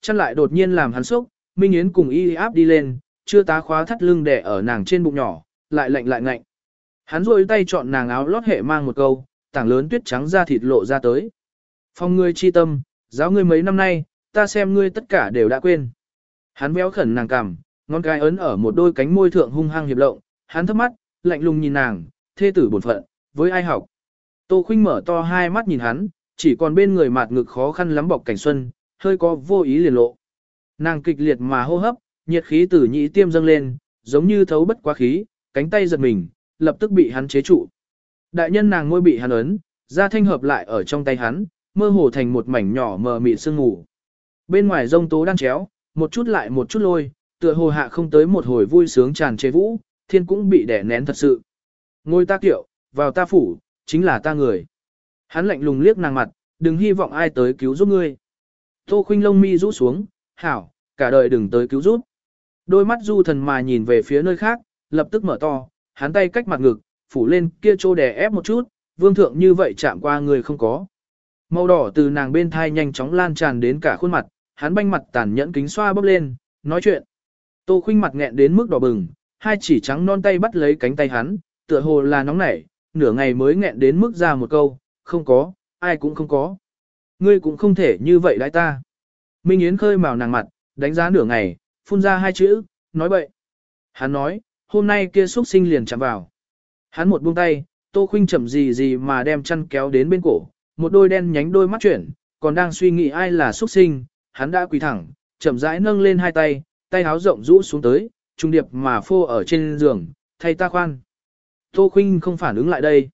Chăn lại đột nhiên làm hắn sốc, Minh Yến cùng y áp đi lên, chưa tá khóa thắt lưng đẻ ở nàng trên bụng nhỏ, lại lạnh lại ngạnh. Hắn rôi tay chọn nàng áo lót hệ mang một câu, tảng lớn tuyết trắng ra thịt lộ ra tới. Phong ngươi chi tâm, giáo ngươi mấy năm nay, ta xem ngươi tất cả đều đã quên. Hắn béo khẩn nàng cằm, ngón cái ấn ở một đôi cánh môi thượng hung hăng hiệp lộng, hắn thấp mắt, lạnh lùng nhìn nàng, thê tử bổn phận, với ai học. Tô Khuynh mở to hai mắt nhìn hắn, chỉ còn bên người mạt ngực khó khăn lắm bọc cảnh xuân, hơi có vô ý liền lộ. Nàng kịch liệt mà hô hấp, nhiệt khí từ nhĩ tiêm dâng lên, giống như thấu bất quá khí, cánh tay giật mình, lập tức bị hắn chế trụ. Đại nhân nàng ngôi bị hắn ấn, da thanh hợp lại ở trong tay hắn, mơ hồ thành một mảnh nhỏ mờ mịt sương ngủ. Bên ngoài rông tố đang chéo, một chút lại một chút lôi, tựa hồ hạ không tới một hồi vui sướng tràn chế vũ, thiên cũng bị đẻ nén thật sự. Ngôi ta kiệu, vào ta phủ, chính là ta người. Hắn lạnh lùng liếc nàng mặt, đừng hy vọng ai tới cứu giúp ngươi. Tô khinh lông mi rũ xuống, hảo, cả đời đừng tới cứu giúp. Đôi mắt du thần mà nhìn về phía nơi khác, lập tức mở to, hắn tay cách mặt ngực, phủ lên kia trô đè ép một chút, vương thượng như vậy chạm qua người không có. Màu đỏ từ nàng bên thai nhanh chóng lan tràn đến cả khuôn mặt, hắn banh mặt tàn nhẫn kính xoa bốc lên, nói chuyện. Tô khinh mặt nghẹn đến mức đỏ bừng, hai chỉ trắng non tay bắt lấy cánh tay hắn, tựa hồ là nóng nảy, nửa ngày mới nghẹn đến mức ra một câu, không có, ai cũng không có. Ngươi cũng không thể như vậy đãi ta. Minh Yến khơi màu nàng mặt, đánh giá nửa ngày, phun ra hai chữ, nói bậy. Hắn nói, hôm nay kia xuất sinh liền chạm vào. Hắn một buông tay, Tô Khuynh chậm gì gì mà đem chăn kéo đến bên cổ, một đôi đen nhánh đôi mắt chuyển, còn đang suy nghĩ ai là xuất sinh, hắn đã quỳ thẳng, chậm rãi nâng lên hai tay, tay háo rộng rũ xuống tới, trung điệp mà phô ở trên giường, thay ta khoan. Tô Khuynh không phản ứng lại đây.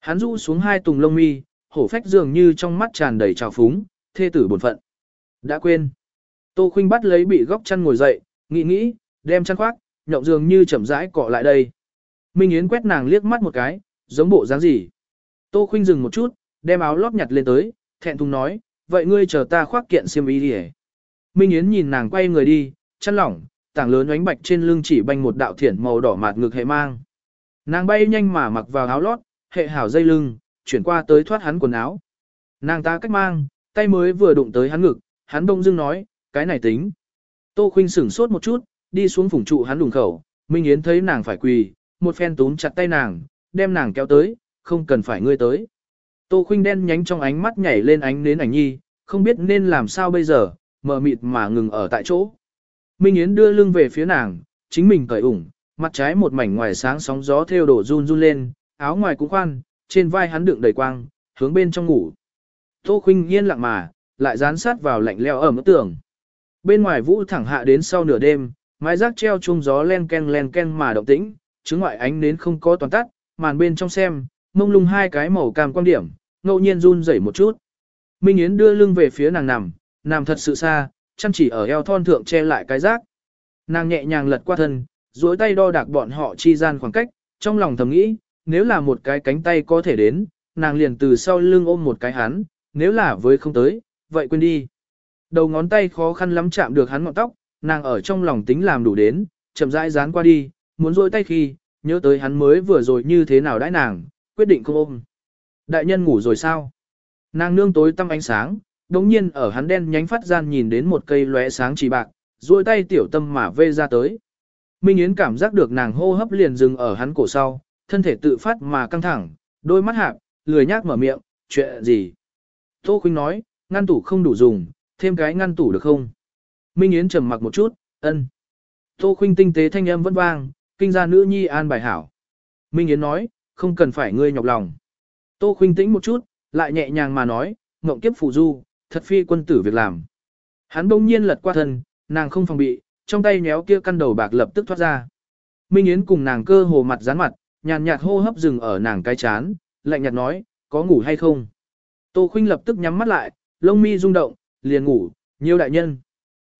Hắn rũ xuống hai tùng lông mi, hổ phách dường như trong mắt tràn đầy trào phúng, thê tử buồn phận. Đã quên. Tô Khuynh bắt lấy bị góc chăn ngồi dậy, nghĩ nghĩ, đem chăn khoác, nhộng dường như chậm rãi cọ lại đây. Minh Yến quét nàng liếc mắt một cái, giống bộ dáng gì. Tô Khuynh dừng một chút, đem áo lót nhặt lên tới, thẹn thùng nói, vậy ngươi chờ ta khoác kiện xiêm y đi Minh Yến nhìn nàng quay người đi, chăn lỏng, tảng lớn ánh bạch trên lưng chỉ banh một đạo thiển màu đỏ mạt ngực hệ mang. Nàng bay nhanh mà mặc vào áo lót, hệ hảo dây lưng, chuyển qua tới thoát hắn quần áo. Nàng ta cách mang, tay mới vừa đụng tới hắn ngực, hắn đông dưng nói, cái này tính. Tô Khuynh sửng sốt một chút, đi xuống phủng trụ hắn đùng khẩu, Minh Yến thấy nàng phải quỳ, một phen túm chặt tay nàng, đem nàng kéo tới, không cần phải ngươi tới. Tô Khuynh đen nhánh trong ánh mắt nhảy lên ánh nến ảnh nhi, không biết nên làm sao bây giờ, mờ mịt mà ngừng ở tại chỗ. Minh Yến đưa lưng về phía nàng, chính mình cởi ủng, mặt trái một mảnh ngoài sáng sóng gió theo đổ run run lên, áo ngoài cũng khoan, trên vai hắn đựng đầy quang, hướng bên trong ngủ. Tô Khuynh yên lặng mà, lại dán sát vào lạnh leo ở mức tường. Bên ngoài vũ thẳng hạ đến sau nửa đêm, mái rác treo chung gió len ken len ken mà động tĩnh, chứng ngoại ánh nến không có toàn tắt, màn bên trong xem, mông lung hai cái màu cam quan điểm, ngẫu nhiên run rẩy một chút. Minh Yến đưa lưng về phía nàng nằm, nằm thật sự xa, chăm chỉ ở eo thon thượng che lại cái rác. Nàng nhẹ nhàng lật qua thân, duỗi tay đo đạc bọn họ chi gian khoảng cách, trong lòng thầm nghĩ, nếu là một cái cánh tay có thể đến, nàng liền từ sau lưng ôm một cái hắn, nếu là với không tới, vậy quên đi. Đầu ngón tay khó khăn lắm chạm được hắn ngọn tóc, nàng ở trong lòng tính làm đủ đến, chậm rãi dán qua đi, muốn rôi tay khi, nhớ tới hắn mới vừa rồi như thế nào đãi nàng, quyết định không ôm. Đại nhân ngủ rồi sao? Nàng nương tối tăm ánh sáng, đống nhiên ở hắn đen nhánh phát gian nhìn đến một cây lóe sáng chỉ bạc, duỗi tay tiểu tâm mà vê ra tới. Minh Yến cảm giác được nàng hô hấp liền dừng ở hắn cổ sau, thân thể tự phát mà căng thẳng, đôi mắt hạp, lười nhác mở miệng, chuyện gì? Tô Khuynh nói, ngăn tủ không đủ dùng, thêm cái ngăn tủ được không? Minh Yến trầm mặc một chút, ân. Tô Khuynh tinh tế thanh âm vẫn vang, kinh gia nữ nhi an bài hảo. Minh Yến nói, không cần phải ngươi nhọc lòng. Tô Khuynh tĩnh một chút, lại nhẹ nhàng mà nói, ngộng kiếp phụ du, thật phi quân tử việc làm. Hắn bỗng nhiên lật qua thân, nàng không phòng bị, trong tay nhéo kia căn đầu bạc lập tức thoát ra. Minh Yến cùng nàng cơ hồ mặt dán mặt, nhàn nhạt hô hấp dừng ở nàng cái chán, lạnh nhạt nói, có ngủ hay không? Tô Khuynh lập tức nhắm mắt lại, lông mi rung động, liền ngủ, nhiều đại nhân.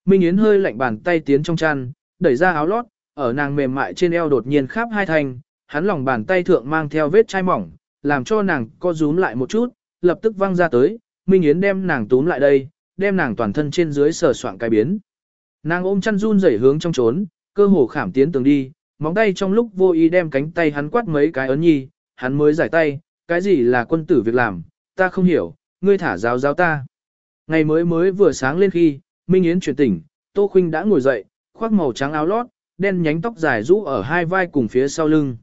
Minh Yến hơi lạnh bàn tay tiến trong chăn, đẩy ra áo lót, ở nàng mềm mại trên eo đột nhiên khắp hai thành, hắn lòng bàn tay thượng mang theo vết chai mỏng, làm cho nàng co rúm lại một chút, lập tức văng ra tới, Minh Yến đem nàng túm lại đây, đem nàng toàn thân trên dưới sờ soạn cái biến. Nàng ôm chăn run rẩy hướng trong trốn, cơ hồ khảm tiến tường đi, móng tay trong lúc vô ý đem cánh tay hắn quát mấy cái ấn nhi, hắn mới giải tay, cái gì là quân tử việc làm, ta không hiểu, ngươi thả giáo giáo ta. Ngày mới mới vừa sáng lên khi, Minh Yến chuyển tỉnh, Tô Khuynh đã ngồi dậy, khoác màu trắng áo lót, đen nhánh tóc dài rũ ở hai vai cùng phía sau lưng.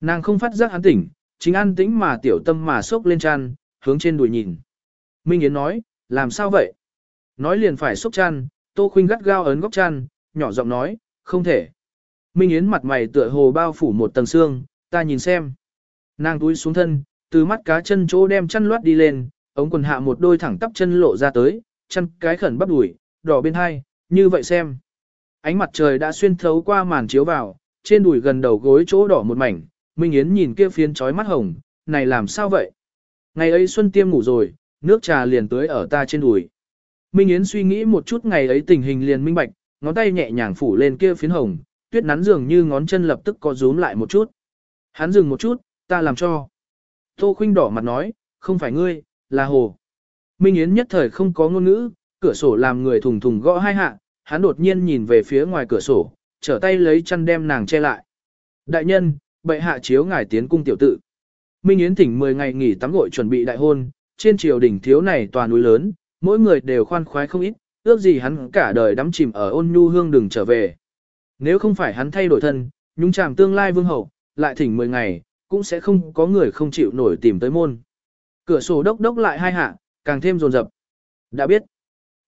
Nàng không phát giác hắn tỉnh, chính an tĩnh mà tiểu tâm mà sốc lên chăn, hướng trên đùi nhìn. Minh Yến nói, làm sao vậy? Nói liền phải sốc chăn, Tô Khuynh gắt gao ấn góc chăn, nhỏ giọng nói, không thể. Minh Yến mặt mày tựa hồ bao phủ một tầng xương, ta nhìn xem. Nàng túi xuống thân, từ mắt cá chân chỗ đem chân loát đi lên, ống quần hạ một đôi thẳng tắp chân lộ ra tới, chân cái khẩn bắp đùi, đỏ bên hai, như vậy xem. Ánh mặt trời đã xuyên thấu qua màn chiếu vào, trên đùi gần đầu gối chỗ đỏ một mảnh, Minh Yến nhìn kia phiến trói mắt hồng, này làm sao vậy? Ngày ấy Xuân Tiêm ngủ rồi, nước trà liền tưới ở ta trên đùi. Minh Yến suy nghĩ một chút ngày ấy tình hình liền minh bạch, ngón tay nhẹ nhàng phủ lên kia phiến hồng, tuyết nắn dường như ngón chân lập tức có rúm lại một chút. Hắn dừng một chút, ta làm cho. Tô Khuynh đỏ mặt nói, không phải ngươi, là hồ. Minh Yến nhất thời không có ngôn ngữ, cửa sổ làm người thùng thùng gõ hai hạ, hắn đột nhiên nhìn về phía ngoài cửa sổ, trở tay lấy chăn đem nàng che lại. Đại nhân, bệ hạ chiếu ngài tiến cung tiểu tự. Minh Yến thỉnh 10 ngày nghỉ tắm gội chuẩn bị đại hôn, trên triều đỉnh thiếu này toàn núi lớn, mỗi người đều khoan khoái không ít, ước gì hắn cả đời đắm chìm ở ôn nhu hương đừng trở về. Nếu không phải hắn thay đổi thân, nhúng chàng tương lai vương hậu, lại thỉnh 10 ngày, cũng sẽ không có người không chịu nổi tìm tới môn. Cửa sổ đốc đốc lại hai hạ, càng thêm rồn rập. Đã biết.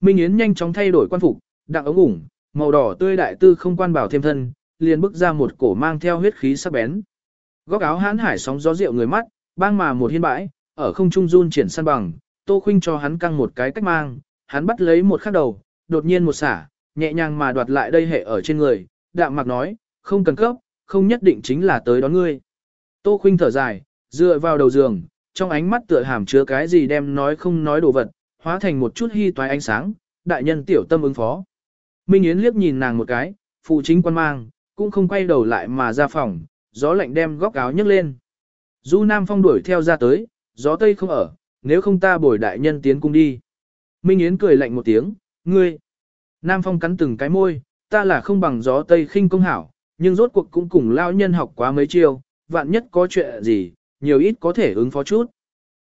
Minh Yến nhanh chóng thay đổi quan phục, đặng ống ủng, màu đỏ tươi đại tư không quan bảo thêm thân, liền bước ra một cổ mang theo huyết khí sắc bén. Góc áo hãn hải sóng gió rượu người mắt, bang mà một hiên bãi, ở không trung run triển săn bằng, Tô Khuynh cho hắn căng một cái cách mang, hắn bắt lấy một khắc đầu, đột nhiên một xả, nhẹ nhàng mà đoạt lại đây hệ ở trên người, đạm mạc nói, không cần cấp, không nhất định chính là tới đón ngươi. Tô Khuynh thở dài, dựa vào đầu giường, trong ánh mắt tựa hàm chứa cái gì đem nói không nói đồ vật, hóa thành một chút hy toái ánh sáng, đại nhân tiểu tâm ứng phó. Minh Yến liếc nhìn nàng một cái, phụ chính quan mang, cũng không quay đầu lại mà ra phòng, gió lạnh đem góc áo nhấc lên. Du Nam Phong đuổi theo ra tới, gió Tây không ở, nếu không ta bồi đại nhân tiến cung đi. Minh Yến cười lạnh một tiếng, ngươi. Nam Phong cắn từng cái môi, ta là không bằng gió Tây khinh công hảo, nhưng rốt cuộc cũng cùng lao nhân học quá mấy chiêu, vạn nhất có chuyện gì, nhiều ít có thể ứng phó chút.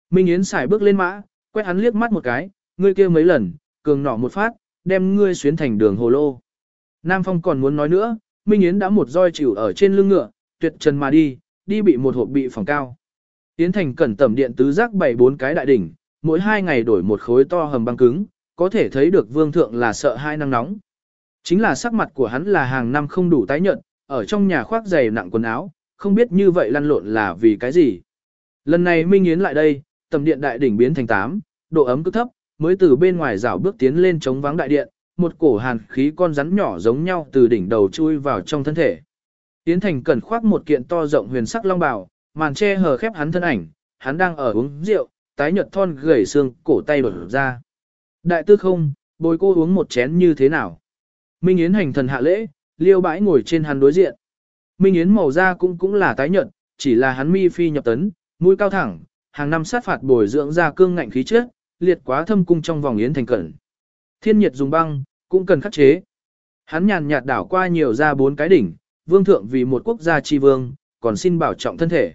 Minh Yến xài bước lên mã, quét hắn liếc mắt một cái, ngươi kia mấy lần, cường nỏ một phát, đem ngươi xuyến thành đường hồ lô. Nam Phong còn muốn nói nữa, Minh Yến đã một roi chịu ở trên lưng ngựa, tuyệt trần mà đi, đi bị một hộp bị phòng cao. Yến Thành cẩn tẩm điện tứ giác bảy bốn cái đại đỉnh, mỗi hai ngày đổi một khối to hầm băng cứng, có thể thấy được vương thượng là sợ hai năng nóng. Chính là sắc mặt của hắn là hàng năm không đủ tái nhận, ở trong nhà khoác giày nặng quần áo, không biết như vậy lăn lộn là vì cái gì. Lần này Minh Yến lại đây, tầm điện đại đỉnh biến thành 8, độ ấm cứ thấp, mới từ bên ngoài rảo bước tiến lên chống vắng đại điện, một cổ hàn khí con rắn nhỏ giống nhau từ đỉnh đầu chui vào trong thân thể. Yến Thành cẩn khoác một kiện to rộng huyền sắc long bào, màn che hờ khép hắn thân ảnh, hắn đang ở uống rượu, tái nhợt thon gầy xương, cổ tay đổ ra. Đại tư không, bồi cô uống một chén như thế nào? Minh Yến hành thần hạ lễ, liêu bãi ngồi trên hắn đối diện. Minh Yến màu da cũng cũng là tái nhợt, chỉ là hắn mi phi nhập tấn, mũi cao thẳng, hàng năm sát phạt bồi dưỡng ra cương ngạnh khí chất, liệt quá thâm cung trong vòng Yến thành cẩn. Thiên nhiệt dùng băng, cũng cần khắc chế. Hắn nhàn nhạt đảo qua nhiều ra bốn cái đỉnh, vương thượng vì một quốc gia chi vương, còn xin bảo trọng thân thể.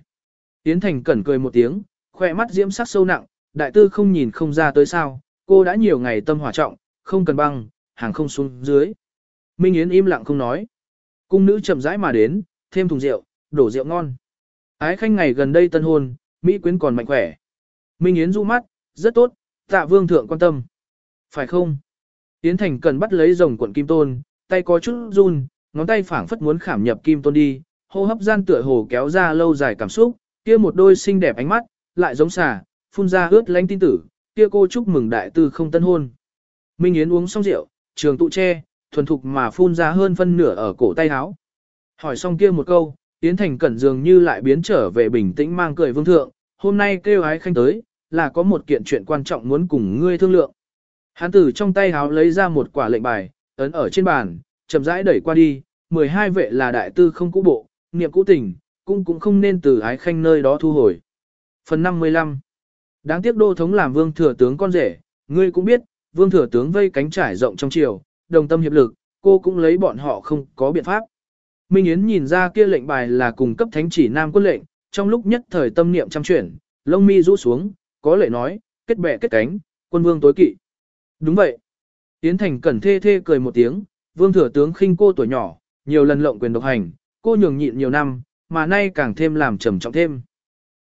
Yến thành cẩn cười một tiếng, khoe mắt diễm sắc sâu nặng, đại tư không nhìn không ra tới sao, cô đã nhiều ngày tâm hỏa trọng, không cần băng, hàng không xuống dưới. Minh Yến im lặng không nói. Cung nữ chậm rãi mà đến, thêm thùng rượu, đổ rượu ngon. Ái khanh ngày gần đây tân hôn, Mỹ quyến còn mạnh khỏe. Minh Yến du mắt, rất tốt, tạ vương thượng quan tâm. Phải không? Yến Thành cần bắt lấy rồng cuộn kim tôn, tay có chút run, ngón tay phảng phất muốn khảm nhập kim tôn đi, hô hấp gian tựa hồ kéo ra lâu dài cảm xúc, kia một đôi xinh đẹp ánh mắt, lại giống xà, phun ra ướt lánh tin tử, kia cô chúc mừng đại tư không tân hôn. Minh Yến uống xong rượu, trường tụ che, thuần thục mà phun ra hơn phân nửa ở cổ tay áo. Hỏi xong kia một câu, Yến Thành Cẩn dường như lại biến trở về bình tĩnh mang cười vương thượng, hôm nay kêu ái khanh tới, là có một kiện chuyện quan trọng muốn cùng ngươi thương lượng. Hán tử trong tay háo lấy ra một quả lệnh bài, ấn ở trên bàn, chậm rãi đẩy qua đi, 12 vệ là đại tư không cũ bộ, niệm cũ tình, cũng cũng không nên từ ái khanh nơi đó thu hồi. Phần 55 Đáng tiếc đô thống làm vương thừa tướng con rể, ngươi cũng biết, vương thừa tướng vây cánh trải rộng trong triều, đồng tâm hiệp lực, cô cũng lấy bọn họ không có biện pháp. Minh Yến nhìn ra kia lệnh bài là cùng cấp thánh chỉ nam quân lệnh, trong lúc nhất thời tâm niệm chăm chuyển, lông mi rũ xuống, có lệ nói, kết bè kết cánh, quân vương tối kỵ. Đúng vậy. Yến Thành cẩn thê thê cười một tiếng, vương thừa tướng khinh cô tuổi nhỏ, nhiều lần lộng quyền độc hành, cô nhường nhịn nhiều năm, mà nay càng thêm làm trầm trọng thêm.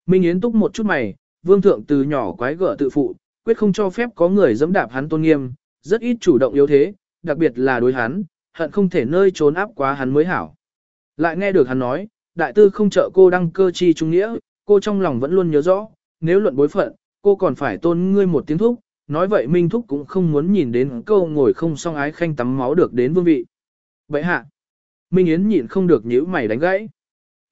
Minh Yến túc một chút mày, vương thượng từ nhỏ quái gở tự phụ, quyết không cho phép có người dẫm đạp hắn tôn nghiêm, rất ít chủ động yếu thế, đặc biệt là đối hắn, hận không thể nơi trốn áp quá hắn mới hảo. Lại nghe được hắn nói, đại tư không trợ cô đăng cơ chi trung nghĩa, cô trong lòng vẫn luôn nhớ rõ, nếu luận bối phận, cô còn phải tôn ngươi một tiếng thúc, nói vậy Minh Thúc cũng không muốn nhìn đến câu ngồi không song ái khanh tắm máu được đến vương vị. Vậy hạ, Minh Yến nhịn không được nhíu mày đánh gãy.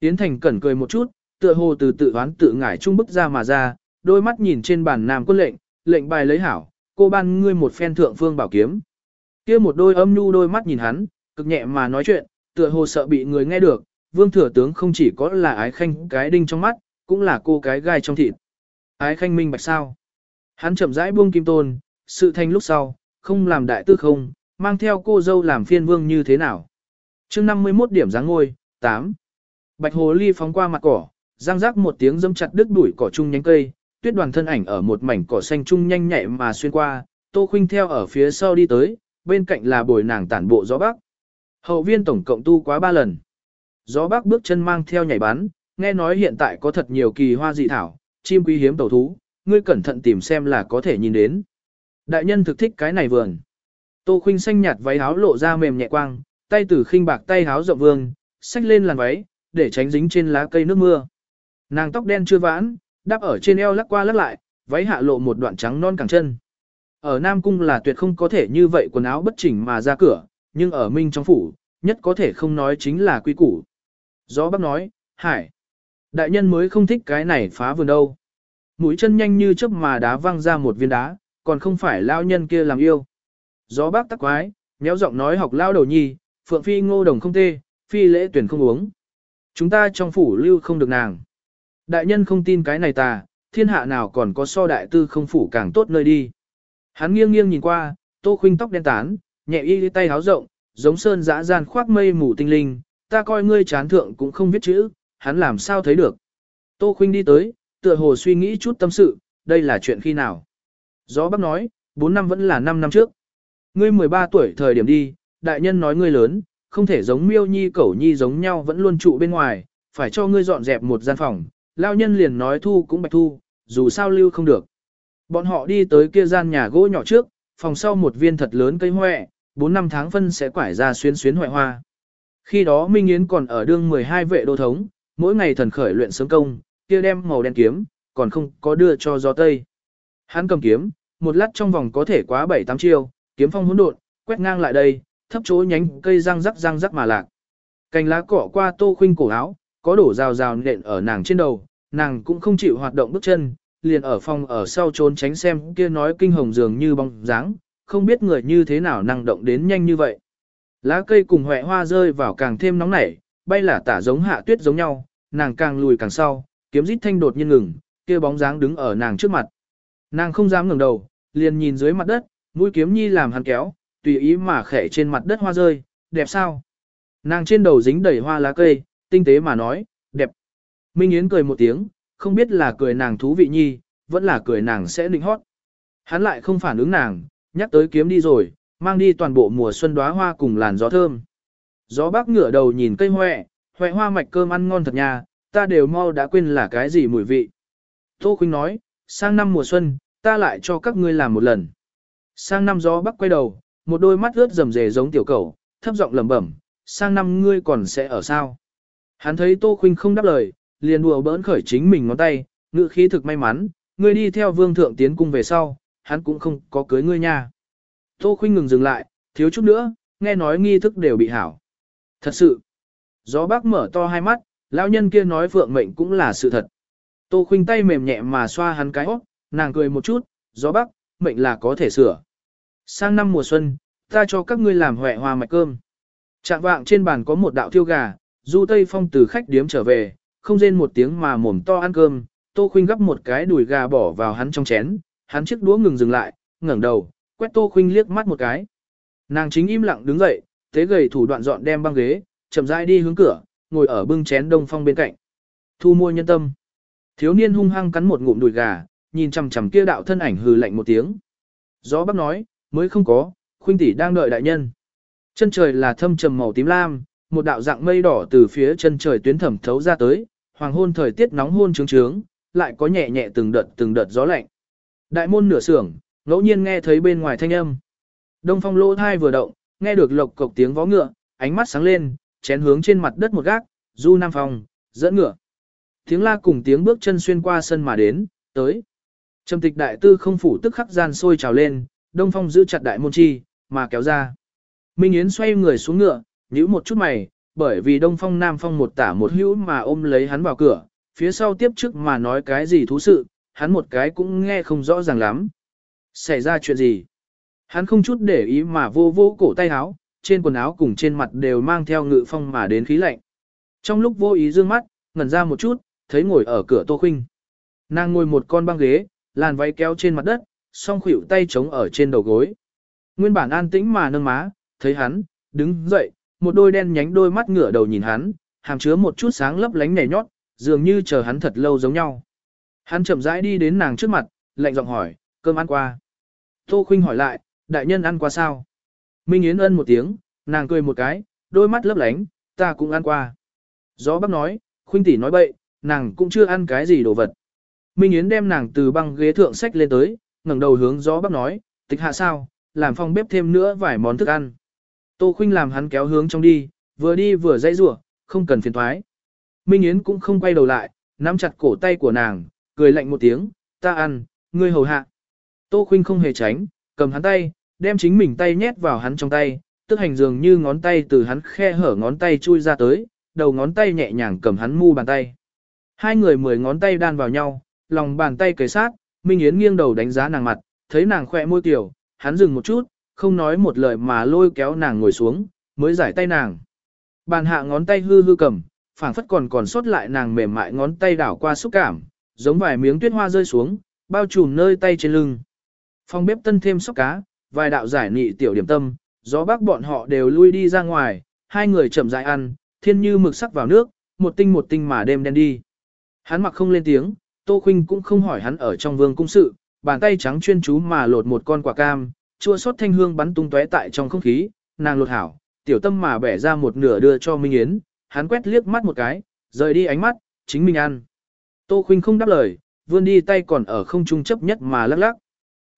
Yến Thành cẩn cười một chút, tựa hồ từ tự oán tự ngải trung bức ra mà ra, đôi mắt nhìn trên bàn nam quân lệnh, lệnh bài lấy hảo, cô ban ngươi một phen thượng phương bảo kiếm kia một đôi âm nhu đôi mắt nhìn hắn, cực nhẹ mà nói chuyện, tựa hồ sợ bị người nghe được, vương thừa tướng không chỉ có là ái khanh cái đinh trong mắt, cũng là cô cái gai trong thịt. Ái khanh minh bạch sao. Hắn chậm rãi buông kim tôn, sự thành lúc sau, không làm đại tư không, mang theo cô dâu làm phiên vương như thế nào. chương 51 điểm dáng ngôi, 8. Bạch hồ ly phóng qua mặt cỏ, răng rác một tiếng dâm chặt đứt đuổi cỏ chung nhánh cây, tuyết đoàn thân ảnh ở một mảnh cỏ xanh chung nhanh nhẹ mà xuyên qua, tô khuynh theo ở phía sau đi tới, bên cạnh là bồi nàng tản bộ gió bắc. Hậu viên tổng cộng tu quá ba lần. Gió bắc bước chân mang theo nhảy bắn, nghe nói hiện tại có thật nhiều kỳ hoa dị thảo, chim quý hiếm tẩu thú, ngươi cẩn thận tìm xem là có thể nhìn đến. Đại nhân thực thích cái này vườn. Tô khinh xanh nhạt váy áo lộ ra mềm nhẹ quang, tay tử khinh bạc tay áo rộng vương, xách lên làn váy, để tránh dính trên lá cây nước mưa. Nàng tóc đen chưa vãn, đắp ở trên eo lắc qua lắc lại, váy hạ lộ một đoạn trắng non cẳng chân. Ở Nam Cung là tuyệt không có thể như vậy quần áo bất chỉnh mà ra cửa, nhưng ở Minh trong phủ, nhất có thể không nói chính là quy củ. Gió bác nói, hải, đại nhân mới không thích cái này phá vườn đâu mũi chân nhanh như chớp mà đá văng ra một viên đá, còn không phải lao nhân kia làm yêu. Gió bác tắc quái, méo giọng nói học lao đầu nhi, phượng phi ngô đồng không tê, phi lễ tuyển không uống. Chúng ta trong phủ lưu không được nàng. Đại nhân không tin cái này ta, thiên hạ nào còn có so đại tư không phủ càng tốt nơi đi. Hắn nghiêng nghiêng nhìn qua, tô khuynh tóc đen tán, nhẹ y tay háo rộng, giống sơn dã gian khoác mây mù tinh linh, ta coi ngươi chán thượng cũng không viết chữ, hắn làm sao thấy được. Tô khuynh đi tới, tựa hồ suy nghĩ chút tâm sự, đây là chuyện khi nào. Gió bác nói, 4 năm vẫn là 5 năm trước. Ngươi 13 tuổi thời điểm đi, đại nhân nói ngươi lớn, không thể giống miêu nhi cẩu nhi giống nhau vẫn luôn trụ bên ngoài, phải cho ngươi dọn dẹp một gian phòng. Lao nhân liền nói thu cũng bạch thu, dù sao lưu không được. Bọn họ đi tới kia gian nhà gỗ nhỏ trước, phòng sau một viên thật lớn cây hoẹ, 4 năm tháng phân sẽ quải ra xuyến xuyến hoại hoa. Khi đó Minh Yến còn ở đương 12 vệ đô thống, mỗi ngày thần khởi luyện sớm công, kia đem màu đen kiếm, còn không có đưa cho gió tây. Hắn cầm kiếm, một lát trong vòng có thể quá 7-8 chiêu, kiếm phong hỗn độn, quét ngang lại đây, thấp chỗ nhánh cây răng rắc răng rắc mà lạc. Cành lá cọ qua tô khuynh cổ áo, có đổ rào rào nện ở nàng trên đầu, nàng cũng không chịu hoạt động bước chân, liền ở phòng ở sau trốn tránh xem kia nói kinh hồng dường như bóng dáng, không biết người như thế nào năng động đến nhanh như vậy. Lá cây cùng hòe hoa rơi vào càng thêm nóng nảy, bay là tả giống hạ tuyết giống nhau, nàng càng lùi càng sau, kiếm rít thanh đột nhiên ngừng, kia bóng dáng đứng ở nàng trước mặt. Nàng không dám ngẩng đầu, liền nhìn dưới mặt đất, mũi kiếm nhi làm hắn kéo, tùy ý mà khẽ trên mặt đất hoa rơi, đẹp sao? Nàng trên đầu dính đầy hoa lá cây, tinh tế mà nói, đẹp. Minh Yến cười một tiếng, không biết là cười nàng thú vị nhi, vẫn là cười nàng sẽ định hót. Hắn lại không phản ứng nàng, nhắc tới kiếm đi rồi, mang đi toàn bộ mùa xuân đóa hoa cùng làn gió thơm. Gió bác ngửa đầu nhìn cây hoẹ, hoẹ hoa mạch cơm ăn ngon thật nha, ta đều mau đã quên là cái gì mùi vị. Tô Khuynh nói, sang năm mùa xuân, ta lại cho các ngươi làm một lần. Sang năm gió bắc quay đầu, một đôi mắt ướt rầm rề giống tiểu cầu, thấp giọng lẩm bẩm, sang năm ngươi còn sẽ ở sao? Hắn thấy Tô Khuynh không đáp lời, liền đùa bỡn khởi chính mình ngón tay, ngự khí thực may mắn, ngươi đi theo vương thượng tiến cung về sau, hắn cũng không có cưới ngươi nha. Tô Khuynh ngừng dừng lại, thiếu chút nữa, nghe nói nghi thức đều bị hảo. Thật sự, gió bác mở to hai mắt, lão nhân kia nói phượng mệnh cũng là sự thật. Tô khuynh tay mềm nhẹ mà xoa hắn cái óc, nàng cười một chút, gió bắc, mệnh là có thể sửa. Sang năm mùa xuân, ta cho các ngươi làm huệ hoa mạch cơm. Trạng vạng trên bàn có một đạo thiêu gà, du tây phong từ khách điếm trở về, không rên một tiếng mà mồm to ăn cơm, tô khuynh gấp một cái đùi gà bỏ vào hắn trong chén, hắn chiếc đũa ngừng dừng lại, ngẩng đầu, quét tô khuynh liếc mắt một cái. Nàng chính im lặng đứng dậy, thế gầy thủ đoạn dọn đem băng ghế, chậm rãi đi hướng cửa, ngồi ở bưng chén đông phong bên cạnh. Thu mua nhân tâm. Thiếu niên hung hăng cắn một ngụm đùi gà, nhìn chằm chằm kia đạo thân ảnh hừ lạnh một tiếng. Gió bắc nói, mới không có, Khuynh tỷ đang đợi đại nhân. Chân trời là thâm trầm màu tím lam, một đạo dạng mây đỏ từ phía chân trời tuyến thẩm thấu ra tới, hoàng hôn thời tiết nóng hôn trướng trướng, lại có nhẹ nhẹ từng đợt từng đợt gió lạnh. Đại môn nửa sưởng, ngẫu nhiên nghe thấy bên ngoài thanh âm. Đông phong lỗ thai vừa động, nghe được lộc cộc tiếng vó ngựa, ánh mắt sáng lên, chén hướng trên mặt đất một gác, du nam phòng, dẫn ngựa. Tiếng la cùng tiếng bước chân xuyên qua sân mà đến, tới. Trầm tịch đại tư không phủ tức khắc gian sôi trào lên, đông phong giữ chặt đại môn chi, mà kéo ra. Minh Yến xoay người xuống ngựa, nhíu một chút mày, bởi vì đông phong nam phong một tả một hữu mà ôm lấy hắn vào cửa, phía sau tiếp trước mà nói cái gì thú sự, hắn một cái cũng nghe không rõ ràng lắm. Xảy ra chuyện gì? Hắn không chút để ý mà vô vô cổ tay áo, trên quần áo cùng trên mặt đều mang theo ngự phong mà đến khí lạnh. Trong lúc vô ý dương mắt, ngẩn ra một chút, thấy ngồi ở cửa Tô Khuynh. Nàng ngồi một con băng ghế, làn váy kéo trên mặt đất, song khuỷu tay chống ở trên đầu gối. Nguyên bản an tĩnh mà nâng má, thấy hắn, đứng dậy, một đôi đen nhánh đôi mắt ngửa đầu nhìn hắn, hàm chứa một chút sáng lấp lánh nhảy nhót, dường như chờ hắn thật lâu giống nhau. Hắn chậm rãi đi đến nàng trước mặt, lạnh giọng hỏi, cơm ăn qua. Tô Khuynh hỏi lại, đại nhân ăn qua sao? Minh Yến ân một tiếng, nàng cười một cái, đôi mắt lấp lánh, ta cũng ăn qua. Gió bác nói, Khuynh tỷ nói bậy, nàng cũng chưa ăn cái gì đồ vật. Minh Yến đem nàng từ băng ghế thượng sách lên tới, ngẩng đầu hướng gió bác nói, tịch hạ sao, làm phòng bếp thêm nữa vài món thức ăn. Tô Khuynh làm hắn kéo hướng trong đi, vừa đi vừa dãy rủa, không cần phiền toái. Minh Yến cũng không quay đầu lại, nắm chặt cổ tay của nàng, cười lạnh một tiếng, ta ăn, ngươi hầu hạ. Tô Khuynh không hề tránh, cầm hắn tay, đem chính mình tay nhét vào hắn trong tay, tức hành dường như ngón tay từ hắn khe hở ngón tay chui ra tới, đầu ngón tay nhẹ nhàng cầm hắn mu bàn tay. Hai người mười ngón tay đan vào nhau, lòng bàn tay kề sát, Minh Yến nghiêng đầu đánh giá nàng mặt, thấy nàng khỏe môi tiểu, hắn dừng một chút, không nói một lời mà lôi kéo nàng ngồi xuống, mới giải tay nàng. Bàn hạ ngón tay hư hư cầm, phảng phất còn còn sót lại nàng mềm mại ngón tay đảo qua xúc cảm, giống vài miếng tuyết hoa rơi xuống, bao trùm nơi tay trên lưng. Phòng bếp tân thêm sóc cá, vài đạo giải nị tiểu điểm tâm, gió bác bọn họ đều lui đi ra ngoài, hai người chậm rãi ăn, thiên như mực sắc vào nước, một tinh một tinh mà đêm đen đi. Hắn mặc không lên tiếng, Tô Khuynh cũng không hỏi hắn ở trong vương cung sự, bàn tay trắng chuyên chú mà lột một con quả cam, chua sót thanh hương bắn tung tóe tại trong không khí, nàng lột hảo, tiểu tâm mà bẻ ra một nửa đưa cho Minh Yến, hắn quét liếc mắt một cái, rời đi ánh mắt, chính mình ăn. Tô Khuynh không đáp lời, vươn đi tay còn ở không trung chấp nhất mà lắc lắc.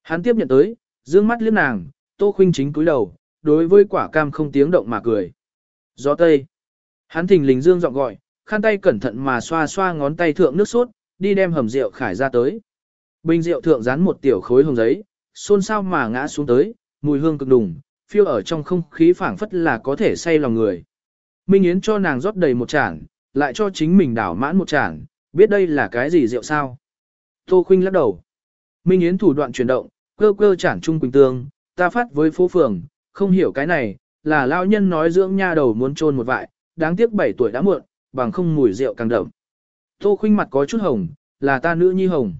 Hắn tiếp nhận tới, dương mắt liếc nàng, Tô Khuynh chính cúi đầu, đối với quả cam không tiếng động mà cười. Gió tây. Hắn thình lình dương giọng gọi, khăn tay cẩn thận mà xoa xoa ngón tay thượng nước sốt, đi đem hầm rượu khải ra tới. Bình rượu thượng dán một tiểu khối hồng giấy, xôn xao mà ngã xuống tới, mùi hương cực đùng, phiêu ở trong không khí phảng phất là có thể say lòng người. Minh Yến cho nàng rót đầy một chản, lại cho chính mình đảo mãn một chản, biết đây là cái gì rượu sao. Tô Khuynh lắc đầu. Minh Yến thủ đoạn chuyển động, cơ cơ chản trung quỳnh tương, ta phát với phố phường, không hiểu cái này, là lao nhân nói dưỡng nha đầu muốn trôn một vại, đáng tiếc 7 tuổi đã muộn, bằng không mùi rượu càng đậm. Tô Khuynh mặt có chút hồng, là ta nữ nhi hồng.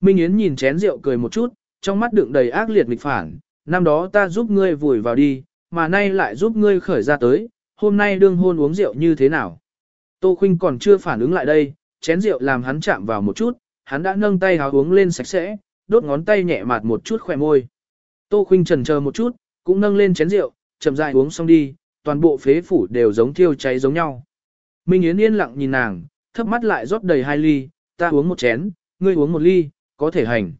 Minh Yến nhìn chén rượu cười một chút, trong mắt đựng đầy ác liệt nghịch phản, năm đó ta giúp ngươi vùi vào đi, mà nay lại giúp ngươi khởi ra tới, hôm nay đương hôn uống rượu như thế nào. Tô Khuynh còn chưa phản ứng lại đây, chén rượu làm hắn chạm vào một chút, hắn đã nâng tay háo uống lên sạch sẽ, đốt ngón tay nhẹ mạt một chút khỏe môi. Tô Khuynh trần chờ một chút, cũng nâng lên chén rượu, chậm rãi uống xong đi, toàn bộ phế phủ đều giống thiêu cháy giống nhau. Minh Yến yên lặng nhìn nàng, thấp mắt lại rót đầy hai ly, ta uống một chén, ngươi uống một ly, có thể hành.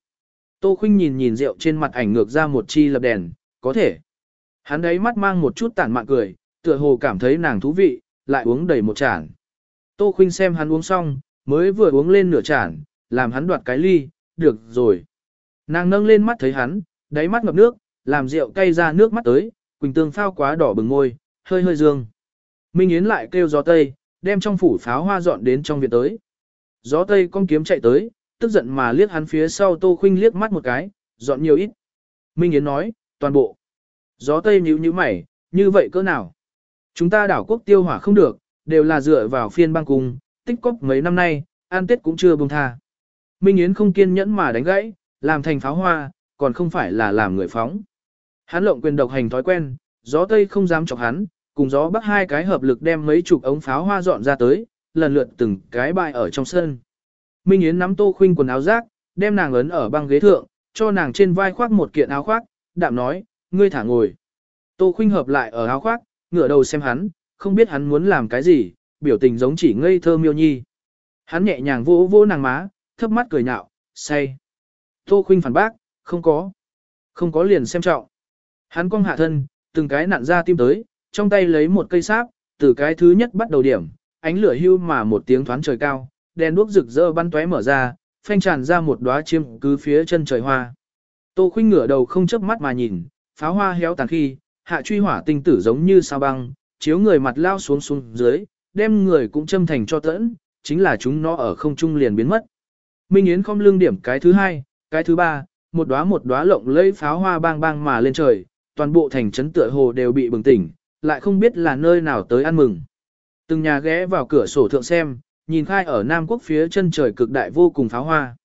Tô Khuynh nhìn nhìn rượu trên mặt ảnh ngược ra một chi lập đèn, có thể. Hắn đấy mắt mang một chút tản mạn cười, tựa hồ cảm thấy nàng thú vị, lại uống đầy một chản. Tô Khuynh xem hắn uống xong, mới vừa uống lên nửa chản, làm hắn đoạt cái ly, được rồi. Nàng nâng lên mắt thấy hắn, đáy mắt ngập nước, làm rượu cay ra nước mắt tới, quỳnh tương phao quá đỏ bừng môi, hơi hơi dương. Minh Yến lại kêu gió tây, đem trong phủ pháo hoa dọn đến trong viện tới. Gió tây con kiếm chạy tới, tức giận mà liếc hắn phía sau Tô Khuynh liếc mắt một cái, dọn nhiều ít. Minh Yến nói, toàn bộ. Gió tây nhíu nhíu mày, như vậy cỡ nào? Chúng ta đảo quốc tiêu hỏa không được, đều là dựa vào phiên bang cung, tích cóp mấy năm nay, an tết cũng chưa buông tha. Minh Yến không kiên nhẫn mà đánh gãy, làm thành pháo hoa, còn không phải là làm người phóng. Hắn lộng quyền độc hành thói quen, gió tây không dám chọc hắn, cùng gió bắc hai cái hợp lực đem mấy chục ống pháo hoa dọn ra tới, lần lượt từng cái bài ở trong sân. Minh Yến nắm Tô Khuynh quần áo rác, đem nàng ấn ở băng ghế thượng, cho nàng trên vai khoác một kiện áo khoác, đạm nói, ngươi thả ngồi. Tô Khuynh hợp lại ở áo khoác, ngửa đầu xem hắn, không biết hắn muốn làm cái gì, biểu tình giống chỉ ngây thơ miêu nhi. Hắn nhẹ nhàng vỗ vỗ nàng má, thấp mắt cười nhạo, say. Tô Khuynh phản bác, không có. Không có liền xem trọng. Hắn cong hạ thân, từng cái nặn ra tim tới, trong tay lấy một cây sáp, từ cái thứ nhất bắt đầu điểm, ánh lửa hưu mà một tiếng thoáng trời cao, đèn đuốc rực rỡ bắn tóe mở ra, phanh tràn ra một đóa chiêm cứ phía chân trời hoa. Tô Khuynh ngửa đầu không chớp mắt mà nhìn, pháo hoa héo tàn khi, hạ truy hỏa tinh tử giống như sao băng, chiếu người mặt lao xuống xuống dưới, đem người cũng châm thành cho tẫn, chính là chúng nó ở không trung liền biến mất. Minh Yến không lương điểm cái thứ hai, cái thứ ba, một đóa một đóa lộng lẫy pháo hoa bang bang mà lên trời, toàn bộ thành trấn tựa hồ đều bị bừng tỉnh, lại không biết là nơi nào tới ăn mừng. Từng nhà ghé vào cửa sổ thượng xem, nhìn khai ở Nam Quốc phía chân trời cực đại vô cùng pháo hoa.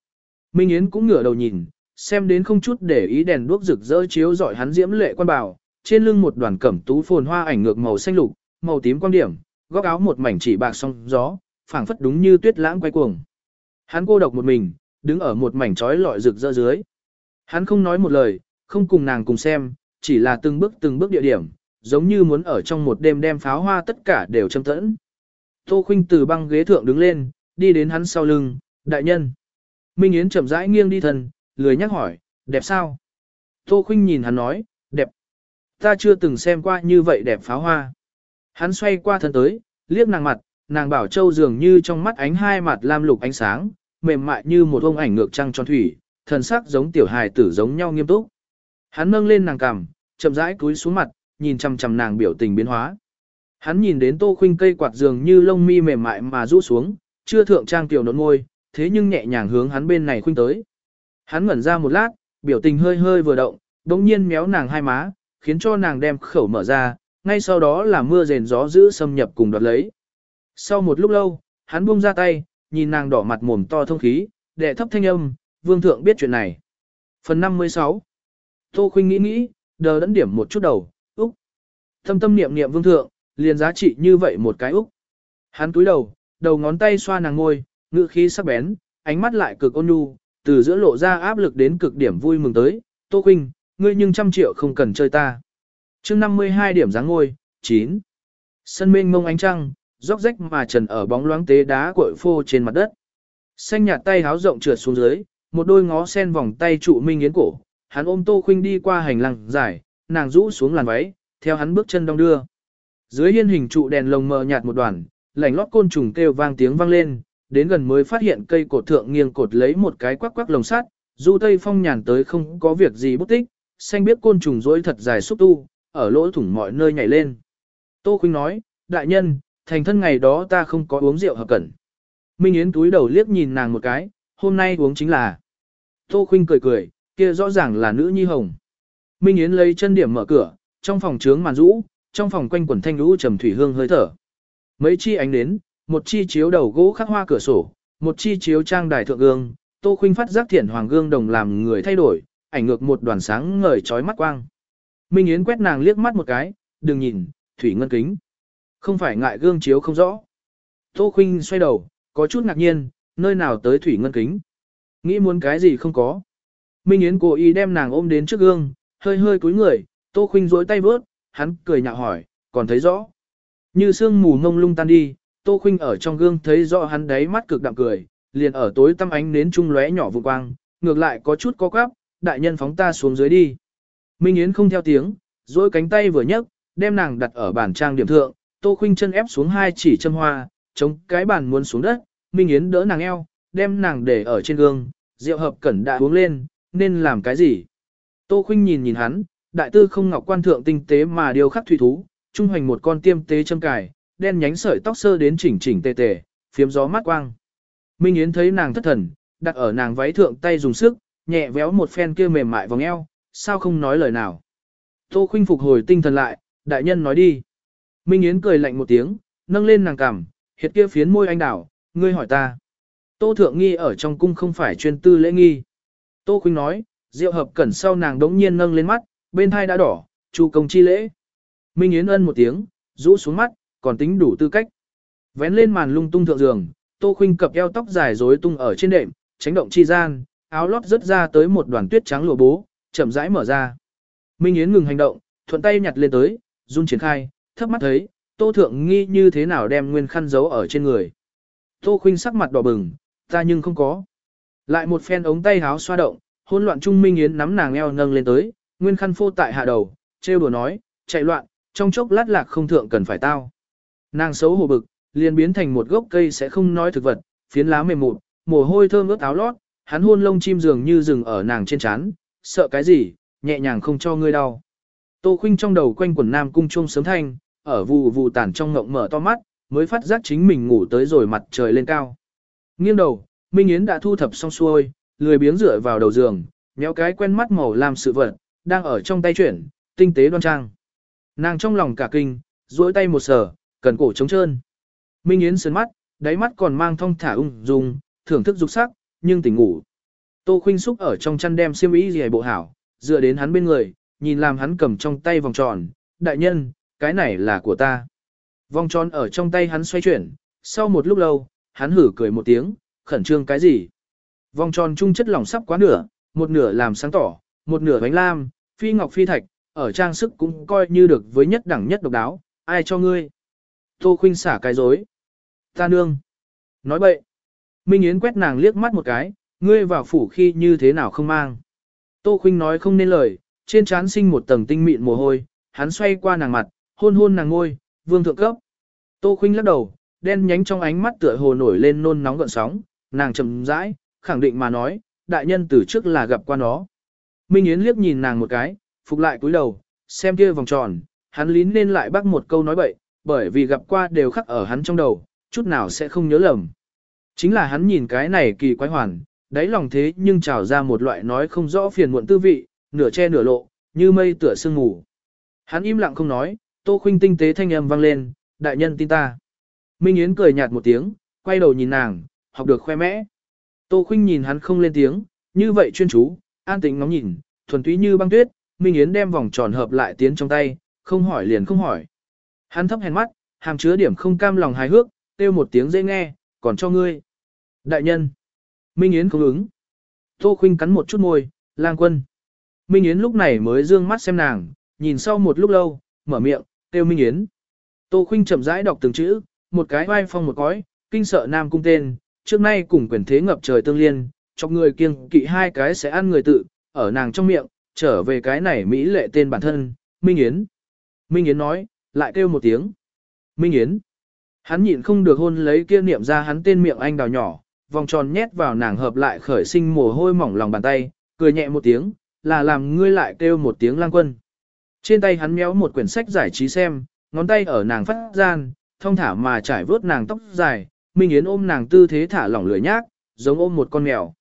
Minh Yến cũng ngửa đầu nhìn, xem đến không chút để ý đèn đuốc rực rỡ chiếu rọi hắn diễm lệ quan bảo, trên lưng một đoàn cẩm tú phồn hoa ảnh ngược màu xanh lục, màu tím quang điểm, góc áo một mảnh chỉ bạc song gió, phảng phất đúng như tuyết lãng quay cuồng. Hắn cô độc một mình, đứng ở một mảnh trói lọi rực rỡ dưới. Hắn không nói một lời, không cùng nàng cùng xem, chỉ là từng bước từng bước địa điểm, giống như muốn ở trong một đêm đem pháo hoa tất cả đều châm tẫn. Tô Khuynh từ băng ghế thượng đứng lên, đi đến hắn sau lưng, đại nhân. Minh Yến chậm rãi nghiêng đi thần, lười nhắc hỏi, đẹp sao? Tô Khuynh nhìn hắn nói, đẹp. Ta chưa từng xem qua như vậy đẹp pháo hoa. Hắn xoay qua thân tới, liếc nàng mặt, nàng bảo châu dường như trong mắt ánh hai mặt lam lục ánh sáng, mềm mại như một ông ảnh ngược trăng tròn thủy, thần sắc giống tiểu hài tử giống nhau nghiêm túc. Hắn nâng lên nàng cằm, chậm rãi cúi xuống mặt, nhìn chằm chằm nàng biểu tình biến hóa. Hắn nhìn đến Tô Khuynh cây quạt dường như lông mi mềm mại mà rũ xuống, chưa thượng trang tiểu nốt môi, thế nhưng nhẹ nhàng hướng hắn bên này khuynh tới. Hắn ngẩn ra một lát, biểu tình hơi hơi vừa động, đống nhiên méo nàng hai má, khiến cho nàng đem khẩu mở ra, ngay sau đó là mưa rền gió giữ xâm nhập cùng đoạt lấy. Sau một lúc lâu, hắn buông ra tay, nhìn nàng đỏ mặt mồm to thông khí, đệ thấp thanh âm, vương thượng biết chuyện này. Phần 56 Tô Khuynh nghĩ nghĩ, đờ đẫn điểm một chút đầu, úc. Thâm tâm niệm niệm vương thượng, liền giá trị như vậy một cái úc. Hắn túi đầu, đầu ngón tay xoa nàng ngôi, ngữ khí sắc bén, ánh mắt lại cực ôn nhu, từ giữa lộ ra áp lực đến cực điểm vui mừng tới. Tô Quynh, ngươi nhưng trăm triệu không cần chơi ta. chương 52 điểm dáng ngôi, 9. Sân mênh mông ánh trăng, róc rách mà trần ở bóng loáng tế đá cội phô trên mặt đất. Xanh nhạt tay háo rộng trượt xuống dưới, một đôi ngó sen vòng tay trụ Minh Yến cổ, hắn ôm Tô Khuynh đi qua hành lang dài, nàng rũ xuống làn váy, theo hắn bước chân đong đưa. Dưới hiên hình trụ đèn lồng mờ nhạt một đoàn, lảnh lót côn trùng kêu vang tiếng vang lên, đến gần mới phát hiện cây cột thượng nghiêng cột lấy một cái quắc quắc lồng sắt, du tây phong nhàn tới không có việc gì bút tích, xanh biết côn trùng rỗi thật dài xúc tu, ở lỗ thủng mọi nơi nhảy lên. Tô Khuynh nói, đại nhân, thành thân ngày đó ta không có uống rượu hợp cẩn. Minh Yến túi đầu liếc nhìn nàng một cái, hôm nay uống chính là. Tô Khuynh cười cười, kia rõ ràng là nữ nhi hồng. Minh Yến lấy chân điểm mở cửa, trong phòng trướng màn rũ, trong phòng quanh quần thanh lũ trầm thủy hương hơi thở. Mấy chi ánh đến, một chi chiếu đầu gỗ khắc hoa cửa sổ, một chi chiếu trang đài thượng gương, Tô Khuynh phát giác thiển hoàng gương đồng làm người thay đổi, ảnh ngược một đoàn sáng ngời chói mắt quang. Minh Yến quét nàng liếc mắt một cái, đừng nhìn, thủy ngân kính. Không phải ngại gương chiếu không rõ. Tô Khuynh xoay đầu, có chút ngạc nhiên, nơi nào tới thủy ngân kính. Nghĩ muốn cái gì không có. Minh Yến cố ý đem nàng ôm đến trước gương, hơi hơi cúi người, Tô Khuynh duỗi tay vớt, hắn cười nhạo hỏi, còn thấy rõ. Như sương mù ngông lung tan đi, Tô Khuynh ở trong gương thấy rõ hắn đáy mắt cực đạm cười, liền ở tối tăm ánh nến trung lóe nhỏ vụ quang, ngược lại có chút có quắp, đại nhân phóng ta xuống dưới đi. Minh Yến không theo tiếng, duỗi cánh tay vừa nhấc, đem nàng đặt ở bàn trang điểm thượng, Tô Khuynh chân ép xuống hai chỉ châm hoa, chống cái bàn muốn xuống đất, Minh Yến đỡ nàng eo, đem nàng để ở trên gương, rượu hợp cẩn đã uống lên, nên làm cái gì? Tô Khuynh nhìn nhìn hắn, đại tư không ngọc quan thượng tinh tế mà điều khắc thủy thú, trung hoành một con tiêm tế châm cài, đen nhánh sợi tóc sơ đến chỉnh chỉnh tề tề, phiếm gió mát quang. Minh Yến thấy nàng thất thần, đặt ở nàng váy thượng tay dùng sức, nhẹ véo một phen kia mềm mại vòng eo, sao không nói lời nào. Tô Khuynh phục hồi tinh thần lại, đại nhân nói đi. Minh Yến cười lạnh một tiếng, nâng lên nàng cằm, hiệt kia phiến môi anh đảo, ngươi hỏi ta. Tô Thượng Nghi ở trong cung không phải chuyên tư lễ nghi. Tô Khuynh nói, rượu hợp cẩn sau nàng đống nhiên nâng lên mắt, bên thai đã đỏ, chu công chi lễ. Minh Yến ân một tiếng, rũ xuống mắt, còn tính đủ tư cách. Vén lên màn lung tung thượng giường, Tô Khuynh cập eo tóc dài rối tung ở trên đệm, tránh động chi gian, áo lót rớt ra tới một đoàn tuyết trắng lụa bố, chậm rãi mở ra. Minh Yến ngừng hành động, thuận tay nhặt lên tới, run triển khai, thấp mắt thấy, Tô Thượng nghi như thế nào đem nguyên khăn giấu ở trên người. Tô Khuynh sắc mặt đỏ bừng, ta nhưng không có. Lại một phen ống tay háo xoa động, hỗn loạn trung Minh Yến nắm nàng eo nâng lên tới, nguyên khăn phô tại hạ đầu, trêu đùa nói, chạy loạn, trong chốc lát lạc không thượng cần phải tao. Nàng xấu hổ bực, liền biến thành một gốc cây sẽ không nói thực vật, phiến lá mềm mụn, mồ hôi thơm ướt áo lót, hắn hôn lông chim dường như rừng ở nàng trên trán, sợ cái gì, nhẹ nhàng không cho ngươi đau. Tô Khuynh trong đầu quanh quần nam cung trung sớm thanh, ở vụ vụ tản trong ngộng mở to mắt, mới phát giác chính mình ngủ tới rồi mặt trời lên cao. Nghiêng đầu, Minh Yến đã thu thập xong xuôi, lười biếng dựa vào đầu giường, nhéo cái quen mắt màu làm sự vật, đang ở trong tay chuyển, tinh tế đoan trang. Nàng trong lòng cả kinh, duỗi tay một sở cần cổ trống trơn. Minh Yến sớn mắt, đáy mắt còn mang thong thả ung dung, thưởng thức dục sắc, nhưng tỉnh ngủ. Tô Khuynh xúc ở trong chăn đem xiêm y gì bộ hảo, dựa đến hắn bên người, nhìn làm hắn cầm trong tay vòng tròn, đại nhân, cái này là của ta. Vòng tròn ở trong tay hắn xoay chuyển, sau một lúc lâu, hắn hử cười một tiếng, khẩn trương cái gì. Vòng tròn trung chất lỏng sắp quá nửa, một nửa làm sáng tỏ, một nửa bánh lam, phi ngọc phi thạch, ở trang sức cũng coi như được với nhất đẳng nhất độc đáo, ai cho ngươi. Tô khuynh xả cái dối. Ta nương. Nói bậy. Minh Yến quét nàng liếc mắt một cái, ngươi vào phủ khi như thế nào không mang. Tô khuynh nói không nên lời, trên trán sinh một tầng tinh mịn mồ hôi, hắn xoay qua nàng mặt, hôn hôn nàng ngôi, vương thượng cấp. Tô khuynh lắc đầu, đen nhánh trong ánh mắt tựa hồ nổi lên nôn nóng gợn sóng, nàng chậm rãi, khẳng định mà nói, đại nhân từ trước là gặp qua nó. Minh Yến liếc nhìn nàng một cái, phục lại cúi đầu, xem kia vòng tròn, hắn lín lên lại bác một câu nói bậy, bởi vì gặp qua đều khắc ở hắn trong đầu, chút nào sẽ không nhớ lầm. Chính là hắn nhìn cái này kỳ quái hoàn, đáy lòng thế nhưng trào ra một loại nói không rõ phiền muộn tư vị, nửa che nửa lộ, như mây tựa sương ngủ. Hắn im lặng không nói, Tô Khuynh tinh tế thanh âm vang lên, đại nhân tin ta. Minh Yến cười nhạt một tiếng, quay đầu nhìn nàng, học được khoe mẽ. Tô Khuynh nhìn hắn không lên tiếng, như vậy chuyên chú, an tĩnh ngóng nhìn, thuần túy như băng tuyết, Minh Yến đem vòng tròn hợp lại tiến trong tay, không hỏi liền không hỏi. Hắn thấp hèn mắt, hàm chứa điểm không cam lòng hài hước, kêu một tiếng dễ nghe, còn cho ngươi. Đại nhân. Minh Yến không ứng. Tô Khuynh cắn một chút môi, lang quân. Minh Yến lúc này mới dương mắt xem nàng, nhìn sau một lúc lâu, mở miệng, kêu Minh Yến. Tô Khuynh chậm rãi đọc từng chữ, một cái vai phong một cõi, kinh sợ nam cung tên, trước nay cùng quyền thế ngập trời tương liên, chọc người kiêng kỵ hai cái sẽ ăn người tự, ở nàng trong miệng, trở về cái này Mỹ lệ tên bản thân, Minh Yến. Minh Yến nói, lại kêu một tiếng. Minh Yến. Hắn nhịn không được hôn lấy kia niệm ra hắn tên miệng anh đào nhỏ, vòng tròn nhét vào nàng hợp lại khởi sinh mồ hôi mỏng lòng bàn tay, cười nhẹ một tiếng, là làm ngươi lại kêu một tiếng lang quân. Trên tay hắn méo một quyển sách giải trí xem, ngón tay ở nàng phát gian, thông thả mà trải vớt nàng tóc dài, Minh Yến ôm nàng tư thế thả lỏng lười nhác, giống ôm một con mèo.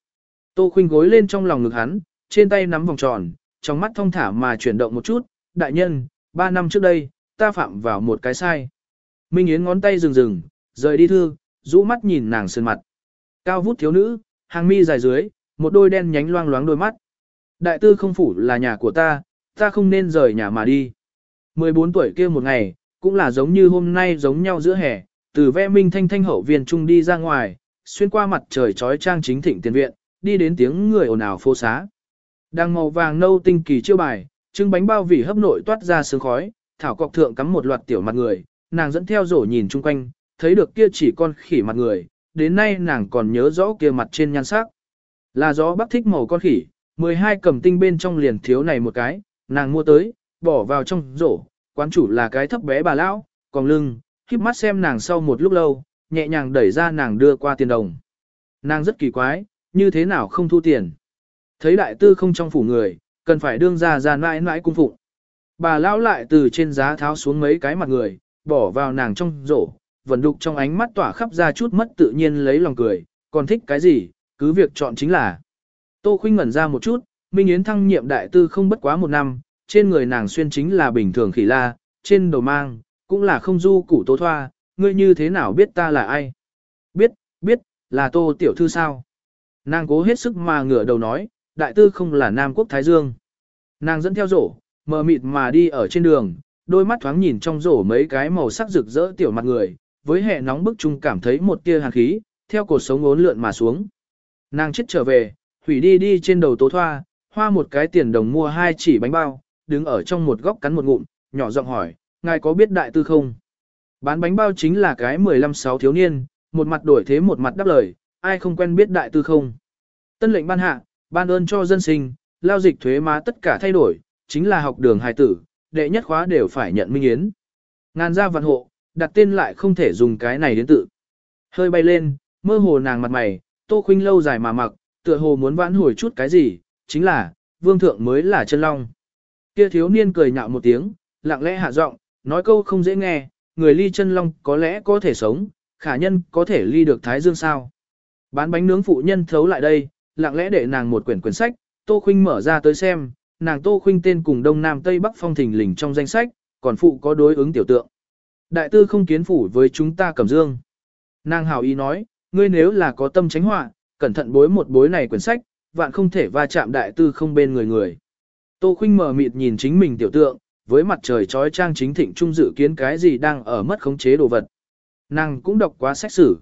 Tô Khuynh gối lên trong lòng ngực hắn, trên tay nắm vòng tròn, trong mắt thông thả mà chuyển động một chút, đại nhân, ba năm trước đây, ta phạm vào một cái sai. Minh Yến ngón tay rừng rừng, rời đi thư, rũ mắt nhìn nàng sơn mặt. Cao vút thiếu nữ, hàng mi dài dưới, một đôi đen nhánh loang loáng đôi mắt. Đại tư không phủ là nhà của ta, ta không nên rời nhà mà đi. 14 tuổi kia một ngày, cũng là giống như hôm nay giống nhau giữa hè, từ ve minh thanh thanh hậu viên trung đi ra ngoài, xuyên qua mặt trời trói trang chính thịnh tiền viện, đi đến tiếng người ồn ào phố xá. Đang màu vàng nâu tinh kỳ chiêu bài, trứng bánh bao vỉ hấp nội toát ra sương khói, thảo cọc thượng cắm một loạt tiểu mặt người, nàng dẫn theo rổ nhìn chung quanh, thấy được kia chỉ con khỉ mặt người, đến nay nàng còn nhớ rõ kia mặt trên nhan sắc. Là gió bắc thích màu con khỉ, 12 cầm tinh bên trong liền thiếu này một cái, nàng mua tới, bỏ vào trong rổ, quán chủ là cái thấp bé bà lão, còn lưng, khiếp mắt xem nàng sau một lúc lâu, nhẹ nhàng đẩy ra nàng đưa qua tiền đồng. Nàng rất kỳ quái, như thế nào không thu tiền. Thấy đại tư không trong phủ người, cần phải đương ra ra mãi mãi cung phụng. Bà lão lại từ trên giá tháo xuống mấy cái mặt người, bỏ vào nàng trong rổ, vẫn đục trong ánh mắt tỏa khắp ra chút mất tự nhiên lấy lòng cười, còn thích cái gì, cứ việc chọn chính là. Tô khuynh ngẩn ra một chút, Minh Yến thăng nhiệm đại tư không bất quá một năm, trên người nàng xuyên chính là bình thường khỉ la, trên đầu mang, cũng là không du củ tố thoa, ngươi như thế nào biết ta là ai? Biết, biết, là tô tiểu thư sao? Nàng cố hết sức mà ngửa đầu nói, đại tư không là Nam Quốc Thái Dương. Nàng dẫn theo rổ, mờ mịt mà đi ở trên đường, đôi mắt thoáng nhìn trong rổ mấy cái màu sắc rực rỡ tiểu mặt người, với hệ nóng bức chung cảm thấy một tia hàn khí, theo cuộc sống ốn lượn mà xuống. Nàng chết trở về, hủy đi đi trên đầu tố thoa, hoa một cái tiền đồng mua hai chỉ bánh bao, đứng ở trong một góc cắn một ngụm, nhỏ giọng hỏi, ngài có biết đại tư không? Bán bánh bao chính là cái 15-6 thiếu niên, một mặt đổi thế một mặt đáp lời, ai không quen biết đại tư không? Tân lệnh ban hạ, ban ơn cho dân sinh, lao dịch thuế má tất cả thay đổi, chính là học đường hài tử, đệ nhất khóa đều phải nhận minh yến. Ngàn gia vạn hộ, đặt tên lại không thể dùng cái này đến tự. Hơi bay lên, mơ hồ nàng mặt mày, tô khuynh lâu dài mà mặc, tựa hồ muốn vãn hồi chút cái gì, chính là, vương thượng mới là chân long. Kia thiếu niên cười nhạo một tiếng, lặng lẽ hạ giọng, nói câu không dễ nghe, người ly chân long có lẽ có thể sống, khả nhân có thể ly được thái dương sao. Bán bánh nướng phụ nhân thấu lại đây, lặng lẽ để nàng một quyển quyển sách, Tô Khuynh mở ra tới xem, nàng Tô Khuynh tên cùng Đông Nam Tây Bắc phong thình lình trong danh sách, còn phụ có đối ứng tiểu tượng. Đại tư không kiến phủ với chúng ta cẩm dương. Nàng hào ý nói, ngươi nếu là có tâm tránh họa, cẩn thận bối một bối này quyển sách, vạn không thể va chạm đại tư không bên người người. Tô Khuynh mở mịt nhìn chính mình tiểu tượng, với mặt trời trói trang chính thịnh trung dự kiến cái gì đang ở mất khống chế đồ vật. Nàng cũng đọc quá sách sử.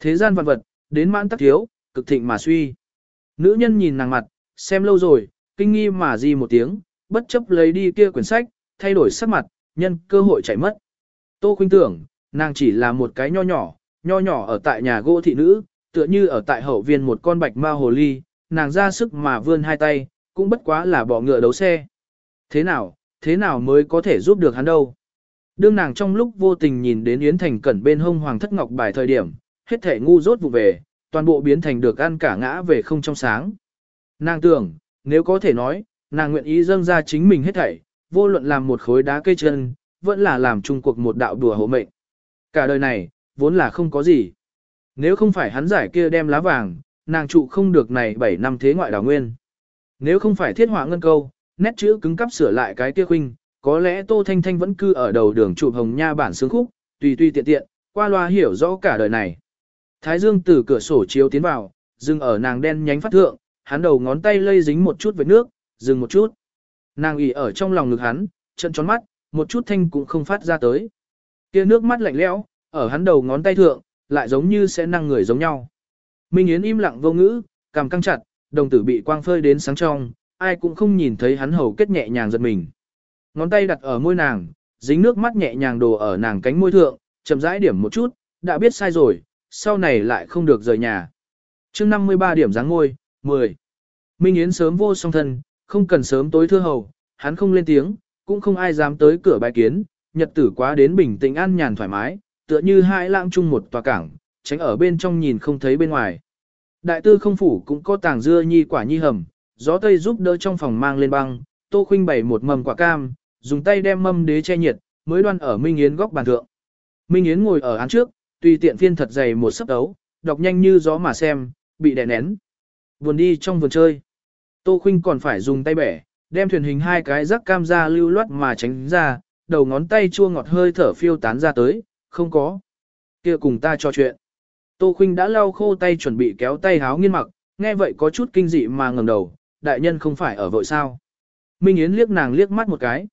Thế gian vật vật, đến mãn tắc thiếu, cực thịnh mà suy. Nữ nhân nhìn nàng mặt, xem lâu rồi, kinh nghi mà di một tiếng, bất chấp lấy đi kia quyển sách, thay đổi sắc mặt, nhân cơ hội chạy mất. Tô khuynh tưởng, nàng chỉ là một cái nho nhỏ, nho nhỏ ở tại nhà gỗ thị nữ, tựa như ở tại hậu viên một con bạch ma hồ ly, nàng ra sức mà vươn hai tay, cũng bất quá là bỏ ngựa đấu xe. Thế nào, thế nào mới có thể giúp được hắn đâu? Đương nàng trong lúc vô tình nhìn đến Yến Thành Cẩn bên hông Hoàng Thất Ngọc bài thời điểm, hết thể ngu rốt vụ về, toàn bộ biến thành được ăn cả ngã về không trong sáng. Nàng tưởng, nếu có thể nói, nàng nguyện ý dâng ra chính mình hết thảy, vô luận làm một khối đá cây chân, vẫn là làm chung cuộc một đạo đùa hộ mệnh. Cả đời này, vốn là không có gì. Nếu không phải hắn giải kia đem lá vàng, nàng trụ không được này 7 năm thế ngoại đảo nguyên. Nếu không phải thiết họa ngân câu, nét chữ cứng cắp sửa lại cái kia khuynh, có lẽ Tô Thanh Thanh vẫn cư ở đầu đường trụ hồng nha bản sướng khúc, tùy tùy tiện tiện, qua loa hiểu rõ cả đời này. Thái Dương từ cửa sổ chiếu tiến vào, dừng ở nàng đen nhánh phát thượng, hắn đầu ngón tay lây dính một chút với nước, dừng một chút. Nàng ủy ở trong lòng ngực hắn, trận tròn mắt, một chút thanh cũng không phát ra tới. Kia nước mắt lạnh lẽo, ở hắn đầu ngón tay thượng, lại giống như sẽ năng người giống nhau. Minh Yến im lặng vô ngữ, cằm căng chặt, đồng tử bị quang phơi đến sáng trong, ai cũng không nhìn thấy hắn hầu kết nhẹ nhàng giật mình. Ngón tay đặt ở môi nàng, dính nước mắt nhẹ nhàng đổ ở nàng cánh môi thượng, chậm rãi điểm một chút, đã biết sai rồi, sau này lại không được rời nhà. chương 53 điểm dáng ngôi, 10. Minh Yến sớm vô song thân, không cần sớm tối thưa hầu, hắn không lên tiếng, cũng không ai dám tới cửa bài kiến, nhật tử quá đến bình tĩnh an nhàn thoải mái, tựa như hai lãng chung một tòa cảng, tránh ở bên trong nhìn không thấy bên ngoài. Đại tư không phủ cũng có tàng dưa nhi quả nhi hầm, gió tây giúp đỡ trong phòng mang lên băng, tô khuynh bày một mầm quả cam, dùng tay đem mâm đế che nhiệt, mới đoan ở Minh Yến góc bàn thượng. Minh Yến ngồi ở án trước, tùy tiện phiên thật dày một sấp đấu, đọc nhanh như gió mà xem, bị đè nén. Vườn đi trong vườn chơi. Tô Khuynh còn phải dùng tay bẻ, đem thuyền hình hai cái rắc cam ra lưu loát mà tránh ra, đầu ngón tay chua ngọt hơi thở phiêu tán ra tới, không có. kia cùng ta trò chuyện. Tô Khuynh đã lau khô tay chuẩn bị kéo tay háo nghiên mặc, nghe vậy có chút kinh dị mà ngẩng đầu, đại nhân không phải ở vội sao. Minh Yến liếc nàng liếc mắt một cái.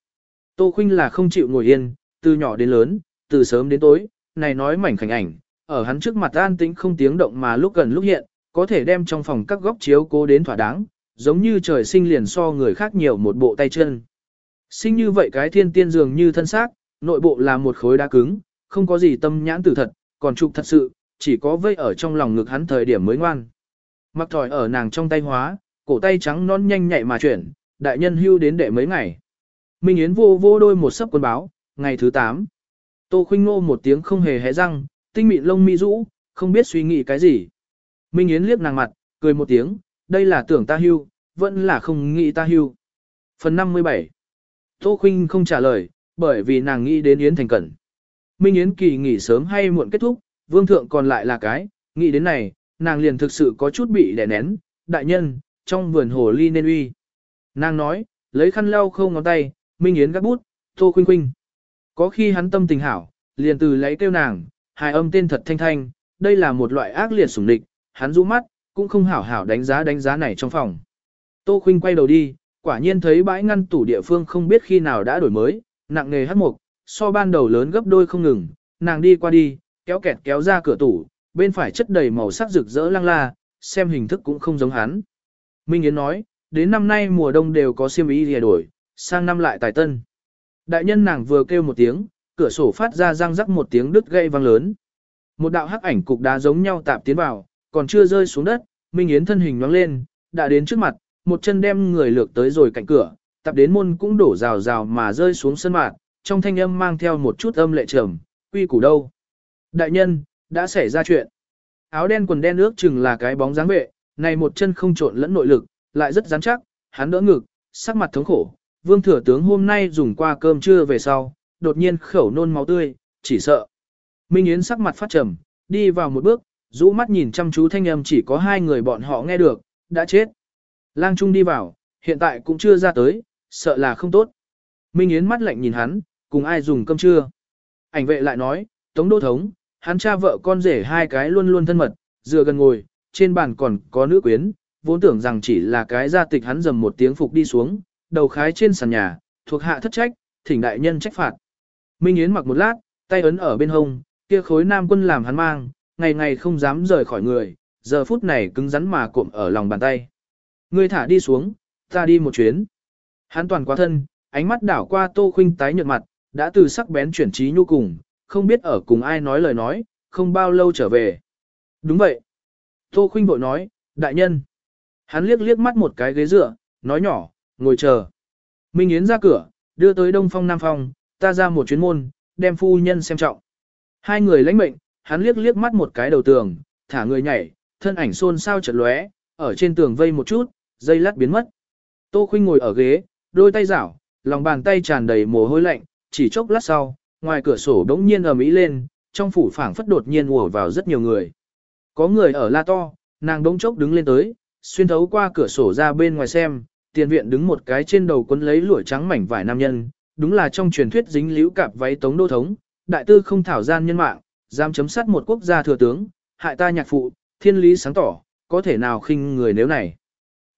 Tô Khuynh là không chịu ngồi yên, từ nhỏ đến lớn, từ sớm đến tối, này nói mảnh khảnh ảnh, ở hắn trước mặt an tĩnh không tiếng động mà lúc gần lúc hiện, có thể đem trong phòng các góc chiếu cố đến thỏa đáng, giống như trời sinh liền so người khác nhiều một bộ tay chân. Sinh như vậy cái thiên tiên dường như thân xác, nội bộ là một khối đá cứng, không có gì tâm nhãn tử thật, còn trục thật sự, chỉ có vây ở trong lòng ngực hắn thời điểm mới ngoan. Mặc thỏi ở nàng trong tay hóa, cổ tay trắng non nhanh nhạy mà chuyển, đại nhân hưu đến đệ mấy ngày. Minh Yến vô vô đôi một sấp quần báo, ngày thứ 8. Tô Khuynh Ngô một tiếng không hề hé răng, tinh mịn lông mi rũ, không biết suy nghĩ cái gì. Minh Yến liếc nàng mặt, cười một tiếng, đây là tưởng ta hưu, vẫn là không nghĩ ta hưu. Phần 57 Tô Khuynh không trả lời, bởi vì nàng nghĩ đến Yến Thành Cẩn. Minh Yến kỳ nghỉ sớm hay muộn kết thúc, vương thượng còn lại là cái, nghĩ đến này, nàng liền thực sự có chút bị đè nén, đại nhân, trong vườn hồ ly nên uy. Nàng nói, lấy khăn lau khâu ngón tay, Minh Yến gắt bút, Tô Khuynh Khuynh. Có khi hắn tâm tình hảo, liền từ lấy kêu nàng, hài âm tên thật thanh thanh, đây là một loại ác liệt sủng địch, hắn rũ mắt, cũng không hảo hảo đánh giá đánh giá này trong phòng. Tô Khuynh quay đầu đi, quả nhiên thấy bãi ngăn tủ địa phương không biết khi nào đã đổi mới, nặng nghề hát mục, so ban đầu lớn gấp đôi không ngừng, nàng đi qua đi, kéo kẹt kéo ra cửa tủ, bên phải chất đầy màu sắc rực rỡ lăng la, xem hình thức cũng không giống hắn. Minh Yến nói, đến năm nay mùa đông đều có xiêm y lìa đổi, sang năm lại tài tân. Đại nhân nàng vừa kêu một tiếng, cửa sổ phát ra răng rắc một tiếng đứt gây vang lớn. Một đạo hắc ảnh cục đá giống nhau tạp tiến vào, còn chưa rơi xuống đất, Minh Yến thân hình nhoáng lên, đã đến trước mặt, một chân đem người lược tới rồi cạnh cửa, tạp đến môn cũng đổ rào rào mà rơi xuống sân mạn, trong thanh âm mang theo một chút âm lệ trầm, quy củ đâu. Đại nhân, đã xảy ra chuyện. Áo đen quần đen ước chừng là cái bóng dáng vệ, này một chân không trộn lẫn nội lực, lại rất rắn chắc, hắn đỡ ngực, sắc mặt thống khổ. Vương thừa tướng hôm nay dùng qua cơm trưa về sau, đột nhiên khẩu nôn máu tươi, chỉ sợ. Minh Yến sắc mặt phát trầm, đi vào một bước, rũ mắt nhìn chăm chú thanh âm chỉ có hai người bọn họ nghe được, đã chết. Lang Trung đi vào, hiện tại cũng chưa ra tới, sợ là không tốt. Minh Yến mắt lạnh nhìn hắn, cùng ai dùng cơm trưa. Ảnh vệ lại nói, Tống Đô Thống, hắn cha vợ con rể hai cái luôn luôn thân mật, dựa gần ngồi, trên bàn còn có nữ quyến, vốn tưởng rằng chỉ là cái gia tịch hắn dầm một tiếng phục đi xuống, đầu khái trên sàn nhà, thuộc hạ thất trách, thỉnh đại nhân trách phạt. Minh Yến mặc một lát, tay ấn ở bên hông, kia khối nam quân làm hắn mang, ngày ngày không dám rời khỏi người, giờ phút này cứng rắn mà cộm ở lòng bàn tay. Ngươi thả đi xuống, ta đi một chuyến. Hắn toàn quá thân, ánh mắt đảo qua Tô Khuynh tái nhợt mặt, đã từ sắc bén chuyển trí nhu cùng, không biết ở cùng ai nói lời nói, không bao lâu trở về. Đúng vậy. Tô Khuynh vội nói, đại nhân. Hắn liếc liếc mắt một cái ghế dựa, nói nhỏ, ngồi chờ. Minh Yến ra cửa, đưa tới Đông Phong Nam Phong, ta ra một chuyến môn, đem phu nhân xem trọng. Hai người lãnh mệnh, hắn liếc liếc mắt một cái đầu tường, thả người nhảy, thân ảnh xôn xao chợt lóe, ở trên tường vây một chút, dây lát biến mất. Tô Khuynh ngồi ở ghế, đôi tay rảo, lòng bàn tay tràn đầy mồ hôi lạnh, chỉ chốc lát sau, ngoài cửa sổ đống nhiên ầm ĩ lên, trong phủ phảng phất đột nhiên ùa vào rất nhiều người. Có người ở la to, nàng đống chốc đứng lên tới, xuyên thấu qua cửa sổ ra bên ngoài xem, tiền viện đứng một cái trên đầu quấn lấy lụa trắng mảnh vải nam nhân, đúng là trong truyền thuyết dính liễu cạp váy tống đô thống, đại tư không thảo gian nhân mạng, dám chấm sát một quốc gia thừa tướng, hại ta nhạc phụ, thiên lý sáng tỏ, có thể nào khinh người nếu này.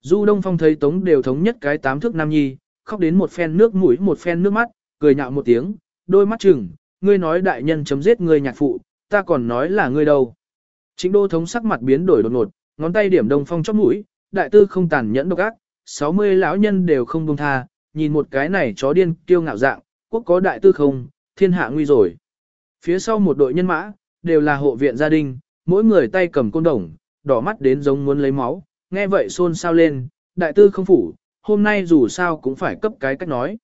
Du Đông Phong thấy tống đều thống nhất cái tám thước nam nhi, khóc đến một phen nước mũi một phen nước mắt, cười nhạo một tiếng, đôi mắt chừng, ngươi nói đại nhân chấm giết ngươi nhạc phụ, ta còn nói là ngươi đâu. Chính đô thống sắc mặt biến đổi đột ngột, ngón tay điểm Đông Phong chóp mũi, đại tư không tàn nhẫn độc ác, 60 lão nhân đều không buông tha, nhìn một cái này chó điên kiêu ngạo dạng, quốc có đại tư không, thiên hạ nguy rồi. Phía sau một đội nhân mã, đều là hộ viện gia đình, mỗi người tay cầm côn đồng, đỏ mắt đến giống muốn lấy máu, nghe vậy xôn xao lên, đại tư không phủ, hôm nay dù sao cũng phải cấp cái cách nói.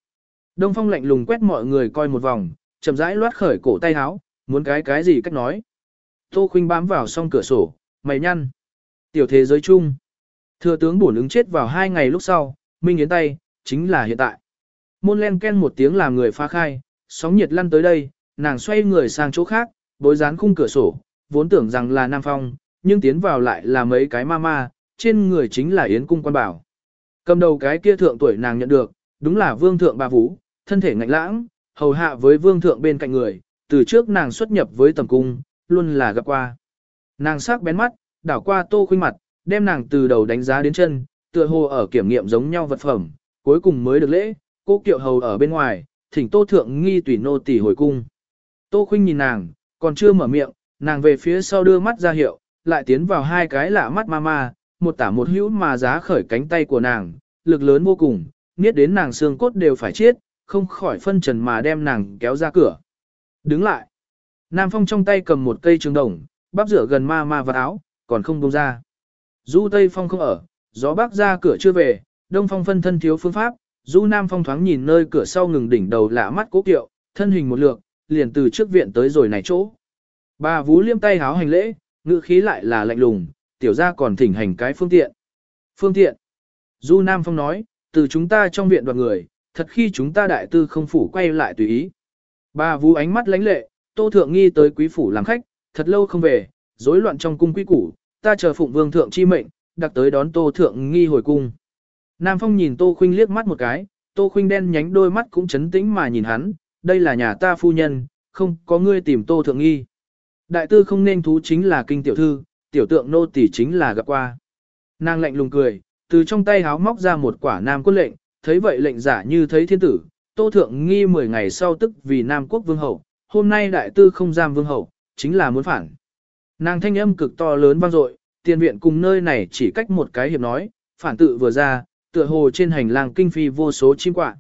Đông Phong lạnh lùng quét mọi người coi một vòng, chậm rãi loát khởi cổ tay áo, muốn cái cái gì cách nói. Tô Khuynh bám vào song cửa sổ, mày nhăn. Tiểu thế giới chung. Thừa tướng bổn ứng chết vào hai ngày lúc sau, Minh Yến tay, chính là hiện tại. Môn len ken một tiếng làm người phá khai, sóng nhiệt lăn tới đây, nàng xoay người sang chỗ khác, bối dán khung cửa sổ, vốn tưởng rằng là Nam Phong, nhưng tiến vào lại là mấy cái ma ma, trên người chính là Yến Cung quan bảo. Cầm đầu cái kia thượng tuổi nàng nhận được, đúng là vương thượng bà vũ, thân thể ngạnh lãng, hầu hạ với vương thượng bên cạnh người, từ trước nàng xuất nhập với tầm cung, luôn là gặp qua. Nàng sắc bén mắt, đảo qua tô khuynh mặt, đem nàng từ đầu đánh giá đến chân, tựa hồ ở kiểm nghiệm giống nhau vật phẩm, cuối cùng mới được lễ, cô kiệu hầu ở bên ngoài, thỉnh tô thượng nghi tùy nô tỳ hồi cung. Tô khuynh nhìn nàng, còn chưa mở miệng, nàng về phía sau đưa mắt ra hiệu, lại tiến vào hai cái lạ mắt ma ma, một tả một hữu mà giá khởi cánh tay của nàng, lực lớn vô cùng, nghiết đến nàng xương cốt đều phải chết, không khỏi phân trần mà đem nàng kéo ra cửa. Đứng lại. Nam Phong trong tay cầm một cây trường đồng, bắp rửa gần ma ma vật áo, còn không buông ra. Du Tây Phong không ở, gió Bắc ra cửa chưa về, Đông Phong phân thân thiếu phương pháp, Du Nam Phong thoáng nhìn nơi cửa sau ngừng đỉnh đầu lạ mắt cố kiệu, thân hình một lượt, liền từ trước viện tới rồi này chỗ. Bà Vú liêm tay háo hành lễ, ngữ khí lại là lạnh lùng, tiểu ra còn thỉnh hành cái phương tiện. Phương tiện. Du Nam Phong nói, từ chúng ta trong viện đoàn người, thật khi chúng ta đại tư không phủ quay lại tùy ý. Bà Vú ánh mắt lánh lệ, tô thượng nghi tới quý phủ làm khách, thật lâu không về, rối loạn trong cung quý củ, ta chờ phụng vương thượng chi mệnh, đặc tới đón tô thượng nghi hồi cung. Nam Phong nhìn tô khuynh liếc mắt một cái, tô khuynh đen nhánh đôi mắt cũng chấn tĩnh mà nhìn hắn, đây là nhà ta phu nhân, không có ngươi tìm tô thượng nghi. Đại tư không nên thú chính là kinh tiểu thư, tiểu tượng nô tỷ chính là gặp qua. Nàng lạnh lùng cười, từ trong tay háo móc ra một quả nam quân lệnh, thấy vậy lệnh giả như thấy thiên tử, tô thượng nghi 10 ngày sau tức vì nam quốc vương hậu, hôm nay đại tư không giam vương hậu, chính là muốn phản. Nàng thanh âm cực to lớn vang dội, tiền viện cùng nơi này chỉ cách một cái hiệp nói, phản tự vừa ra, tựa hồ trên hành lang kinh phi vô số chim quạ.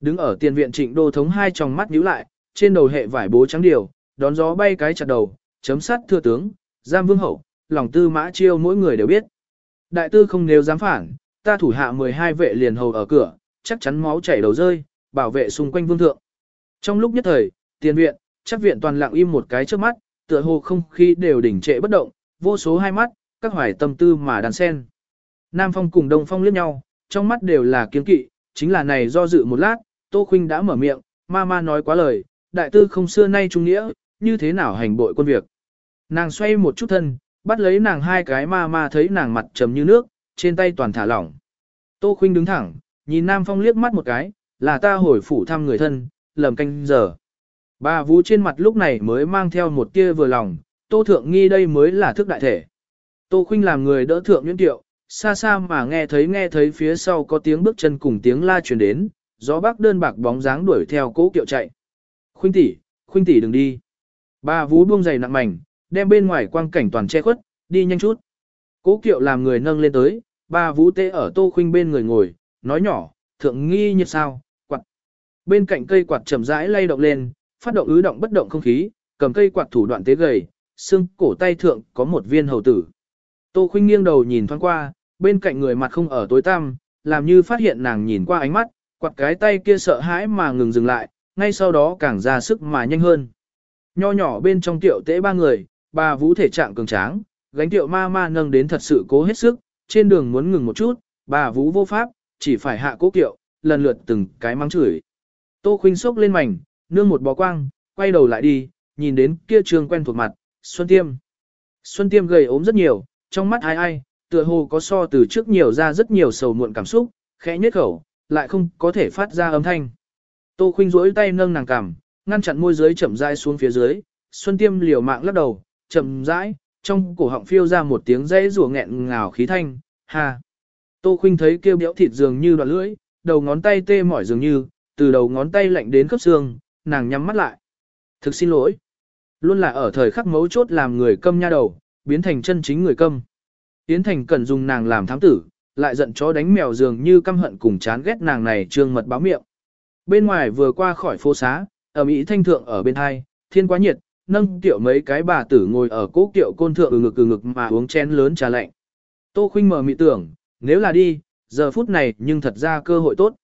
Đứng ở tiền viện trịnh đô thống hai tròng mắt nhíu lại, trên đầu hệ vải bố trắng điều, đón gió bay cái chặt đầu, chấm sát thưa tướng, giam vương hậu, lòng tư mã chiêu mỗi người đều biết. Đại tư không nếu dám phản, ta thủ hạ 12 vệ liền hầu ở cửa, chắc chắn máu chảy đầu rơi, bảo vệ xung quanh vương thượng. Trong lúc nhất thời, tiền viện, chắc viện toàn lặng im một cái trước mắt, tựa hồ không khí đều đỉnh trệ bất động, vô số hai mắt, các hoài tâm tư mà đàn sen. Nam Phong cùng Đông Phong liếc nhau, trong mắt đều là kiên kỵ, chính là này do dự một lát, Tô Khuynh đã mở miệng, ma ma nói quá lời, đại tư không xưa nay trung nghĩa, như thế nào hành bội quân việc. Nàng xoay một chút thân, bắt lấy nàng hai cái ma ma thấy nàng mặt trầm như nước, trên tay toàn thả lỏng. Tô Khuynh đứng thẳng, nhìn Nam Phong liếc mắt một cái, là ta hồi phủ thăm người thân, lầm canh giờ. Bà Vũ trên mặt lúc này mới mang theo một tia vừa lòng, Tô Thượng Nghi đây mới là thức đại thể. Tô Khuynh làm người đỡ thượng Nguyễn tiệu, xa xa mà nghe thấy nghe thấy phía sau có tiếng bước chân cùng tiếng la truyền đến, gió bác đơn bạc bóng dáng đuổi theo cố kiệu chạy. Khuynh tỷ, Khuynh tỷ đừng đi. Bà Vũ buông giày nặng mảnh, đem bên ngoài quang cảnh toàn che khuất, đi nhanh chút. Cố kiệu làm người nâng lên tới, bà Vũ tê ở Tô Khuynh bên người ngồi, nói nhỏ, thượng nghi như sao, quạt. Bên cạnh cây quạt chậm rãi lay động lên, phát động ứ động bất động không khí, cầm cây quạt thủ đoạn tế gầy, xương cổ tay thượng có một viên hầu tử. Tô Khuynh nghiêng đầu nhìn thoáng qua, bên cạnh người mặt không ở tối tăm, làm như phát hiện nàng nhìn qua ánh mắt, quạt cái tay kia sợ hãi mà ngừng dừng lại, ngay sau đó càng ra sức mà nhanh hơn. Nho nhỏ bên trong tiệu tế ba người, bà vũ thể trạng cường tráng, gánh tiệu ma ma nâng đến thật sự cố hết sức, trên đường muốn ngừng một chút, bà vũ vô pháp, chỉ phải hạ cố kiệu, lần lượt từng cái mắng chửi. Tô Khuynh sốc lên mảnh, nương một bó quang, quay đầu lại đi, nhìn đến kia trường quen thuộc mặt, Xuân Tiêm. Xuân Tiêm gầy ốm rất nhiều, trong mắt ai ai, tựa hồ có so từ trước nhiều ra rất nhiều sầu muộn cảm xúc, khẽ nhếch khẩu, lại không có thể phát ra âm thanh. Tô Khuynh duỗi tay nâng nàng cằm, ngăn chặn môi dưới chậm rãi xuống phía dưới, Xuân Tiêm liều mạng lắc đầu, chậm rãi, trong cổ họng phiêu ra một tiếng rẽ rủa nghẹn ngào khí thanh, ha. Tô Khuynh thấy kêu béo thịt dường như đoạn lưỡi, đầu ngón tay tê mỏi dường như, từ đầu ngón tay lạnh đến khớp xương, nàng nhắm mắt lại. Thực xin lỗi. Luôn là ở thời khắc mấu chốt làm người câm nha đầu, biến thành chân chính người câm. Yến Thành cần dùng nàng làm thám tử, lại giận chó đánh mèo dường như căm hận cùng chán ghét nàng này trương mật báo miệng. Bên ngoài vừa qua khỏi phố xá, ở Mỹ thanh thượng ở bên hai, thiên quá nhiệt, nâng tiểu mấy cái bà tử ngồi ở cố kiệu côn thượng ừ ngực ừ ngực mà uống chén lớn trà lạnh. Tô khinh mở mị tưởng, nếu là đi, giờ phút này nhưng thật ra cơ hội tốt.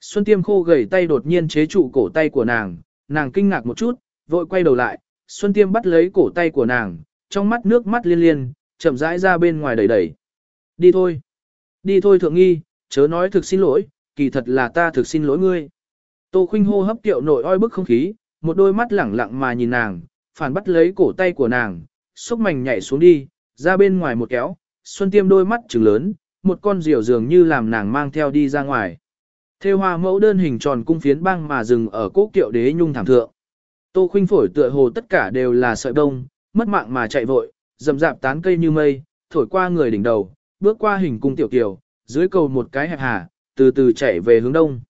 Xuân tiêm khô gầy tay đột nhiên chế trụ cổ tay của nàng, nàng kinh ngạc một chút, vội quay đầu lại, Xuân tiêm bắt lấy cổ tay của nàng, trong mắt nước mắt liên liên, chậm rãi ra bên ngoài đẩy đẩy. Đi thôi. Đi thôi thượng nghi, chớ nói thực xin lỗi, kỳ thật là ta thực xin lỗi ngươi. Tô khinh hô hấp tiệu nội oi bức không khí, một đôi mắt lẳng lặng mà nhìn nàng, phản bắt lấy cổ tay của nàng, xúc mảnh nhảy xuống đi, ra bên ngoài một kéo, Xuân Tiêm đôi mắt trừng lớn, một con diều dường như làm nàng mang theo đi ra ngoài. Thêu hoa mẫu đơn hình tròn cung phiến băng mà dừng ở cố kiệu đế nhung thảm thượng. Tô khinh phổi tựa hồ tất cả đều là sợi đông, mất mạng mà chạy vội, dầm dạp tán cây như mây, thổi qua người đỉnh đầu, bước qua hình cung tiểu kiều, dưới cầu một cái hẹp hà, từ từ chạy về hướng đông.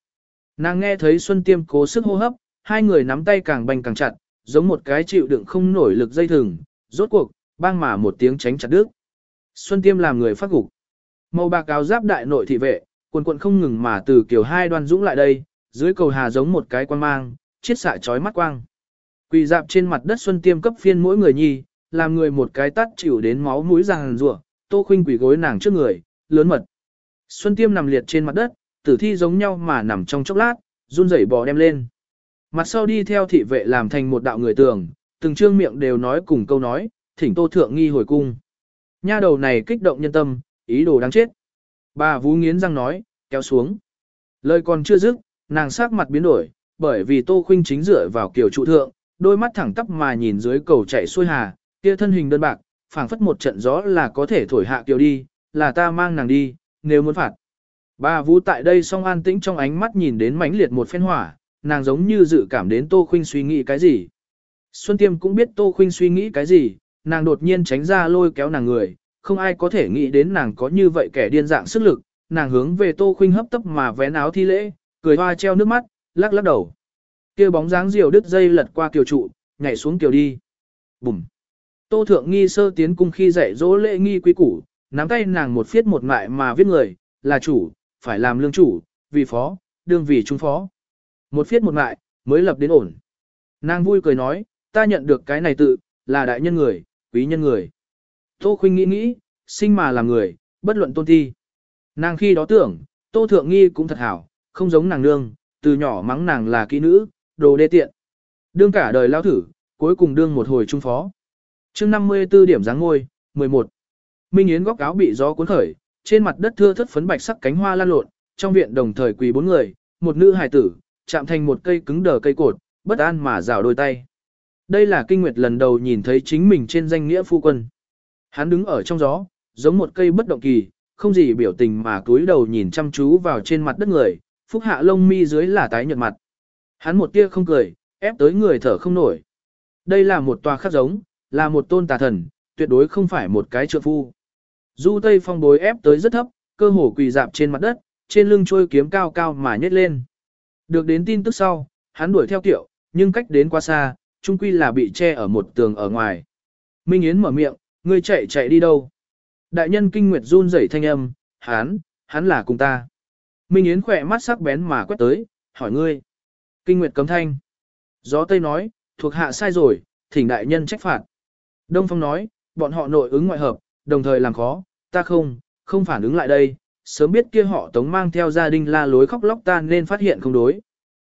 Nàng nghe thấy Xuân Tiêm cố sức hô hấp, hai người nắm tay càng bành càng chặt, giống một cái chịu đựng không nổi lực dây thừng, rốt cuộc, bang mà một tiếng tránh chặt đứt. Xuân Tiêm làm người phát gục. Màu bạc áo giáp đại nội thị vệ, quần quần không ngừng mà từ kiểu hai đoan dũng lại đây, dưới cầu hà giống một cái quan mang, chiết xạ chói mắt quang. Quỳ dạp trên mặt đất Xuân Tiêm cấp phiên mỗi người nhi, làm người một cái tắt chịu đến máu mũi ràng rủa, Tô Khuynh quỳ gối nàng trước người, lớn mật. Xuân Tiêm nằm liệt trên mặt đất, tử thi giống nhau mà nằm trong chốc lát, run rẩy bò đem lên. Mặt sau đi theo thị vệ làm thành một đạo người tường, từng trương miệng đều nói cùng câu nói, thỉnh Tô Thượng nghi hồi cung. Nha đầu này kích động nhân tâm, ý đồ đáng chết. Bà Vú nghiến răng nói, kéo xuống. Lời còn chưa dứt, nàng sắc mặt biến đổi, bởi vì Tô Khuynh chính dựa vào kiểu trụ thượng, đôi mắt thẳng tắp mà nhìn dưới cầu chạy xuôi hà, kia thân hình đơn bạc, phảng phất một trận gió là có thể thổi hạ kiều đi, là ta mang nàng đi, nếu muốn phạt. Bà Vũ tại đây song an tĩnh trong ánh mắt nhìn đến mãnh liệt một phen hỏa, nàng giống như dự cảm đến Tô Khuynh suy nghĩ cái gì. Xuân Tiêm cũng biết Tô Khuynh suy nghĩ cái gì, nàng đột nhiên tránh ra lôi kéo nàng người, không ai có thể nghĩ đến nàng có như vậy kẻ điên dạng sức lực, nàng hướng về Tô Khuynh hấp tấp mà vén áo thi lễ, cười hoa treo nước mắt, lắc lắc đầu. Kia bóng dáng diều đứt dây lật qua kiều trụ, nhảy xuống kiều đi. Bùm. Tô thượng nghi sơ tiến cung khi dạy dỗ lễ nghi quý củ, nắm tay nàng một phiết một mại mà viết người, là chủ, phải làm lương chủ, vì phó, đương vì trung phó. một phiết một mại, mới lập đến ổn. Nàng vui cười nói, ta nhận được cái này tự, là đại nhân người, quý nhân người. Tô Khuynh nghĩ nghĩ, sinh mà làm người, bất luận tôn thi. Nàng khi đó tưởng, Tô Thượng Nghi cũng thật hảo, không giống nàng nương, từ nhỏ mắng nàng là kỹ nữ, đồ đê tiện. Đương cả đời lao thử, cuối cùng đương một hồi trung phó. chương 54 điểm dáng ngôi, 11. Minh Yến góc áo bị gió cuốn khởi, trên mặt đất thưa thất phấn bạch sắc cánh hoa lan lộn, trong viện đồng thời quỳ bốn người, một nữ hài tử, chạm thành một cây cứng đờ cây cột, bất an mà rào đôi tay. Đây là kinh nguyệt lần đầu nhìn thấy chính mình trên danh nghĩa phu quân. Hắn đứng ở trong gió, giống một cây bất động kỳ, không gì biểu tình mà cúi đầu nhìn chăm chú vào trên mặt đất người, phúc hạ lông mi dưới là tái nhợt mặt. Hắn một tia không cười, ép tới người thở không nổi. Đây là một tòa khắc giống, là một tôn tà thần, tuyệt đối không phải một cái trượng phu. Du Tây Phong bối ép tới rất thấp, cơ hồ quỳ dạp trên mặt đất, trên lưng trôi kiếm cao cao mà nhét lên. Được đến tin tức sau, hắn đuổi theo tiểu, nhưng cách đến quá xa, chung quy là bị che ở một tường ở ngoài. Minh Yến mở miệng, ngươi chạy chạy đi đâu? Đại nhân kinh nguyệt run rẩy thanh âm, hắn, hắn là cùng ta. Minh Yến khỏe mắt sắc bén mà quét tới, hỏi ngươi. Kinh nguyệt cấm thanh. Gió Tây nói, thuộc hạ sai rồi, thỉnh đại nhân trách phạt. Đông Phong nói, bọn họ nội ứng ngoại hợp, đồng thời làm khó, ta không, không phản ứng lại đây, sớm biết kia họ tống mang theo gia đình la lối khóc lóc ta nên phát hiện không đối.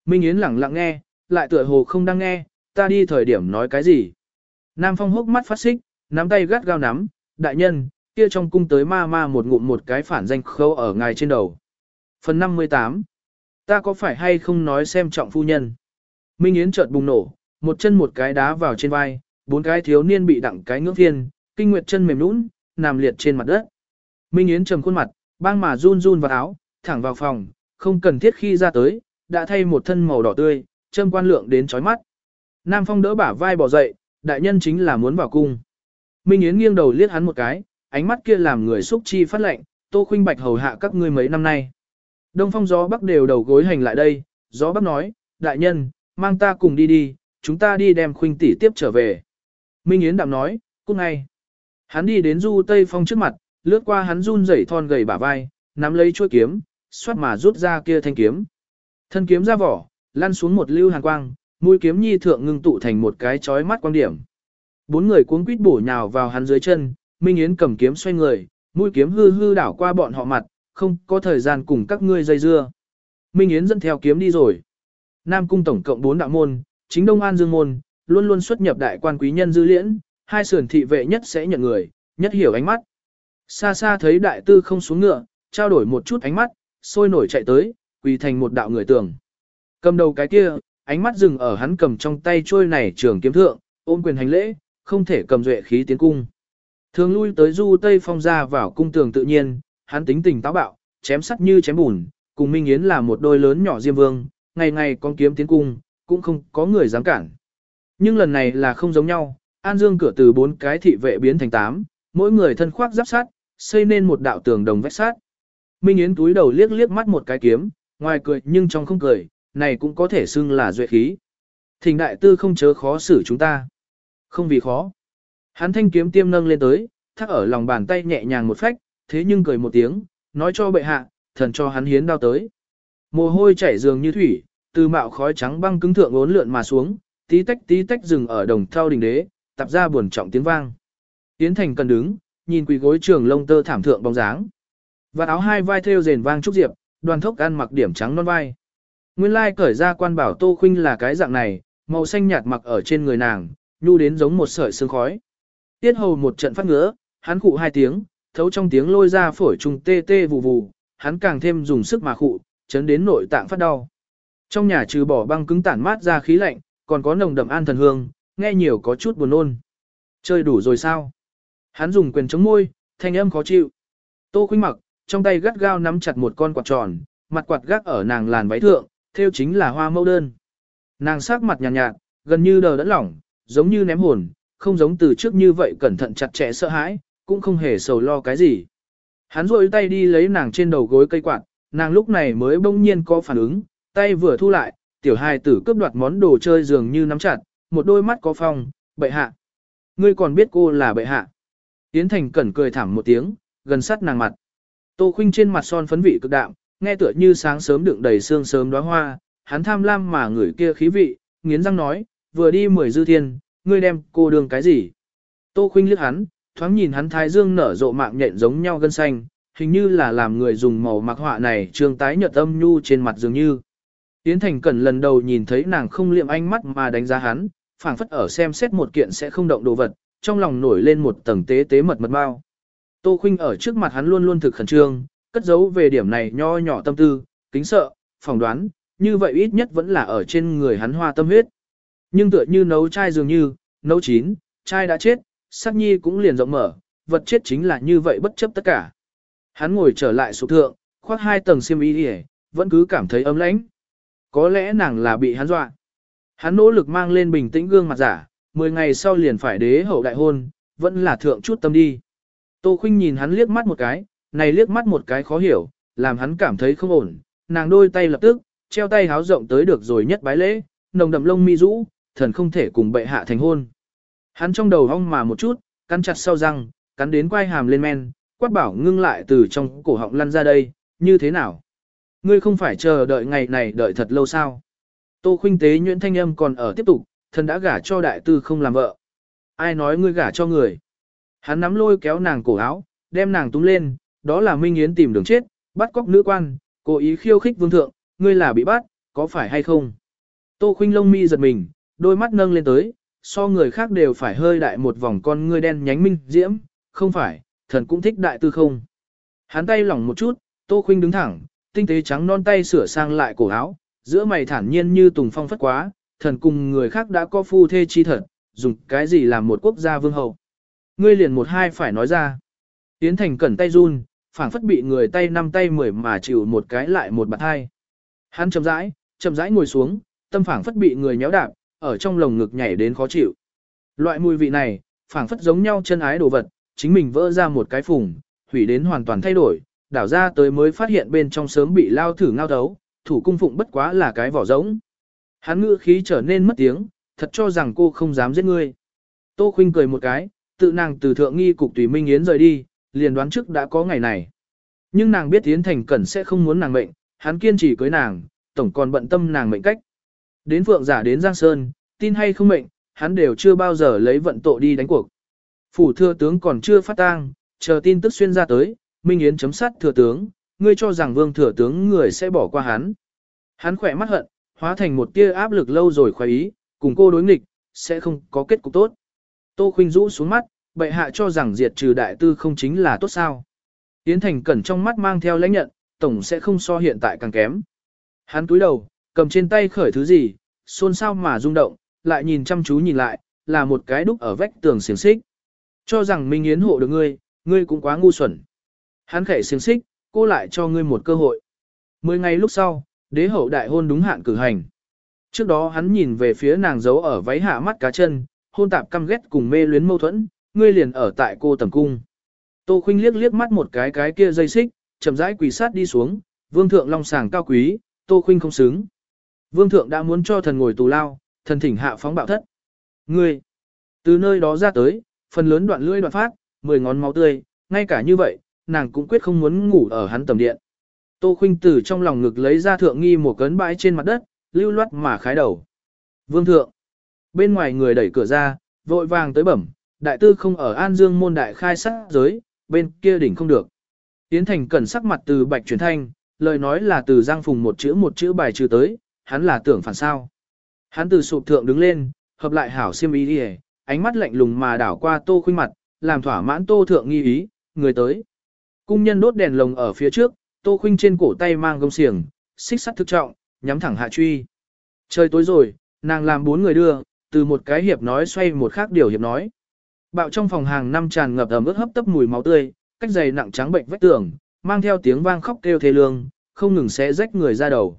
Minh Yến lẳng lặng nghe, lại tựa hồ không đang nghe, ta đi thời điểm nói cái gì. Nam Phong hốc mắt phát xích, nắm tay gắt gao nắm, đại nhân, kia trong cung tới ma ma một ngụm một cái phản danh khâu ở ngài trên đầu. Phần 58 Ta có phải hay không nói xem trọng phu nhân? Minh Yến chợt bùng nổ, một chân một cái đá vào trên vai, bốn cái thiếu niên bị đặng cái ngưỡng thiên, kinh nguyệt chân mềm nũng, nằm liệt trên mặt đất. Minh Yến trầm khuôn mặt, băng mà run run vào áo, thẳng vào phòng, không cần thiết khi ra tới, đã thay một thân màu đỏ tươi, châm quan lượng đến chói mắt. Nam Phong đỡ bả vai bỏ dậy, đại nhân chính là muốn vào cung. Minh Yến nghiêng đầu liếc hắn một cái, ánh mắt kia làm người xúc chi phát lạnh. Tô Khuynh Bạch hầu hạ các ngươi mấy năm nay. Đông Phong gió bắc đều đầu gối hành lại đây, gió bắc nói, đại nhân, mang ta cùng đi đi, chúng ta đi đem Khuynh tỷ tiếp trở về. Minh Yến đạm nói, cung ngay. Hắn đi đến Du Tây Phong trước mặt, lướt qua hắn run rẩy thon gầy bả vai, nắm lấy chuôi kiếm, xoát mà rút ra kia thanh kiếm. Thân kiếm ra vỏ, lăn xuống một lưu hàn quang, mũi kiếm nhi thượng ngưng tụ thành một cái chói mắt quang điểm. Bốn người cuống quýt bổ nhào vào hắn dưới chân, Minh Yến cầm kiếm xoay người, mũi kiếm hư hư đảo qua bọn họ mặt, không có thời gian cùng các ngươi dây dưa. Minh Yến dẫn theo kiếm đi rồi. Nam cung tổng cộng 4 đạo môn, chính Đông An Dương môn, luôn luôn xuất nhập đại quan quý nhân dư liễn, hai sườn thị vệ nhất sẽ nhận người, nhất hiểu ánh mắt. Xa xa thấy đại tư không xuống ngựa, trao đổi một chút ánh mắt, sôi nổi chạy tới, quỳ thành một đạo người tường. Cầm đầu cái kia, ánh mắt dừng ở hắn cầm trong tay trôi này trường kiếm thượng, ôm quyền hành lễ, không thể cầm duệ khí tiến cung. Thường lui tới du tây phong ra vào cung tường tự nhiên, hắn tính tình táo bạo, chém sắt như chém bùn, cùng Minh Yến là một đôi lớn nhỏ diêm vương, ngày ngày con kiếm tiến cung, cũng không có người dám cản. Nhưng lần này là không giống nhau, An Dương cửa từ bốn cái thị vệ biến thành tám, mỗi người thân khoác giáp sắt, xây nên một đạo tường đồng vách sắt. Minh Yến túi đầu liếc liếc mắt một cái kiếm, ngoài cười nhưng trong không cười, này cũng có thể xưng là duệ khí. Thỉnh đại tư không chớ khó xử chúng ta. Không vì khó. Hắn thanh kiếm tiêm nâng lên tới, thắt ở lòng bàn tay nhẹ nhàng một phách, thế nhưng cười một tiếng, nói cho bệ hạ, thần cho hắn hiến đao tới. Mồ hôi chảy dường như thủy, từ mạo khói trắng băng cứng thượng ốn lượn mà xuống, tí tách tí tách dừng ở đồng thau đình đế, tập ra buồn trọng tiếng vang. Tiến thành cần đứng, nhìn quỳ gối trường lông tơ thảm thượng bóng dáng. Và áo hai vai thêu rền vang trúc diệp, đoàn thốc ăn mặc điểm trắng non vai. Nguyên lai cởi ra quan bảo Tô Khuynh là cái dạng này, màu xanh nhạt mặc ở trên người nàng, nhu đến giống một sợi sương khói. Tiết hầu một trận phát ngứa, hắn khụ hai tiếng, thấu trong tiếng lôi ra phổi trùng tê tê vù vù, hắn càng thêm dùng sức mà khụ, chấn đến nội tạng phát đau. Trong nhà trừ bỏ băng cứng tản mát ra khí lạnh, còn có nồng đậm an thần hương, nghe nhiều có chút buồn nôn. Chơi đủ rồi sao? Hắn dùng quyền chống môi, thanh âm khó chịu. Tô Khuynh mặc, trong tay gắt gao nắm chặt một con quạt tròn, mặt quạt gác ở nàng làn váy thượng, theo chính là hoa mẫu đơn. Nàng sắc mặt nhàn nhạt, nhạt, gần như đờ đẫn lỏng, giống như ném hồn, không giống từ trước như vậy cẩn thận chặt chẽ sợ hãi, cũng không hề sầu lo cái gì. Hắn rôi tay đi lấy nàng trên đầu gối cây quạt, nàng lúc này mới bỗng nhiên có phản ứng, tay vừa thu lại, tiểu hài tử cướp đoạt món đồ chơi dường như nắm chặt, một đôi mắt có phong, bệ hạ. Ngươi còn biết cô là bệ hạ. Yến Thành cẩn cười thảm một tiếng, gần sát nàng mặt. Tô Khuynh trên mặt son phấn vị cực đạm, nghe tựa như sáng sớm đựng đầy sương sớm đóa hoa, hắn tham lam mà người kia khí vị, nghiến răng nói, vừa đi mười dư thiên, ngươi đem cô đường cái gì? Tô Khuynh liếc hắn, thoáng nhìn hắn thái dương nở rộ mạng nhện giống nhau gân xanh, hình như là làm người dùng màu mặc họa này trương tái nhợt âm nhu trên mặt dường như. Yến Thành Cẩn lần đầu nhìn thấy nàng không liệm ánh mắt mà đánh giá hắn, phảng phất ở xem xét một kiện sẽ không động đồ vật, trong lòng nổi lên một tầng tế tế mật mật bao. Tô Khuynh ở trước mặt hắn luôn luôn thực khẩn trương, cất giấu về điểm này nho nhỏ tâm tư, kính sợ, phỏng đoán, như vậy ít nhất vẫn là ở trên người hắn hoa tâm huyết. Nhưng tựa như nấu chai dường như, nấu chín, chai đã chết, sắc nhi cũng liền rộng mở, vật chết chính là như vậy bất chấp tất cả. Hắn ngồi trở lại sụp thượng, khoác hai tầng xiêm y đi vẫn cứ cảm thấy ấm lãnh. Có lẽ nàng là bị hắn dọa. Hắn nỗ lực mang lên bình tĩnh gương mặt giả, 10 ngày sau liền phải đế hậu đại hôn, vẫn là thượng chút tâm đi. Tô Khuynh nhìn hắn liếc mắt một cái, này liếc mắt một cái khó hiểu, làm hắn cảm thấy không ổn, nàng đôi tay lập tức, treo tay háo rộng tới được rồi nhất bái lễ, nồng đậm lông mi rũ, thần không thể cùng bệ hạ thành hôn. Hắn trong đầu hong mà một chút, cắn chặt sau răng, cắn đến quai hàm lên men, quát bảo ngưng lại từ trong cổ họng lăn ra đây, như thế nào? Ngươi không phải chờ đợi ngày này đợi thật lâu sao? Tô khuynh tế nhuyễn thanh âm còn ở tiếp tục, thần đã gả cho đại tư không làm vợ. Ai nói ngươi gả cho người? Hắn nắm lôi kéo nàng cổ áo, đem nàng túm lên, đó là Minh Yến tìm đường chết, bắt cóc nữ quan, cố ý khiêu khích vương thượng, ngươi là bị bắt, có phải hay không? Tô khuynh lông mi giật mình, đôi mắt nâng lên tới, so người khác đều phải hơi đại một vòng con ngươi đen nhánh minh diễm, không phải, thần cũng thích đại tư không. Hắn tay lỏng một chút, Tô khuynh đứng thẳng, tinh tế trắng non tay sửa sang lại cổ áo, giữa mày thản nhiên như tùng phong phất quá, thần cùng người khác đã có phu thê chi thật, dùng cái gì làm một quốc gia vương hậu. Ngươi liền một hai phải nói ra. Yến Thành cẩn tay run, phảng phất bị người tay năm tay mười mà chịu một cái lại một bạt hai. Hắn chậm rãi, chậm rãi ngồi xuống, tâm phảng phất bị người nhéo đạp, ở trong lồng ngực nhảy đến khó chịu. Loại mùi vị này, phảng phất giống nhau chân ái đồ vật, chính mình vỡ ra một cái phùng, hủy đến hoàn toàn thay đổi, đảo ra tới mới phát hiện bên trong sớm bị lao thử ngao thấu, thủ cung phụng bất quá là cái vỏ giống. Hắn ngữ khí trở nên mất tiếng, thật cho rằng cô không dám giết ngươi. Tô Khuynh cười một cái, tự nàng từ thượng nghi cục tùy minh yến rời đi, liền đoán trước đã có ngày này. Nhưng nàng biết Yến Thành Cẩn sẽ không muốn nàng mệnh, hắn kiên trì cưới nàng, tổng còn bận tâm nàng mệnh cách. Đến Phượng giả đến Giang Sơn, tin hay không mệnh, hắn đều chưa bao giờ lấy vận tội đi đánh cuộc. Phủ thừa tướng còn chưa phát tang, chờ tin tức xuyên ra tới, Minh Yến chấm sát thừa tướng, ngươi cho rằng vương thừa tướng người sẽ bỏ qua hắn. Hắn khỏe mắt hận, hóa thành một tia áp lực lâu rồi khoái ý, cùng cô đối nghịch, sẽ không có kết cục tốt. Tô khuynh rũ xuống mắt, bệ hạ cho rằng diệt trừ đại tư không chính là tốt sao. Yến Thành Cẩn trong mắt mang theo lãnh nhận, tổng sẽ không so hiện tại càng kém. Hắn túi đầu, cầm trên tay khởi thứ gì, xôn xao mà rung động, lại nhìn chăm chú nhìn lại, là một cái đúc ở vách tường xiềng xích. Cho rằng Minh Yến hộ được ngươi, ngươi cũng quá ngu xuẩn. Hắn khẽ xiềng xích, cô lại cho ngươi một cơ hội. Mười ngày lúc sau, đế hậu đại hôn đúng hạn cử hành. Trước đó hắn nhìn về phía nàng giấu ở váy hạ mắt cá chân, hôn tạp căm ghét cùng mê luyến mâu thuẫn, ngươi liền ở tại cô tầm cung. Tô Khuynh liếc liếc mắt một cái cái kia dây xích, chậm rãi quỳ sát đi xuống, vương thượng long sàng cao quý, Tô Khuynh không xứng. Vương thượng đã muốn cho thần ngồi tù lao, thần thỉnh hạ phóng bạo thất. Ngươi, từ nơi đó ra tới, phần lớn đoạn lưỡi đoạn phát, mười ngón máu tươi, ngay cả như vậy, nàng cũng quyết không muốn ngủ ở hắn tầm điện. Tô Khuynh Tử trong lòng ngực lấy ra thượng nghi một cấn bãi trên mặt đất, lưu loát mà khái đầu. Vương thượng, bên ngoài người đẩy cửa ra, vội vàng tới bẩm, đại tư không ở An Dương môn đại khai sát giới, bên kia đỉnh không được. Yến Thành cẩn sắc mặt từ bạch chuyển thanh, lời nói là từ giang phùng một chữ một chữ bài trừ tới, hắn là tưởng phản sao. Hắn từ sụp thượng đứng lên, hợp lại hảo xiêm ý đi ánh mắt lạnh lùng mà đảo qua tô khuynh mặt, làm thỏa mãn tô thượng nghi ý, người tới. Cung nhân đốt đèn lồng ở phía trước, tô khuynh trên cổ tay mang gông xiềng, xích sắt thực trọng, nhắm thẳng hạ truy. Trời tối rồi, nàng làm bốn người đưa, từ một cái hiệp nói xoay một khác điều hiệp nói. Bạo trong phòng hàng năm tràn ngập ẩm ướt hấp tấp mùi máu tươi, cách dày nặng trắng bệnh vách tường, mang theo tiếng vang khóc kêu thê lương, không ngừng xé rách người ra đầu.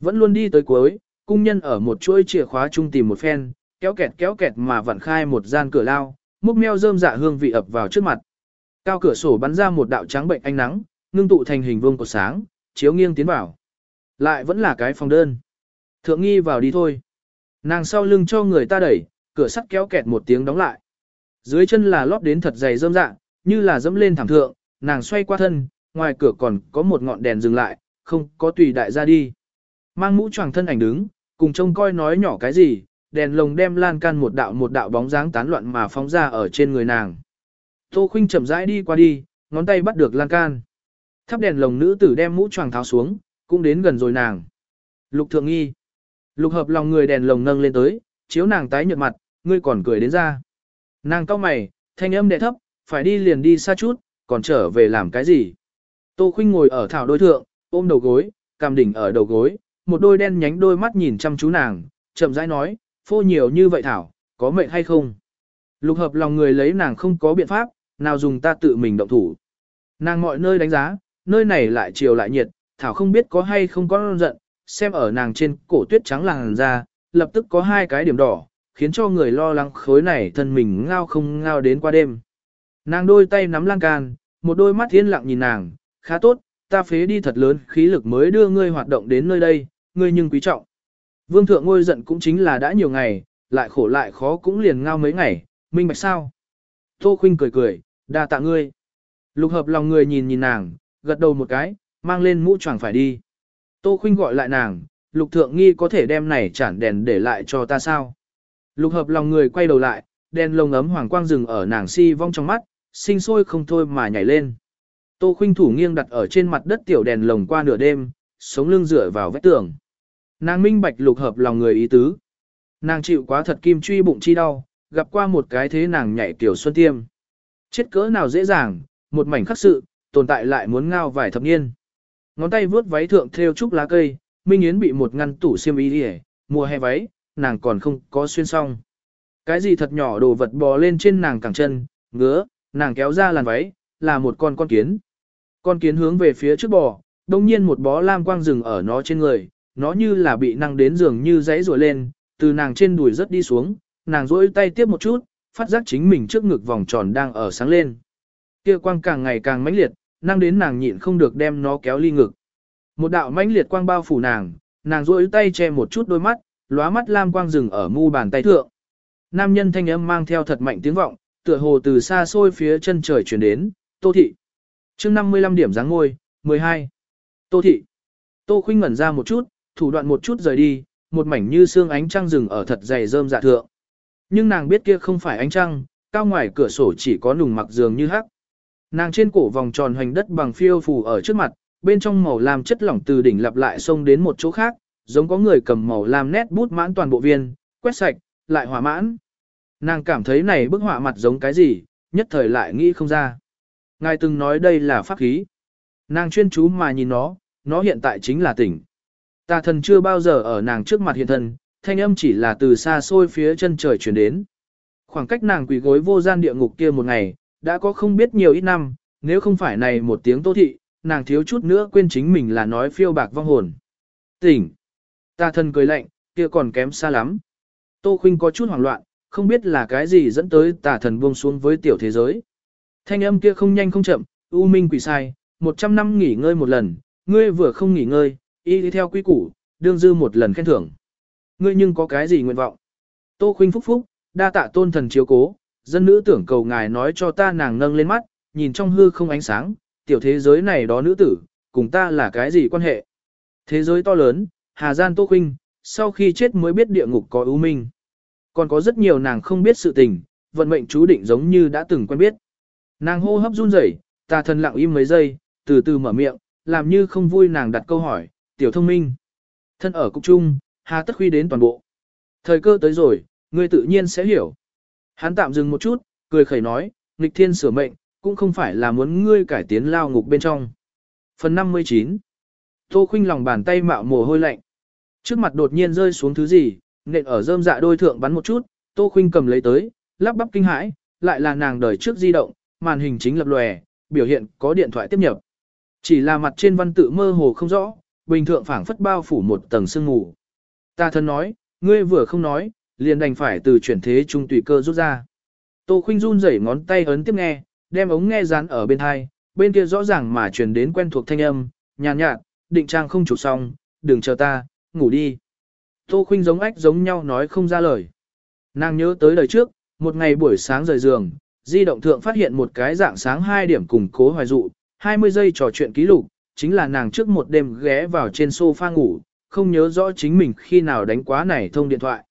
Vẫn luôn đi tới cuối, cung nhân ở một chuỗi chìa khóa chung tìm một phen, kéo kẹt kéo kẹt mà vặn khai một gian cửa lao, múc meo rơm dạ hương vị ập vào trước mặt. Cao cửa sổ bắn ra một đạo trắng bệnh ánh nắng, ngưng tụ thành hình vuông của sáng, chiếu nghiêng tiến vào. Lại vẫn là cái phòng đơn. Thượng nghi vào đi thôi. Nàng sau lưng cho người ta đẩy, cửa sắt kéo kẹt một tiếng đóng lại. Dưới chân là lót đến thật dày rơm dạ, như là dẫm lên thảm thượng, nàng xoay qua thân, ngoài cửa còn có một ngọn đèn dừng lại, không có tùy đại ra đi. Mang mũ choàng thân ảnh đứng, cùng trông coi nói nhỏ cái gì, đèn lồng đem lan can một đạo một đạo bóng dáng tán loạn mà phóng ra ở trên người nàng. Tô Khuynh chậm rãi đi qua đi, ngón tay bắt được lan can. Thắp đèn lồng nữ tử đem mũ choàng tháo xuống, cũng đến gần rồi nàng. Lục thượng nghi. Lục hợp lòng người đèn lồng nâng lên tới, chiếu nàng tái nhợt mặt, ngươi còn cười đến ra. Nàng cau mày, thanh âm đè thấp, phải đi liền đi xa chút, còn trở về làm cái gì. Tô Khuynh ngồi ở thảo đối thượng, ôm đầu gối, cằm đỉnh ở đầu gối, một đôi đen nhánh đôi mắt nhìn chăm chú nàng, chậm rãi nói, phô nhiều như vậy thảo, có mệt hay không? Lục hợp lòng người lấy nàng không có biện pháp, nào dùng ta tự mình động thủ. Nàng mọi nơi đánh giá, nơi này lại chiều lại nhiệt, thảo không biết có hay không có giận, xem ở nàng trên cổ tuyết trắng làng ra, lập tức có hai cái điểm đỏ, khiến cho người lo lắng khối này thân mình ngao không ngao đến qua đêm. Nàng đôi tay nắm lan can, một đôi mắt thiên lặng nhìn nàng, khá tốt, ta phế đi thật lớn khí lực mới đưa ngươi hoạt động đến nơi đây, ngươi nhưng quý trọng. Vương thượng ngôi giận cũng chính là đã nhiều ngày, lại khổ lại khó cũng liền ngao mấy ngày, minh bạch sao. Tô khinh cười cười, đa tạ ngươi. Lục hợp lòng người nhìn nhìn nàng, gật đầu một cái, mang lên mũ choàng phải đi. Tô khinh gọi lại nàng, lục thượng nghi có thể đem này chản đèn để lại cho ta sao. Lục hợp lòng người quay đầu lại, đèn lồng ấm hoàng quang rừng ở nàng si vong trong mắt, sinh sôi không thôi mà nhảy lên. Tô khinh thủ nghiêng đặt ở trên mặt đất tiểu đèn lồng qua nửa đêm, sống lưng dựa vào vách tường. Nàng minh bạch lục hợp lòng người ý tứ. Nàng chịu quá thật kim truy bụng chi đau, gặp qua một cái thế nàng nhảy tiểu xuân tiêm. Chết cỡ nào dễ dàng, một mảnh khắc sự, tồn tại lại muốn ngao vài thập niên. Ngón tay vướt váy thượng theo trúc lá cây, Minh Yến bị một ngăn tủ xiêm y đi mùa hè váy, nàng còn không có xuyên xong. Cái gì thật nhỏ đồ vật bò lên trên nàng cẳng chân, ngứa, nàng kéo ra làn váy, là một con con kiến. Con kiến hướng về phía trước bò, đồng nhiên một bó lam quang rừng ở nó trên người, nó như là bị năng đến giường như giấy rùa lên, từ nàng trên đùi rất đi xuống, nàng rỗi tay tiếp một chút, phát giác chính mình trước ngực vòng tròn đang ở sáng lên. Kia quang càng ngày càng mãnh liệt, năng đến nàng nhịn không được đem nó kéo ly ngực. Một đạo mãnh liệt quang bao phủ nàng, nàng rỗi tay che một chút đôi mắt, lóa mắt lam quang rừng ở mu bàn tay thượng. Nam nhân thanh âm mang theo thật mạnh tiếng vọng, tựa hồ từ xa xôi phía chân trời chuyển đến, Tô Thị chương 55 điểm dáng ngôi, 12. Tô Thị. Tô Khuynh ngẩn ra một chút, thủ đoạn một chút rời đi, một mảnh như xương ánh trăng rừng ở thật dày rơm dạ thượng. Nhưng nàng biết kia không phải ánh trăng, cao ngoài cửa sổ chỉ có nùng mặc giường như hắc. Nàng trên cổ vòng tròn hoành đất bằng phiêu phù ở trước mặt, bên trong màu lam chất lỏng từ đỉnh lặp lại xông đến một chỗ khác, giống có người cầm màu lam nét bút mãn toàn bộ viên, quét sạch, lại hỏa mãn. Nàng cảm thấy này bức họa mặt giống cái gì, nhất thời lại nghĩ không ra. Ngài từng nói đây là pháp khí. Nàng chuyên chú mà nhìn nó, nó hiện tại chính là tỉnh. Tà thần chưa bao giờ ở nàng trước mặt hiện thân, thanh âm chỉ là từ xa xôi phía chân trời chuyển đến. Khoảng cách nàng quỳ gối vô gian địa ngục kia một ngày, đã có không biết nhiều ít năm, nếu không phải này một tiếng tô thị, nàng thiếu chút nữa quên chính mình là nói phiêu bạc vong hồn. Tỉnh! Tà thần cười lạnh, kia còn kém xa lắm. Tô khinh có chút hoảng loạn, không biết là cái gì dẫn tới tà thần buông xuống với tiểu thế giới. Thanh âm kia không nhanh không chậm, u minh quỷ sai, 100 năm nghỉ ngơi một lần, ngươi vừa không nghỉ ngơi, y đi theo quy củ, đương dư một lần khen thưởng. Ngươi nhưng có cái gì nguyện vọng? Tô khinh phúc phúc, đa tạ tôn thần chiếu cố, dân nữ tưởng cầu ngài nói cho ta nàng nâng lên mắt, nhìn trong hư không ánh sáng, tiểu thế giới này đó nữ tử, cùng ta là cái gì quan hệ? Thế giới to lớn, Hà Gian Tô Khinh, sau khi chết mới biết địa ngục có ưu minh. Còn có rất nhiều nàng không biết sự tình, vận mệnh chú định giống như đã từng quen biết. Nàng hô hấp run rẩy, tà thần lặng im mấy giây, từ từ mở miệng, làm như không vui nàng đặt câu hỏi, tiểu thông minh. Thân ở cục trung, hà tất Huy đến toàn bộ. Thời cơ tới rồi, ngươi tự nhiên sẽ hiểu. Hắn tạm dừng một chút, cười khẩy nói, nghịch thiên sửa mệnh, cũng không phải là muốn ngươi cải tiến lao ngục bên trong. Phần 59 Tô khinh lòng bàn tay mạo mồ hôi lạnh. Trước mặt đột nhiên rơi xuống thứ gì, nện ở rơm dạ đôi thượng bắn một chút, Tô khinh cầm lấy tới, lắp bắp kinh hãi, lại là nàng đời trước di động, màn hình chính lập lòe, biểu hiện có điện thoại tiếp nhập. Chỉ là mặt trên văn tự mơ hồ không rõ, bình thường phảng phất bao phủ một tầng sương mù. Ta thân nói, ngươi vừa không nói, liền đành phải từ chuyển thế trung tùy cơ rút ra. Tô khinh run rẩy ngón tay ấn tiếp nghe, đem ống nghe dán ở bên hai, bên kia rõ ràng mà truyền đến quen thuộc thanh âm, nhàn nhạt, nhạt, định trang không chụp xong, đừng chờ ta, ngủ đi. Tô khinh giống ách giống nhau nói không ra lời. Nàng nhớ tới đời trước, một ngày buổi sáng rời giường, di động thượng phát hiện một cái dạng sáng 2 điểm cùng cố hoài dụ, 20 giây trò chuyện ký lục, chính là nàng trước một đêm ghé vào trên sofa ngủ, không nhớ rõ chính mình khi nào đánh quá này thông điện thoại.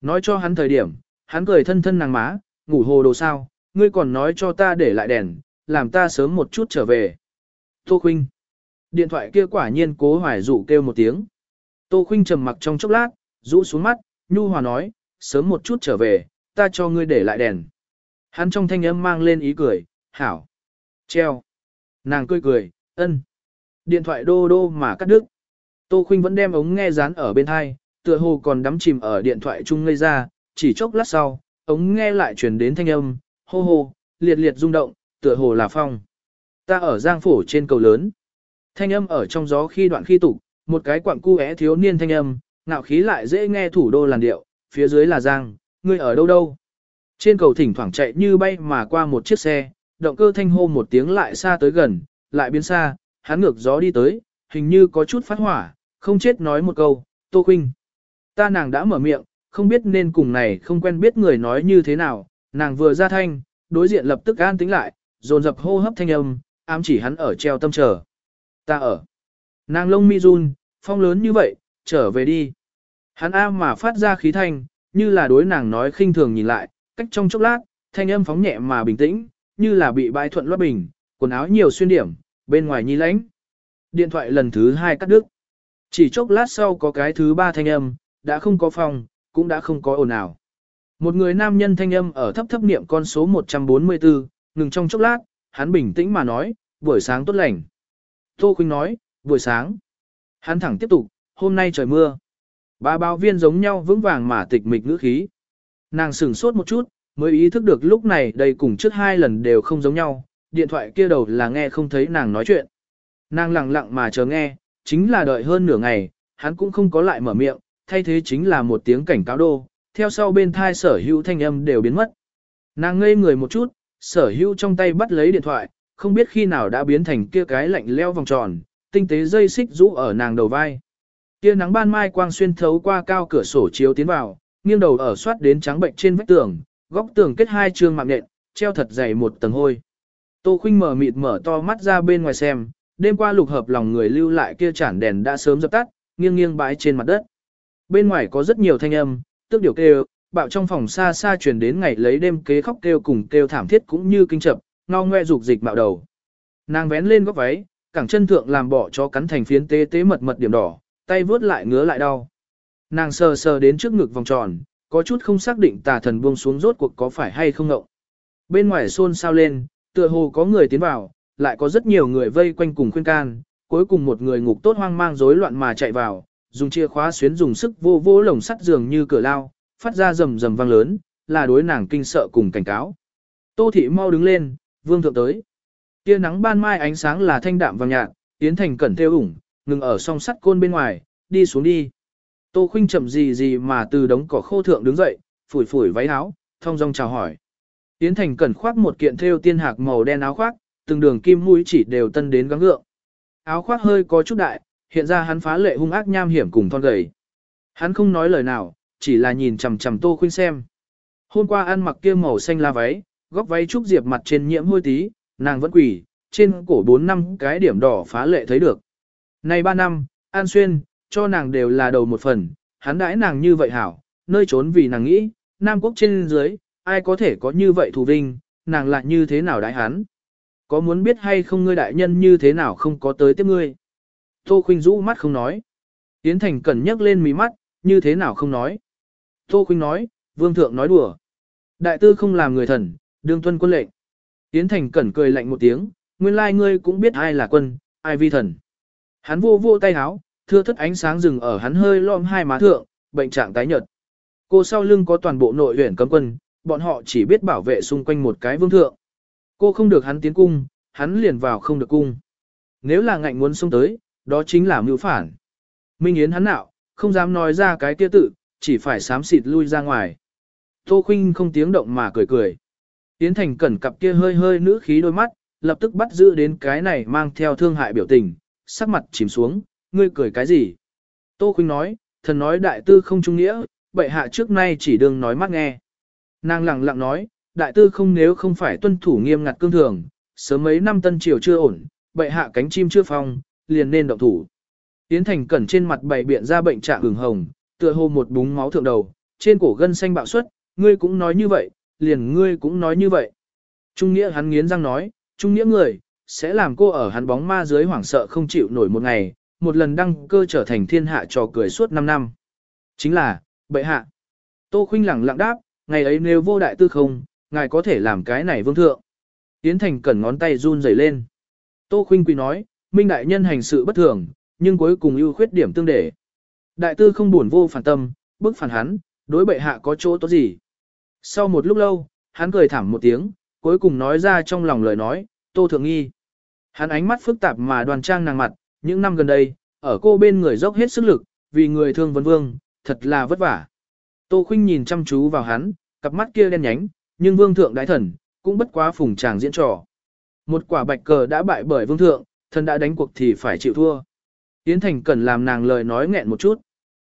Nói cho hắn thời điểm, hắn cười thân thân nàng má, ngủ hồ đồ sao, ngươi còn nói cho ta để lại đèn, làm ta sớm một chút trở về. Tô Khuynh. Điện thoại kia quả nhiên cố hoài dụ kêu một tiếng. Tô Khuynh trầm mặc trong chốc lát, rũ xuống mắt, nhu hòa nói, sớm một chút trở về, ta cho ngươi để lại đèn. Hắn trong thanh âm mang lên ý cười, hảo. Treo. Nàng cười cười, ân. Điện thoại đô đô mà cắt đứt. Tô Khuynh vẫn đem ống nghe dán ở bên tai tựa hồ còn đắm chìm ở điện thoại chung ngây ra, chỉ chốc lát sau, ống nghe lại truyền đến thanh âm, hô hô, liệt liệt rung động, tựa hồ là phong. Ta ở giang phổ trên cầu lớn. Thanh âm ở trong gió khi đoạn khi tục, một cái quặng cu é thiếu niên thanh âm, ngạo khí lại dễ nghe thủ đô làn điệu, phía dưới là giang, ngươi ở đâu đâu. Trên cầu thỉnh thoảng chạy như bay mà qua một chiếc xe, động cơ thanh hô một tiếng lại xa tới gần, lại biến xa, hắn ngược gió đi tới, hình như có chút phát hỏa, không chết nói một câu, Tô Khuynh. Ta nàng đã mở miệng, không biết nên cùng này không quen biết người nói như thế nào, nàng vừa ra thanh, đối diện lập tức an tính lại, dồn dập hô hấp thanh âm, ám chỉ hắn ở treo tâm trở Ta ở. Nàng lông mi run, phong lớn như vậy, trở về đi. Hắn am mà phát ra khí thanh, như là đối nàng nói khinh thường nhìn lại, cách trong chốc lát, thanh âm phóng nhẹ mà bình tĩnh, như là bị bãi thuận loát bình, quần áo nhiều xuyên điểm, bên ngoài nhi lãnh. Điện thoại lần thứ hai cắt đứt. Chỉ chốc lát sau có cái thứ ba thanh âm, đã không có phòng, cũng đã không có ồn ào. Một người nam nhân thanh âm ở thấp thấp niệm con số 144, ngừng trong chốc lát, hắn bình tĩnh mà nói, buổi sáng tốt lành. Tô Khuynh nói, buổi sáng. Hắn thẳng tiếp tục, hôm nay trời mưa. Ba báo viên giống nhau vững vàng mà tịch mịch ngữ khí. Nàng sửng sốt một chút, mới ý thức được lúc này đây cùng trước hai lần đều không giống nhau, điện thoại kia đầu là nghe không thấy nàng nói chuyện. Nàng lặng lặng mà chờ nghe, chính là đợi hơn nửa ngày, hắn cũng không có lại mở miệng, thay thế chính là một tiếng cảnh cáo đô, theo sau bên thai sở hữu thanh âm đều biến mất. Nàng ngây người một chút, sở hữu trong tay bắt lấy điện thoại, không biết khi nào đã biến thành kia cái lạnh leo vòng tròn, tinh tế dây xích rũ ở nàng đầu vai. Kia nắng ban mai quang xuyên thấu qua cao cửa sổ chiếu tiến vào, nghiêng đầu ở soát đến trắng bệnh trên vách tường, góc tường kết hai trường mạng nện, treo thật dày một tầng hôi. Tô Khuynh mở mịt mở to mắt ra bên ngoài xem, đêm qua lục hợp lòng người lưu lại kia chản đèn đã sớm dập tắt, nghiêng nghiêng bãi trên mặt đất. Bên ngoài có rất nhiều thanh âm, tức điều kêu, bạo trong phòng xa xa truyền đến ngày lấy đêm kế khóc kêu cùng kêu thảm thiết cũng như kinh chập, ngo ngoe dục dịch mạo đầu. Nàng vén lên góc váy, cẳng chân thượng làm bỏ cho cắn thành phiến tế tế mật mật điểm đỏ, tay vướt lại ngứa lại đau. Nàng sờ sờ đến trước ngực vòng tròn, có chút không xác định tà thần buông xuống rốt cuộc có phải hay không ngậu. Bên ngoài xôn xao lên, tựa hồ có người tiến vào, lại có rất nhiều người vây quanh cùng khuyên can, cuối cùng một người ngục tốt hoang mang rối loạn mà chạy vào, dùng chìa khóa xuyến dùng sức vô vô lồng sắt giường như cửa lao, phát ra rầm rầm vang lớn, là đối nàng kinh sợ cùng cảnh cáo. Tô thị mau đứng lên, vương thượng tới. Tia nắng ban mai ánh sáng là thanh đạm vàng nhạt, tiến thành cẩn theo ủng, ngừng ở song sắt côn bên ngoài, đi xuống đi. Tô khinh chậm gì gì mà từ đống cỏ khô thượng đứng dậy, phủi phủi váy áo, thong dong chào hỏi. Yến thành cẩn khoác một kiện thêu tiên hạc màu đen áo khoác, từng đường kim mũi chỉ đều tân đến gắng gượng. Áo khoác hơi có chút đại, hiện ra hắn phá lệ hung ác nham hiểm cùng thon gầy. Hắn không nói lời nào, chỉ là nhìn chằm chằm Tô Khuynh xem. Hôm qua ăn mặc kia màu xanh la váy, góc váy trúc diệp mặt trên nhiễm hôi tí, nàng vẫn quỷ, trên cổ 4 năm cái điểm đỏ phá lệ thấy được. Này 3 năm, An Xuyên, cho nàng đều là đầu một phần, hắn đãi nàng như vậy hảo, nơi trốn vì nàng nghĩ, Nam Quốc trên dưới, ai có thể có như vậy thù vinh, nàng lại như thế nào đãi hắn. Có muốn biết hay không ngươi đại nhân như thế nào không có tới tiếp ngươi. Tô Khuynh rũ mắt không nói. Yến Thành Cẩn nhấc lên mí mắt, như thế nào không nói. Tô Khuynh nói, vương thượng nói đùa. Đại tư không làm người thần, đương tuân quân lệnh. Yến Thành Cẩn cười lạnh một tiếng, nguyên lai ngươi cũng biết ai là quân, ai vi thần. Hắn vô vô tay háo, thưa thất ánh sáng rừng ở hắn hơi lom hai má thượng, bệnh trạng tái nhợt. Cô sau lưng có toàn bộ nội huyện cấm quân, bọn họ chỉ biết bảo vệ xung quanh một cái vương thượng. Cô không được hắn tiến cung, hắn liền vào không được cung. Nếu là ngạnh muốn xông tới, đó chính là mưu phản. Minh Yến hắn nạo, không dám nói ra cái kia tự, chỉ phải sám xịt lui ra ngoài. Tô Khuynh không tiếng động mà cười cười. Yến Thành cẩn cặp kia hơi hơi nữ khí đôi mắt, lập tức bắt giữ đến cái này mang theo thương hại biểu tình, sắc mặt chìm xuống, ngươi cười cái gì? Tô Khuynh nói, thần nói đại tư không trung nghĩa, bệ hạ trước nay chỉ đừng nói mắt nghe. Nàng lặng lặng nói, đại tư không nếu không phải tuân thủ nghiêm ngặt cương thường, sớm mấy năm tân triều chưa ổn, bệ hạ cánh chim chưa phong, liền nên động thủ. Yến Thành Cẩn trên mặt bày biện ra bệnh trạng ửng hồng, tựa hồ một búng máu thượng đầu, trên cổ gân xanh bạo suất, ngươi cũng nói như vậy, liền ngươi cũng nói như vậy. Trung nghĩa hắn nghiến răng nói, trung nghĩa người, sẽ làm cô ở hắn bóng ma dưới hoảng sợ không chịu nổi một ngày, một lần đăng cơ trở thành thiên hạ trò cười suốt 5 năm. Chính là, bệ hạ. Tô Khuynh lẳng lặng đáp, ngày ấy nếu vô đại tư không, ngài có thể làm cái này vương thượng. Yến Thành cẩn ngón tay run rẩy lên. Tô Khuynh quỳ nói, Minh đại nhân hành sự bất thường, nhưng cuối cùng ưu khuyết điểm tương để. Đại tư không buồn vô phản tâm, bức phản hắn, đối bệ hạ có chỗ tốt gì. Sau một lúc lâu, hắn cười thảm một tiếng, cuối cùng nói ra trong lòng lời nói, Tô Thượng Nghi. Hắn ánh mắt phức tạp mà đoàn trang nàng mặt, những năm gần đây, ở cô bên người dốc hết sức lực, vì người thương vấn vương, thật là vất vả. Tô Khuynh nhìn chăm chú vào hắn, cặp mắt kia đen nhánh, nhưng vương thượng đại thần, cũng bất quá phùng chàng diễn trò. Một quả bạch cờ đã bại bởi vương thượng, thần đã đánh cuộc thì phải chịu thua. Yến Thành cần làm nàng lời nói nghẹn một chút.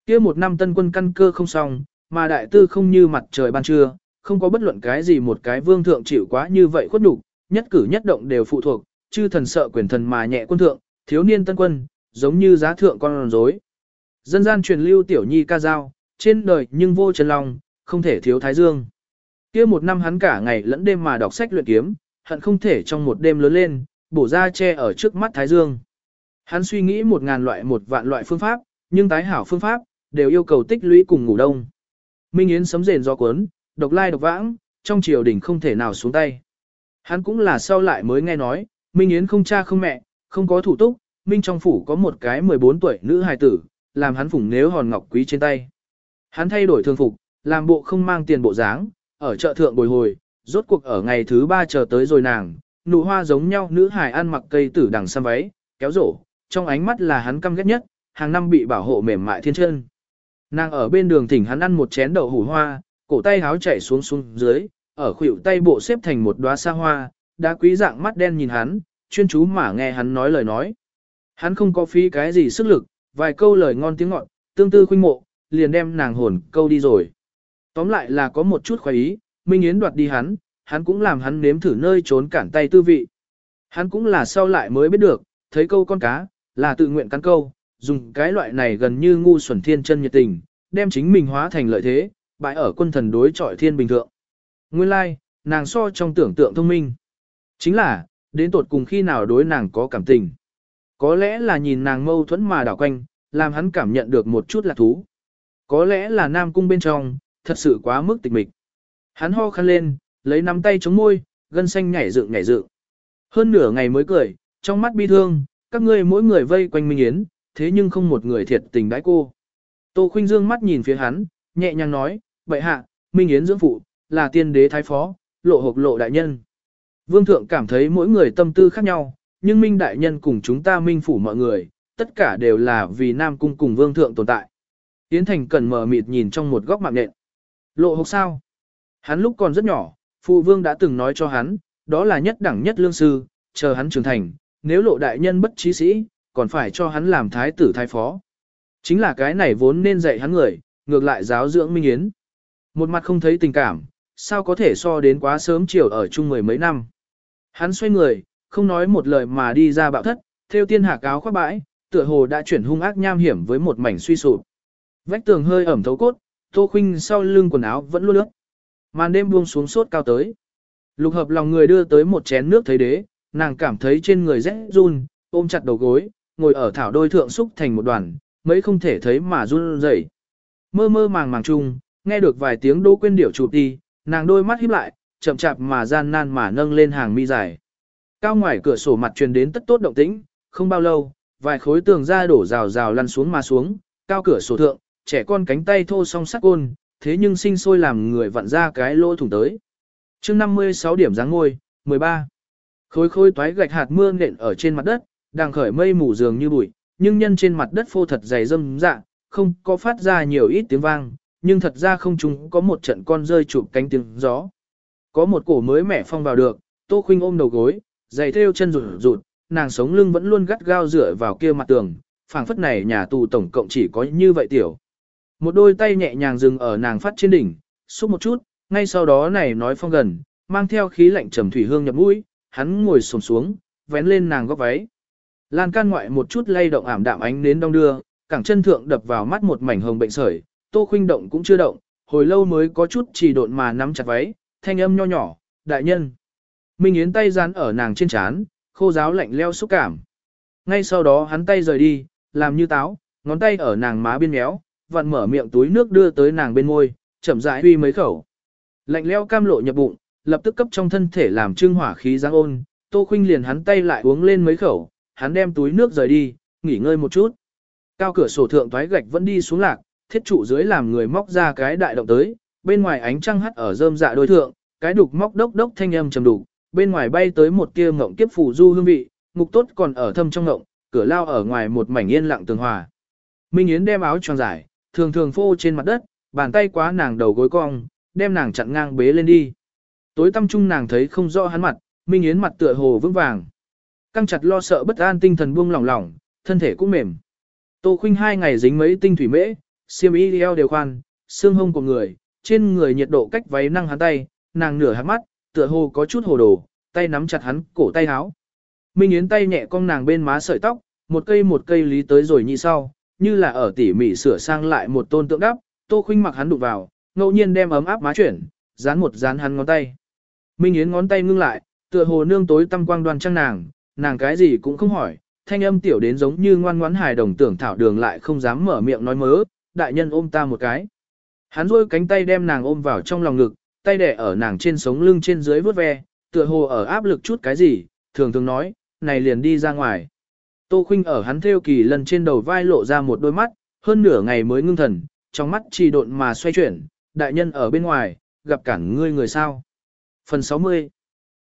Kia một năm tân quân căn cơ không xong, mà đại tư không như mặt trời ban trưa, không có bất luận cái gì một cái vương thượng chịu quá như vậy khuất đủ, nhất cử nhất động đều phụ thuộc, chư thần sợ quyền thần mà nhẹ quân thượng, thiếu niên tân quân, giống như giá thượng con rối. Dân gian truyền lưu tiểu nhi ca dao, trên đời nhưng vô chân lòng, không thể thiếu thái dương. Kia một năm hắn cả ngày lẫn đêm mà đọc sách luyện kiếm, hận không thể trong một đêm lớn lên, bổ ra che ở trước mắt thái dương. Hắn suy nghĩ một ngàn loại một vạn loại phương pháp, nhưng tái hảo phương pháp, đều yêu cầu tích lũy cùng ngủ đông. Minh Yến sấm rền do cuốn, độc lai độc vãng, trong triều đình không thể nào xuống tay. Hắn cũng là sau lại mới nghe nói, Minh Yến không cha không mẹ, không có thủ túc, Minh trong phủ có một cái 14 tuổi nữ hài tử, làm hắn phủng nếu hòn ngọc quý trên tay. Hắn thay đổi thường phục, làm bộ không mang tiền bộ dáng, ở chợ thượng bồi hồi, rốt cuộc ở ngày thứ ba chờ tới rồi nàng, nụ hoa giống nhau nữ hài ăn mặc cây tử đằng xăm váy, kéo rổ, trong ánh mắt là hắn căm ghét nhất, hàng năm bị bảo hộ mềm mại thiên chân. Nàng ở bên đường thỉnh hắn ăn một chén đậu hủ hoa, cổ tay háo chảy xuống xuống dưới, ở khuỷu tay bộ xếp thành một đóa xa hoa, đá quý dạng mắt đen nhìn hắn, chuyên chú mà nghe hắn nói lời nói. Hắn không có phí cái gì sức lực, vài câu lời ngon tiếng ngọt, tương tư khuynh mộ, liền đem nàng hồn câu đi rồi. Tóm lại là có một chút khoái ý, Minh Yến đoạt đi hắn, hắn cũng làm hắn nếm thử nơi trốn cản tay tư vị. Hắn cũng là sau lại mới biết được, thấy câu con cá, là tự nguyện cắn câu, dùng cái loại này gần như ngu xuẩn thiên chân nhiệt tình, đem chính mình hóa thành lợi thế, bại ở quân thần đối trọi thiên bình thượng. Nguyên lai, like, nàng so trong tưởng tượng thông minh. Chính là, đến tột cùng khi nào đối nàng có cảm tình. Có lẽ là nhìn nàng mâu thuẫn mà đảo quanh, làm hắn cảm nhận được một chút lạc thú. Có lẽ là nam cung bên trong, thật sự quá mức tịch mịch. Hắn ho khăn lên, lấy nắm tay chống môi, gân xanh nhảy dựng nhảy dựng. Hơn nửa ngày mới cười, trong mắt bi thương, các ngươi mỗi người vây quanh Minh Yến, thế nhưng không một người thiệt tình đãi cô. Tô Khuynh Dương mắt nhìn phía hắn, nhẹ nhàng nói, vậy hạ, Minh Yến dưỡng phụ, là tiên đế thái phó, lộ hộp lộ đại nhân. Vương thượng cảm thấy mỗi người tâm tư khác nhau, nhưng Minh đại nhân cùng chúng ta Minh phủ mọi người, tất cả đều là vì Nam cung cùng Vương thượng tồn tại. Yến Thành cần mờ mịt nhìn trong một góc mạng nện. Lộ hộp sao? Hắn lúc còn rất nhỏ, phụ vương đã từng nói cho hắn, đó là nhất đẳng nhất lương sư, chờ hắn trưởng thành, nếu lộ đại nhân bất trí sĩ, còn phải cho hắn làm thái tử thái phó. Chính là cái này vốn nên dạy hắn người, ngược lại giáo dưỡng Minh Yến. Một mặt không thấy tình cảm, sao có thể so đến quá sớm chiều ở chung mười mấy năm. Hắn xoay người, không nói một lời mà đi ra bạo thất, theo tiên hạ cáo khoác bãi, tựa hồ đã chuyển hung ác nham hiểm với một mảnh suy sụp. Vách tường hơi ẩm thấu cốt, Tô Khuynh sau lưng quần áo vẫn luôn ướt. Màn đêm buông xuống sốt cao tới. Lục hợp lòng người đưa tới một chén nước thấy đế, nàng cảm thấy trên người rẽ run, ôm chặt đầu gối, ngồi ở thảo đôi thượng xúc thành một đoàn, mấy không thể thấy mà run rẩy. Mơ mơ màng màng chung, nghe được vài tiếng đỗ quên điệu chụp đi, nàng đôi mắt híp lại, chậm chạp mà gian nan mà nâng lên hàng mi dài. Cao ngoài cửa sổ mặt truyền đến tất tốt động tĩnh, không bao lâu, vài khối tường ra đổ rào rào lăn xuống mà xuống, cao cửa sổ thượng, trẻ con cánh tay thô song sắc côn, thế nhưng sinh sôi làm người vặn ra cái lỗ thủng tới. chương 56 điểm dáng ngôi, 13. Khối khối toái gạch hạt mưa nện ở trên mặt đất, đang khởi mây mù dường như bụi, nhưng nhân trên mặt đất phô thật dày dâm dạ, không có phát ra nhiều ít tiếng vang, nhưng thật ra không chúng có một trận con rơi chụp cánh tiếng gió. Có một cổ mới mẻ phong vào được, Tô Khuynh ôm đầu gối, giày thêu chân rụt rụt, nàng sống lưng vẫn luôn gắt gao dựa vào kia mặt tường, phảng phất này nhà tù tổng cộng chỉ có như vậy tiểu. Một đôi tay nhẹ nhàng dừng ở nàng phát trên đỉnh, xúc một chút, ngay sau đó này nói phong gần, mang theo khí lạnh trầm thủy hương nhập mũi, hắn ngồi xổm xuống, vén lên nàng góc váy. Lan can ngoại một chút lay động ảm đạm ánh đến đông đưa, cẳng chân thượng đập vào mắt một mảnh hồng bệnh sởi, Tô Khuynh động cũng chưa động, hồi lâu mới có chút trì độn mà nắm chặt váy, thanh âm nho nhỏ, đại nhân. Minh Yến tay dán ở nàng trên chán, khô giáo lạnh leo xúc cảm. Ngay sau đó hắn tay rời đi, làm như táo, ngón tay ở nàng má biên méo, vặn mở miệng túi nước đưa tới nàng bên môi, chậm rãi huy mấy khẩu. Lạnh leo cam lộ nhập bụng, lập tức cấp trong thân thể làm trưng hỏa khí giáng ôn, Tô Khuynh liền hắn tay lại uống lên mấy khẩu, hắn đem túi nước rời đi, nghỉ ngơi một chút. Cao cửa sổ thượng toái gạch vẫn đi xuống lạc, thiết trụ dưới làm người móc ra cái đại động tới, bên ngoài ánh trăng hắt ở rơm dạ đôi thượng, cái đục móc đốc đốc thanh âm trầm đủ bên ngoài bay tới một tia ngộng kiếp phủ du hương vị, ngục tốt còn ở thâm trong ngộng, cửa lao ở ngoài một mảnh yên lặng tường hòa. Minh Yến đem áo choàng dài, thường thường phô trên mặt đất, bàn tay quá nàng đầu gối cong, đem nàng chặn ngang bế lên đi. Tối tâm trung nàng thấy không rõ hắn mặt, Minh Yến mặt tựa hồ vững vàng. Căng chặt lo sợ bất an tinh thần buông lỏng lỏng, thân thể cũng mềm. Tô Khuynh hai ngày dính mấy tinh thủy mễ, xiêm y leo đều khoan, xương hông của người, trên người nhiệt độ cách váy năng hắn tay, nàng nửa hạt mắt, tựa hồ có chút hồ đồ, tay nắm chặt hắn cổ tay háo. Minh Yến tay nhẹ cong nàng bên má sợi tóc, một cây một cây lý tới rồi nhị sau, như là ở tỉ mỉ sửa sang lại một tôn tượng đắp, Tô Khuynh mặc hắn đụng vào, ngẫu nhiên đem ấm áp má chuyển, dán một dán hắn ngón tay. Minh Yến ngón tay ngưng lại, tựa hồ nương tối tâm quang đoan trang nàng, nàng cái gì cũng không hỏi, thanh âm tiểu đến giống như ngoan ngoãn hài đồng tưởng thảo đường lại không dám mở miệng nói mớ, đại nhân ôm ta một cái. Hắn rôi cánh tay đem nàng ôm vào trong lòng ngực, tay đẻ ở nàng trên sống lưng trên dưới vuốt ve, tựa hồ ở áp lực chút cái gì, thường thường nói, này liền đi ra ngoài. Tô Khuynh ở hắn theo kỳ lần trên đầu vai lộ ra một đôi mắt, hơn nửa ngày mới ngưng thần, trong mắt trì độn mà xoay chuyển, đại nhân ở bên ngoài, gặp cản ngươi người sao. Phần 60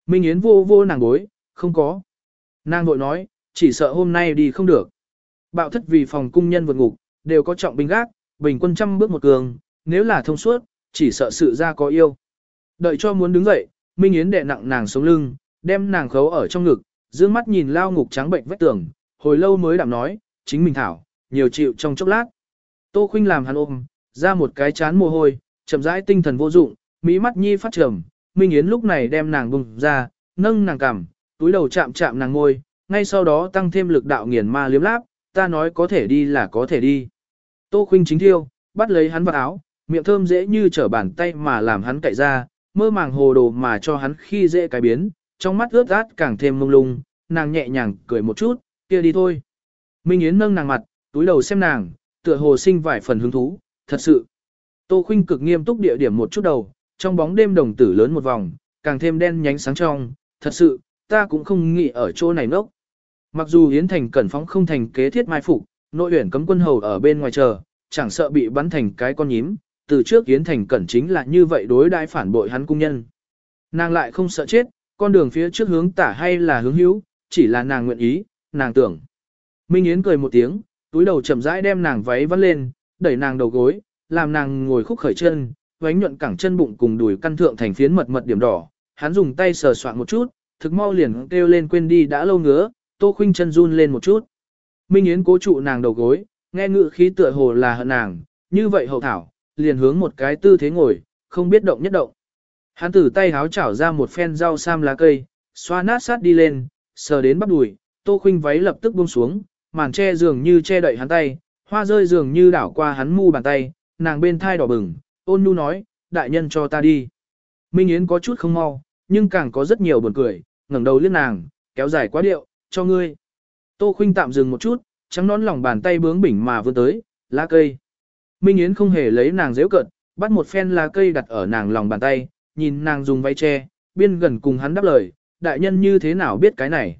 Minh Yến vô vô nàng bối, không có. Nàng vội nói, chỉ sợ hôm nay đi không được. Bạo thất vì phòng cung nhân vượt ngục, đều có trọng binh gác, bình quân trăm bước một cường, nếu là thông suốt, chỉ sợ sự ra có yêu. Đợi cho muốn đứng dậy, Minh Yến đè nặng nàng sống lưng, đem nàng khấu ở trong ngực, dương mắt nhìn lao ngục trắng bệnh vách tường, hồi lâu mới đảm nói, chính mình thảo, nhiều chịu trong chốc lát. Tô Khuynh làm hắn ôm, ra một cái chán mồ hôi, chậm rãi tinh thần vô dụng, mỹ mắt nhi phát trầm, Minh Yến lúc này đem nàng bùng ra, nâng nàng cằm, túi đầu chạm chạm nàng ngôi, ngay sau đó tăng thêm lực đạo nghiền ma liếm láp, ta nói có thể đi là có thể đi. Tô Khuynh chính thiêu, bắt lấy hắn vào áo, miệng thơm dễ như trở bàn tay mà làm hắn cậy ra, mơ màng hồ đồ mà cho hắn khi dễ cái biến, trong mắt ướt át càng thêm mông lung, nàng nhẹ nhàng cười một chút, kia đi thôi. Minh Yến nâng nàng mặt, túi đầu xem nàng, tựa hồ sinh vài phần hứng thú, thật sự. Tô Khuynh cực nghiêm túc địa điểm một chút đầu, trong bóng đêm đồng tử lớn một vòng, càng thêm đen nhánh sáng trong, thật sự, ta cũng không nghĩ ở chỗ này nốc Mặc dù Yến Thành cẩn phóng không thành kế thiết mai phục, nội uyển cấm quân hầu ở bên ngoài chờ, chẳng sợ bị bắn thành cái con nhím, từ trước Yến Thành cẩn chính là như vậy đối đãi phản bội hắn cung nhân. Nàng lại không sợ chết, con đường phía trước hướng tả hay là hướng hữu, chỉ là nàng nguyện ý, nàng tưởng. Minh Yến cười một tiếng, túi đầu chậm rãi đem nàng váy vắt lên, đẩy nàng đầu gối, làm nàng ngồi khúc khởi chân, vánh nhuận cẳng chân bụng cùng đùi căn thượng thành phiến mật mật điểm đỏ. Hắn dùng tay sờ soạn một chút, thực mau liền kêu lên quên đi đã lâu ngứa, Tô Khuynh chân run lên một chút. Minh Yến cố trụ nàng đầu gối, nghe ngự khí tựa hồ là hận nàng, như vậy hậu thảo, liền hướng một cái tư thế ngồi, không biết động nhất động. Hắn từ tay háo chảo ra một phen rau sam lá cây, xoa nát sát đi lên, sờ đến bắp đùi, Tô Khuynh váy lập tức buông xuống, màn che dường như che đậy hắn tay, hoa rơi dường như đảo qua hắn mu bàn tay, nàng bên thai đỏ bừng, ôn nhu nói, đại nhân cho ta đi. Minh Yến có chút không mau, nhưng càng có rất nhiều buồn cười, ngẩng đầu liếc nàng, kéo dài quá điệu, cho ngươi. Tô Khuynh tạm dừng một chút, trắng nón lòng bàn tay bướng bỉnh mà vươn tới, lá cây. Minh Yến không hề lấy nàng dễ cận, bắt một phen lá cây đặt ở nàng lòng bàn tay, nhìn nàng dùng váy che, biên gần cùng hắn đáp lời, đại nhân như thế nào biết cái này.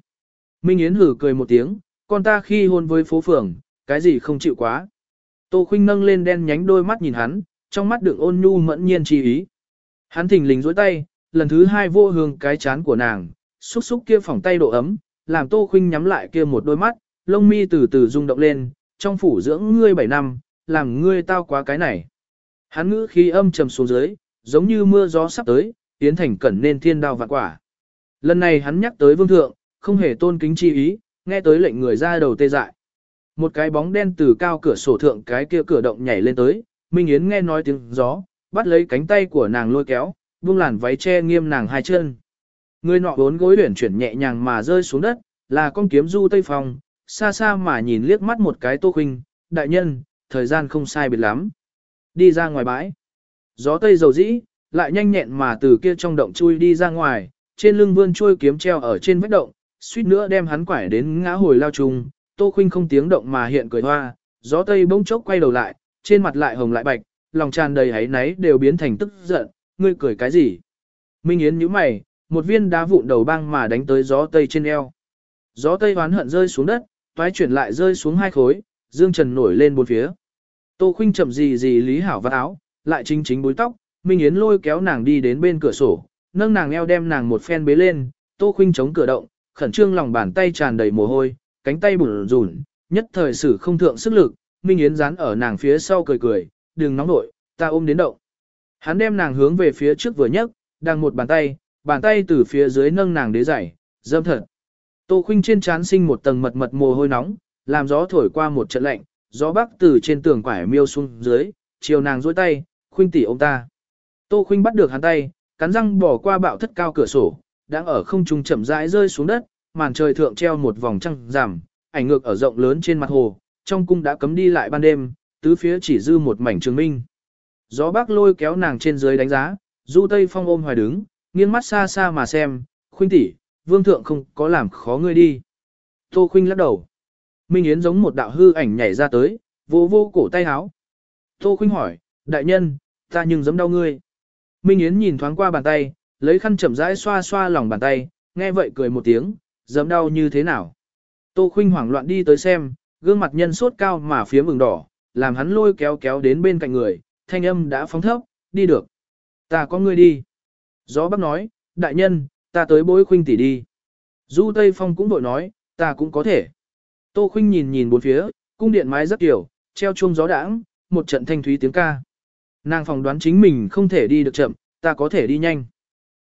Minh Yến hử cười một tiếng, con ta khi hôn với phố phường, cái gì không chịu quá. Tô Khuynh nâng lên đen nhánh đôi mắt nhìn hắn, trong mắt đựng ôn nhu mẫn nhiên chi ý. Hắn thình lình dối tay, lần thứ hai vô hương cái chán của nàng, xúc xúc kia phỏng tay độ ấm, làm Tô Khuynh nhắm lại kia một đôi mắt, lông mi từ từ rung động lên, trong phủ dưỡng ngươi 7 năm, làm ngươi tao quá cái này. Hắn ngữ khí âm trầm xuống dưới, giống như mưa gió sắp tới, tiến thành cẩn nên thiên đao vạn quả. Lần này hắn nhắc tới vương thượng, không hề tôn kính chi ý, nghe tới lệnh người ra đầu tê dại. Một cái bóng đen từ cao cửa sổ thượng cái kia cửa động nhảy lên tới, Minh Yến nghe nói tiếng gió, bắt lấy cánh tay của nàng lôi kéo, buông làn váy che nghiêm nàng hai chân. Người nọ bốn gối luyển chuyển nhẹ nhàng mà rơi xuống đất, là con kiếm du tây phòng, xa xa mà nhìn liếc mắt một cái Tô khinh, đại nhân, thời gian không sai biệt lắm. Đi ra ngoài bãi. Gió tây dầu dĩ, lại nhanh nhẹn mà từ kia trong động chui đi ra ngoài, trên lưng vươn chui kiếm treo ở trên vách động, suýt nữa đem hắn quải đến ngã hồi lao trùng, Tô Khuynh không tiếng động mà hiện cười hoa, gió tây bỗng chốc quay đầu lại, trên mặt lại hồng lại bạch, lòng tràn đầy hấy náy đều biến thành tức giận, ngươi cười cái gì? Minh Yến nhíu mày, một viên đá vụn đầu băng mà đánh tới gió tây trên eo. Gió tây oán hận rơi xuống đất, toái chuyển lại rơi xuống hai khối, dương trần nổi lên bốn phía. Tô Khuynh chậm gì gì lý hảo vắt áo, lại chính chính búi tóc, Minh Yến lôi kéo nàng đi đến bên cửa sổ, nâng nàng eo đem nàng một phen bế lên, Tô Khuynh chống cửa động, khẩn trương lòng bàn tay tràn đầy mồ hôi, cánh tay bủn rủn, nhất thời sử không thượng sức lực, Minh Yến dán ở nàng phía sau cười cười, đừng nóng nội, ta ôm đến động. Hắn đem nàng hướng về phía trước vừa nhấc, đang một bàn tay, bàn tay từ phía dưới nâng nàng đế giày, dâm thật. Tô Khuynh trên trán sinh một tầng mật mật mồ hôi nóng, làm gió thổi qua một trận lạnh, gió bắc từ trên tường quải miêu xuống dưới, chiều nàng duỗi tay, Khuynh tỷ ông ta. Tô Khuynh bắt được hắn tay, cắn răng bỏ qua bạo thất cao cửa sổ, đang ở không trung chậm rãi rơi xuống đất, màn trời thượng treo một vòng trăng rằm, ảnh ngược ở rộng lớn trên mặt hồ, trong cung đã cấm đi lại ban đêm, tứ phía chỉ dư một mảnh trường minh. Gió bắc lôi kéo nàng trên dưới đánh giá, du tây phong ôm hoài đứng, nghiêng mắt xa xa mà xem, khuynh tỷ, vương thượng không có làm khó ngươi đi. Tô khuynh lắc đầu. Minh Yến giống một đạo hư ảnh nhảy ra tới, vô vô cổ tay háo. Tô khuynh hỏi, đại nhân, ta nhưng giấm đau ngươi. Minh Yến nhìn thoáng qua bàn tay, lấy khăn chậm rãi xoa xoa lòng bàn tay, nghe vậy cười một tiếng, giấm đau như thế nào. Tô khuynh hoảng loạn đi tới xem, gương mặt nhân sốt cao mà phía mừng đỏ, làm hắn lôi kéo kéo đến bên cạnh người, thanh âm đã phóng thấp, đi được. Ta có ngươi đi. Gió bác nói, đại nhân, ta tới bối khuynh tỷ đi. Du Tây Phong cũng vội nói, ta cũng có thể. Tô khuynh nhìn nhìn bốn phía, cung điện mái rất kiểu, treo chuông gió đãng, một trận thanh thúy tiếng ca. Nàng phòng đoán chính mình không thể đi được chậm, ta có thể đi nhanh.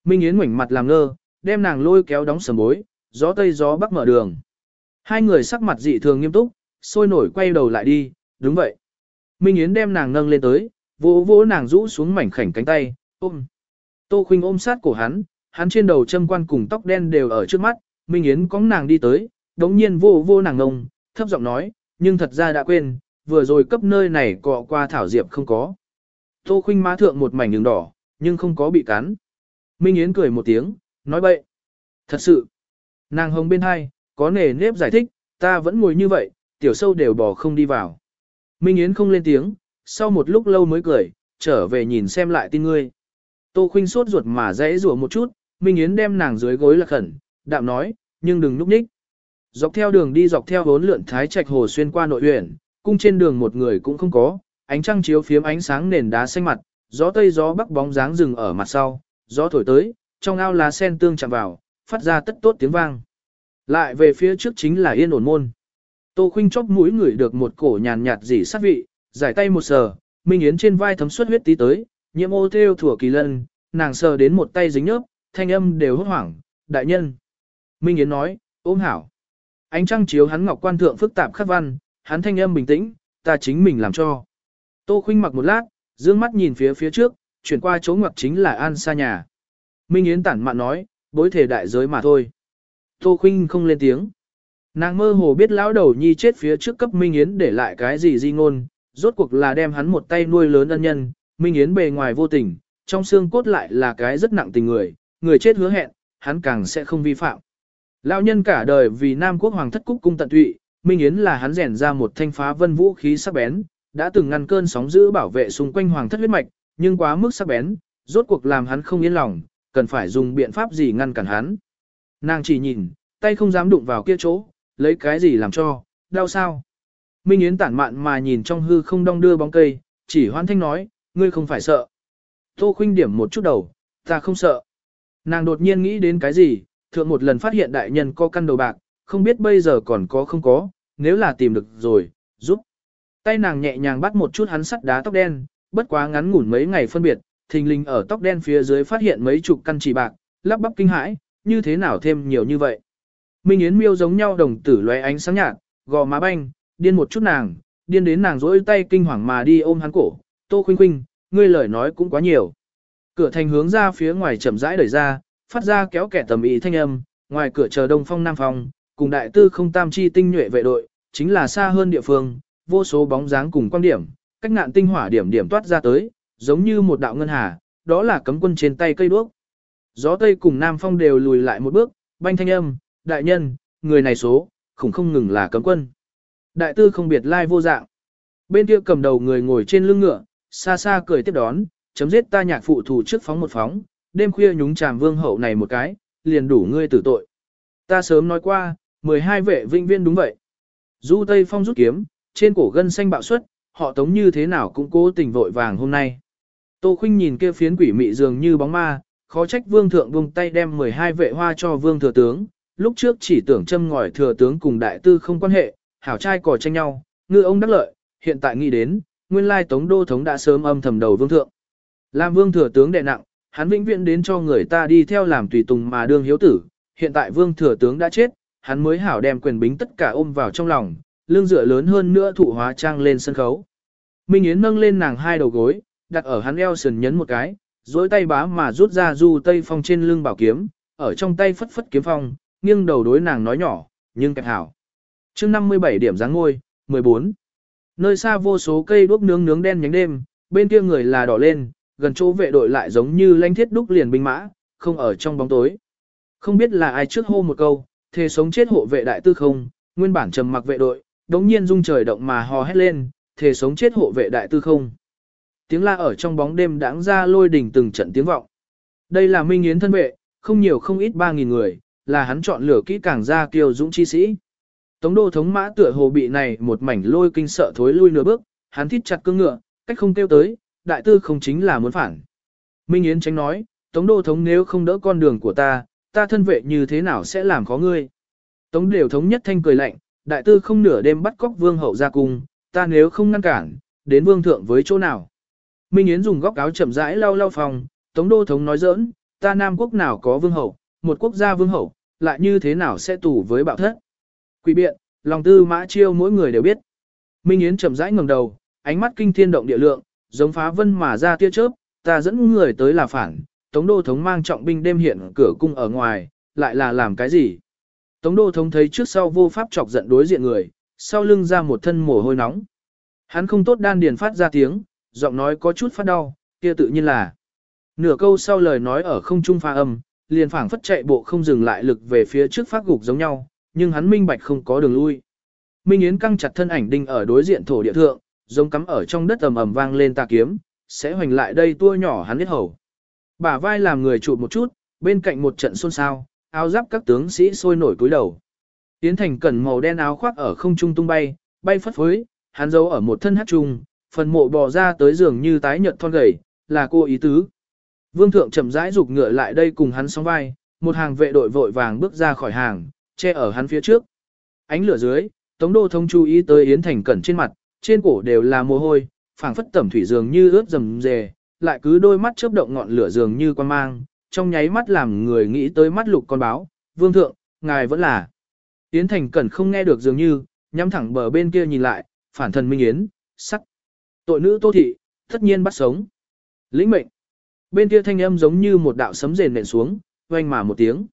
Minh Yến ngoảnh mặt làm ngơ, đem nàng lôi kéo đóng sầm bối, gió tây gió bắc mở đường. Hai người sắc mặt dị thường nghiêm túc, sôi nổi quay đầu lại đi, đúng vậy. Minh Yến đem nàng nâng lên tới, vỗ vỗ nàng rũ xuống mảnh khảnh cánh tay, ôm. Tô Khuynh ôm sát cổ hắn, hắn trên đầu châm quan cùng tóc đen đều ở trước mắt, Minh Yến có nàng đi tới, đống nhiên vô vô nàng ngông, thấp giọng nói, nhưng thật ra đã quên, vừa rồi cấp nơi này cọ qua thảo diệp không có. Tô khinh má thượng một mảnh đường đỏ, nhưng không có bị cắn. Minh Yến cười một tiếng, nói bậy. Thật sự, nàng hồng bên hai, có nề nếp giải thích, ta vẫn ngồi như vậy, tiểu sâu đều bỏ không đi vào. Minh Yến không lên tiếng, sau một lúc lâu mới cười, trở về nhìn xem lại tin ngươi. Tô khinh sốt ruột mà dãy rủa một chút, Minh Yến đem nàng dưới gối là khẩn, đạm nói, nhưng đừng núp ních. Dọc theo đường đi dọc theo vốn lượn thái trạch hồ xuyên qua nội huyện, cung trên đường một người cũng không có, ánh trăng chiếu phiếm ánh sáng nền đá xanh mặt, gió tây gió bắc bóng dáng rừng ở mặt sau, gió thổi tới, trong ao lá sen tương chạm vào, phát ra tất tốt tiếng vang. Lại về phía trước chính là yên ổn môn. Tô Khuynh chóp mũi ngửi được một cổ nhàn nhạt dỉ sát vị, giải tay một sờ, Minh Yến trên vai thấm suất huyết tí tới, nhiễm ô theo thủa kỳ lân, nàng sờ đến một tay dính nhớp, thanh âm đều hốt hoảng, đại nhân. Minh Yến nói, ôm hảo. Ánh trăng chiếu hắn ngọc quan thượng phức tạp khắc văn, hắn thanh âm bình tĩnh, ta chính mình làm cho. Tô Khuynh mặc một lát, dương mắt nhìn phía phía trước, chuyển qua chỗ ngoặc chính là An xa nhà. Minh Yến tản mạn nói, bối thể đại giới mà thôi. Tô Khuynh không lên tiếng. Nàng mơ hồ biết lão đầu nhi chết phía trước cấp Minh Yến để lại cái gì di ngôn, rốt cuộc là đem hắn một tay nuôi lớn ân nhân, Minh Yến bề ngoài vô tình, trong xương cốt lại là cái rất nặng tình người, người chết hứa hẹn, hắn càng sẽ không vi phạm. Lão nhân cả đời vì Nam quốc hoàng thất cúc cung tận tụy, Minh Yến là hắn rèn ra một thanh phá vân vũ khí sắc bén, đã từng ngăn cơn sóng dữ bảo vệ xung quanh hoàng thất huyết mạch, nhưng quá mức sắc bén, rốt cuộc làm hắn không yên lòng, cần phải dùng biện pháp gì ngăn cản hắn. Nàng chỉ nhìn, tay không dám đụng vào kia chỗ, lấy cái gì làm cho, đau sao. Minh Yến tản mạn mà nhìn trong hư không đong đưa bóng cây, chỉ hoan thanh nói, ngươi không phải sợ. Tô khuynh điểm một chút đầu, ta không sợ. Nàng đột nhiên nghĩ đến cái gì, thượng một lần phát hiện đại nhân có căn đầu bạc, không biết bây giờ còn có không có, nếu là tìm được rồi, giúp. Tay nàng nhẹ nhàng bắt một chút hắn sắt đá tóc đen, bất quá ngắn ngủn mấy ngày phân biệt, thình lình ở tóc đen phía dưới phát hiện mấy chục căn chỉ bạc, lắp bắp kinh hãi, như thế nào thêm nhiều như vậy. Minh Yến miêu giống nhau đồng tử lóe ánh sáng nhạt, gò má banh, điên một chút nàng, điên đến nàng rỗi tay kinh hoàng mà đi ôm hắn cổ, tô khuynh khuynh, ngươi lời nói cũng quá nhiều. Cửa thành hướng ra phía ngoài chậm rãi đẩy ra, phát ra kéo kẻ tầm ý thanh âm, ngoài cửa chờ đông phong nam phong, cùng đại tư không tam chi tinh nhuệ vệ đội, chính là xa hơn địa phương, vô số bóng dáng cùng quan điểm, cách ngạn tinh hỏa điểm điểm toát ra tới, giống như một đạo ngân hà, đó là cấm quân trên tay cây đuốc. Gió Tây cùng Nam Phong đều lùi lại một bước, banh thanh âm, đại nhân, người này số, khủng không ngừng là cấm quân. Đại tư không biệt lai vô dạng. Bên kia cầm đầu người ngồi trên lưng ngựa, xa xa cười tiếp đón, chấm giết ta nhạc phụ thủ trước phóng một phóng, đêm khuya nhúng chàm vương hậu này một cái, liền đủ ngươi tử tội. Ta sớm nói qua, 12 vệ vinh viên đúng vậy. Du Tây Phong rút kiếm, trên cổ gân xanh bạo xuất, họ tống như thế nào cũng cố tình vội vàng hôm nay. Tô Khuynh nhìn kia phiến quỷ mị dường như bóng ma, khó trách vương thượng buông tay đem 12 vệ hoa cho vương thừa tướng, lúc trước chỉ tưởng châm ngòi thừa tướng cùng đại tư không quan hệ, hảo trai cò tranh nhau, ngư ông đắc lợi, hiện tại nghĩ đến, nguyên lai tống đô thống đã sớm âm thầm đầu vương thượng. Làm vương thừa tướng đệ nặng, hắn vĩnh viễn đến cho người ta đi theo làm tùy tùng mà đương hiếu tử, hiện tại vương thừa tướng đã chết, hắn mới hảo đem quyền bính tất cả ôm vào trong lòng, lương dựa lớn hơn nữa thụ hóa trang lên sân khấu. Minh Yến nâng lên nàng hai đầu gối, đặt ở hắn eo sườn nhấn một cái, duỗi tay bá mà rút ra du tây phong trên lưng bảo kiếm, ở trong tay phất phất kiếm phong, nghiêng đầu đối nàng nói nhỏ, nhưng kẹp hảo. chương 57 điểm dáng ngôi, 14. Nơi xa vô số cây đuốc nướng nướng đen nhánh đêm, bên kia người là đỏ lên, gần chỗ vệ đội lại giống như lanh thiết đúc liền binh mã, không ở trong bóng tối. Không biết là ai trước hô một câu, thề sống chết hộ vệ đại tư không, nguyên bản trầm mặc vệ đội, đống nhiên rung trời động mà hò hét lên, thề sống chết hộ vệ đại tư không. Tiếng la ở trong bóng đêm đãng ra lôi đỉnh từng trận tiếng vọng. Đây là Minh Yến thân vệ, không nhiều không ít 3.000 người, là hắn chọn lửa kỹ càng ra kiều dũng chi sĩ. Tống đô thống mã tựa hồ bị này một mảnh lôi kinh sợ thối lui nửa bước, hắn thít chặt cương ngựa, cách không kêu tới, đại tư không chính là muốn phản. Minh Yến tránh nói, Tống đô thống nếu không đỡ con đường của ta, ta thân vệ như thế nào sẽ làm khó ngươi. Tống đều thống nhất thanh cười lạnh, đại tư không nửa đêm bắt cóc vương hậu ra cung, ta nếu không ngăn cản, đến vương thượng với chỗ nào. Minh Yến dùng góc áo chậm rãi lau lau phòng, Tống đô thống nói giỡn, ta Nam quốc nào có vương hậu, một quốc gia vương hậu, lại như thế nào sẽ tù với bạo thất. Quỷ biện, lòng tư mã chiêu mỗi người đều biết. Minh Yến chậm rãi ngẩng đầu, ánh mắt kinh thiên động địa lượng, giống phá vân mà ra tia chớp, ta dẫn người tới là phản, Tống đô thống mang trọng binh đêm hiện cửa cung ở ngoài, lại là làm cái gì? Tống đô thống thấy trước sau vô pháp chọc giận đối diện người, sau lưng ra một thân mồ hôi nóng. Hắn không tốt đan điền phát ra tiếng, giọng nói có chút phát đau, kia tự nhiên là. Nửa câu sau lời nói ở không trung pha âm, liền phảng phất chạy bộ không dừng lại lực về phía trước phát gục giống nhau, nhưng hắn minh bạch không có đường lui. Minh Yến căng chặt thân ảnh đinh ở đối diện thổ địa thượng, giống cắm ở trong đất ầm ầm vang lên tà kiếm, sẽ hoành lại đây tua nhỏ hắn biết hầu. Bả vai làm người trụ một chút, bên cạnh một trận xôn xao, áo giáp các tướng sĩ sôi nổi cúi đầu. Tiến thành cẩn màu đen áo khoác ở không trung tung bay, bay phất phới, hắn giấu ở một thân hát trung, phần mộ bò ra tới giường như tái nhợt thon gầy, là cô ý tứ. Vương thượng chậm rãi rục ngựa lại đây cùng hắn song vai, một hàng vệ đội vội vàng bước ra khỏi hàng, che ở hắn phía trước. Ánh lửa dưới, Tống Đô thông chú ý tới Yến Thành Cẩn trên mặt, trên cổ đều là mồ hôi, phảng phất tẩm thủy dường như ướt rầm rề, lại cứ đôi mắt chớp động ngọn lửa dường như quan mang, trong nháy mắt làm người nghĩ tới mắt lục con báo, vương thượng, ngài vẫn là. Yến Thành Cẩn không nghe được dường như, nhắm thẳng bờ bên kia nhìn lại, phản thần Minh Yến, sắc. Tội nữ Tô Thị, tất nhiên bắt sống. Lĩnh mệnh. Bên kia thanh âm giống như một đạo sấm rền nện xuống, oanh mà một tiếng.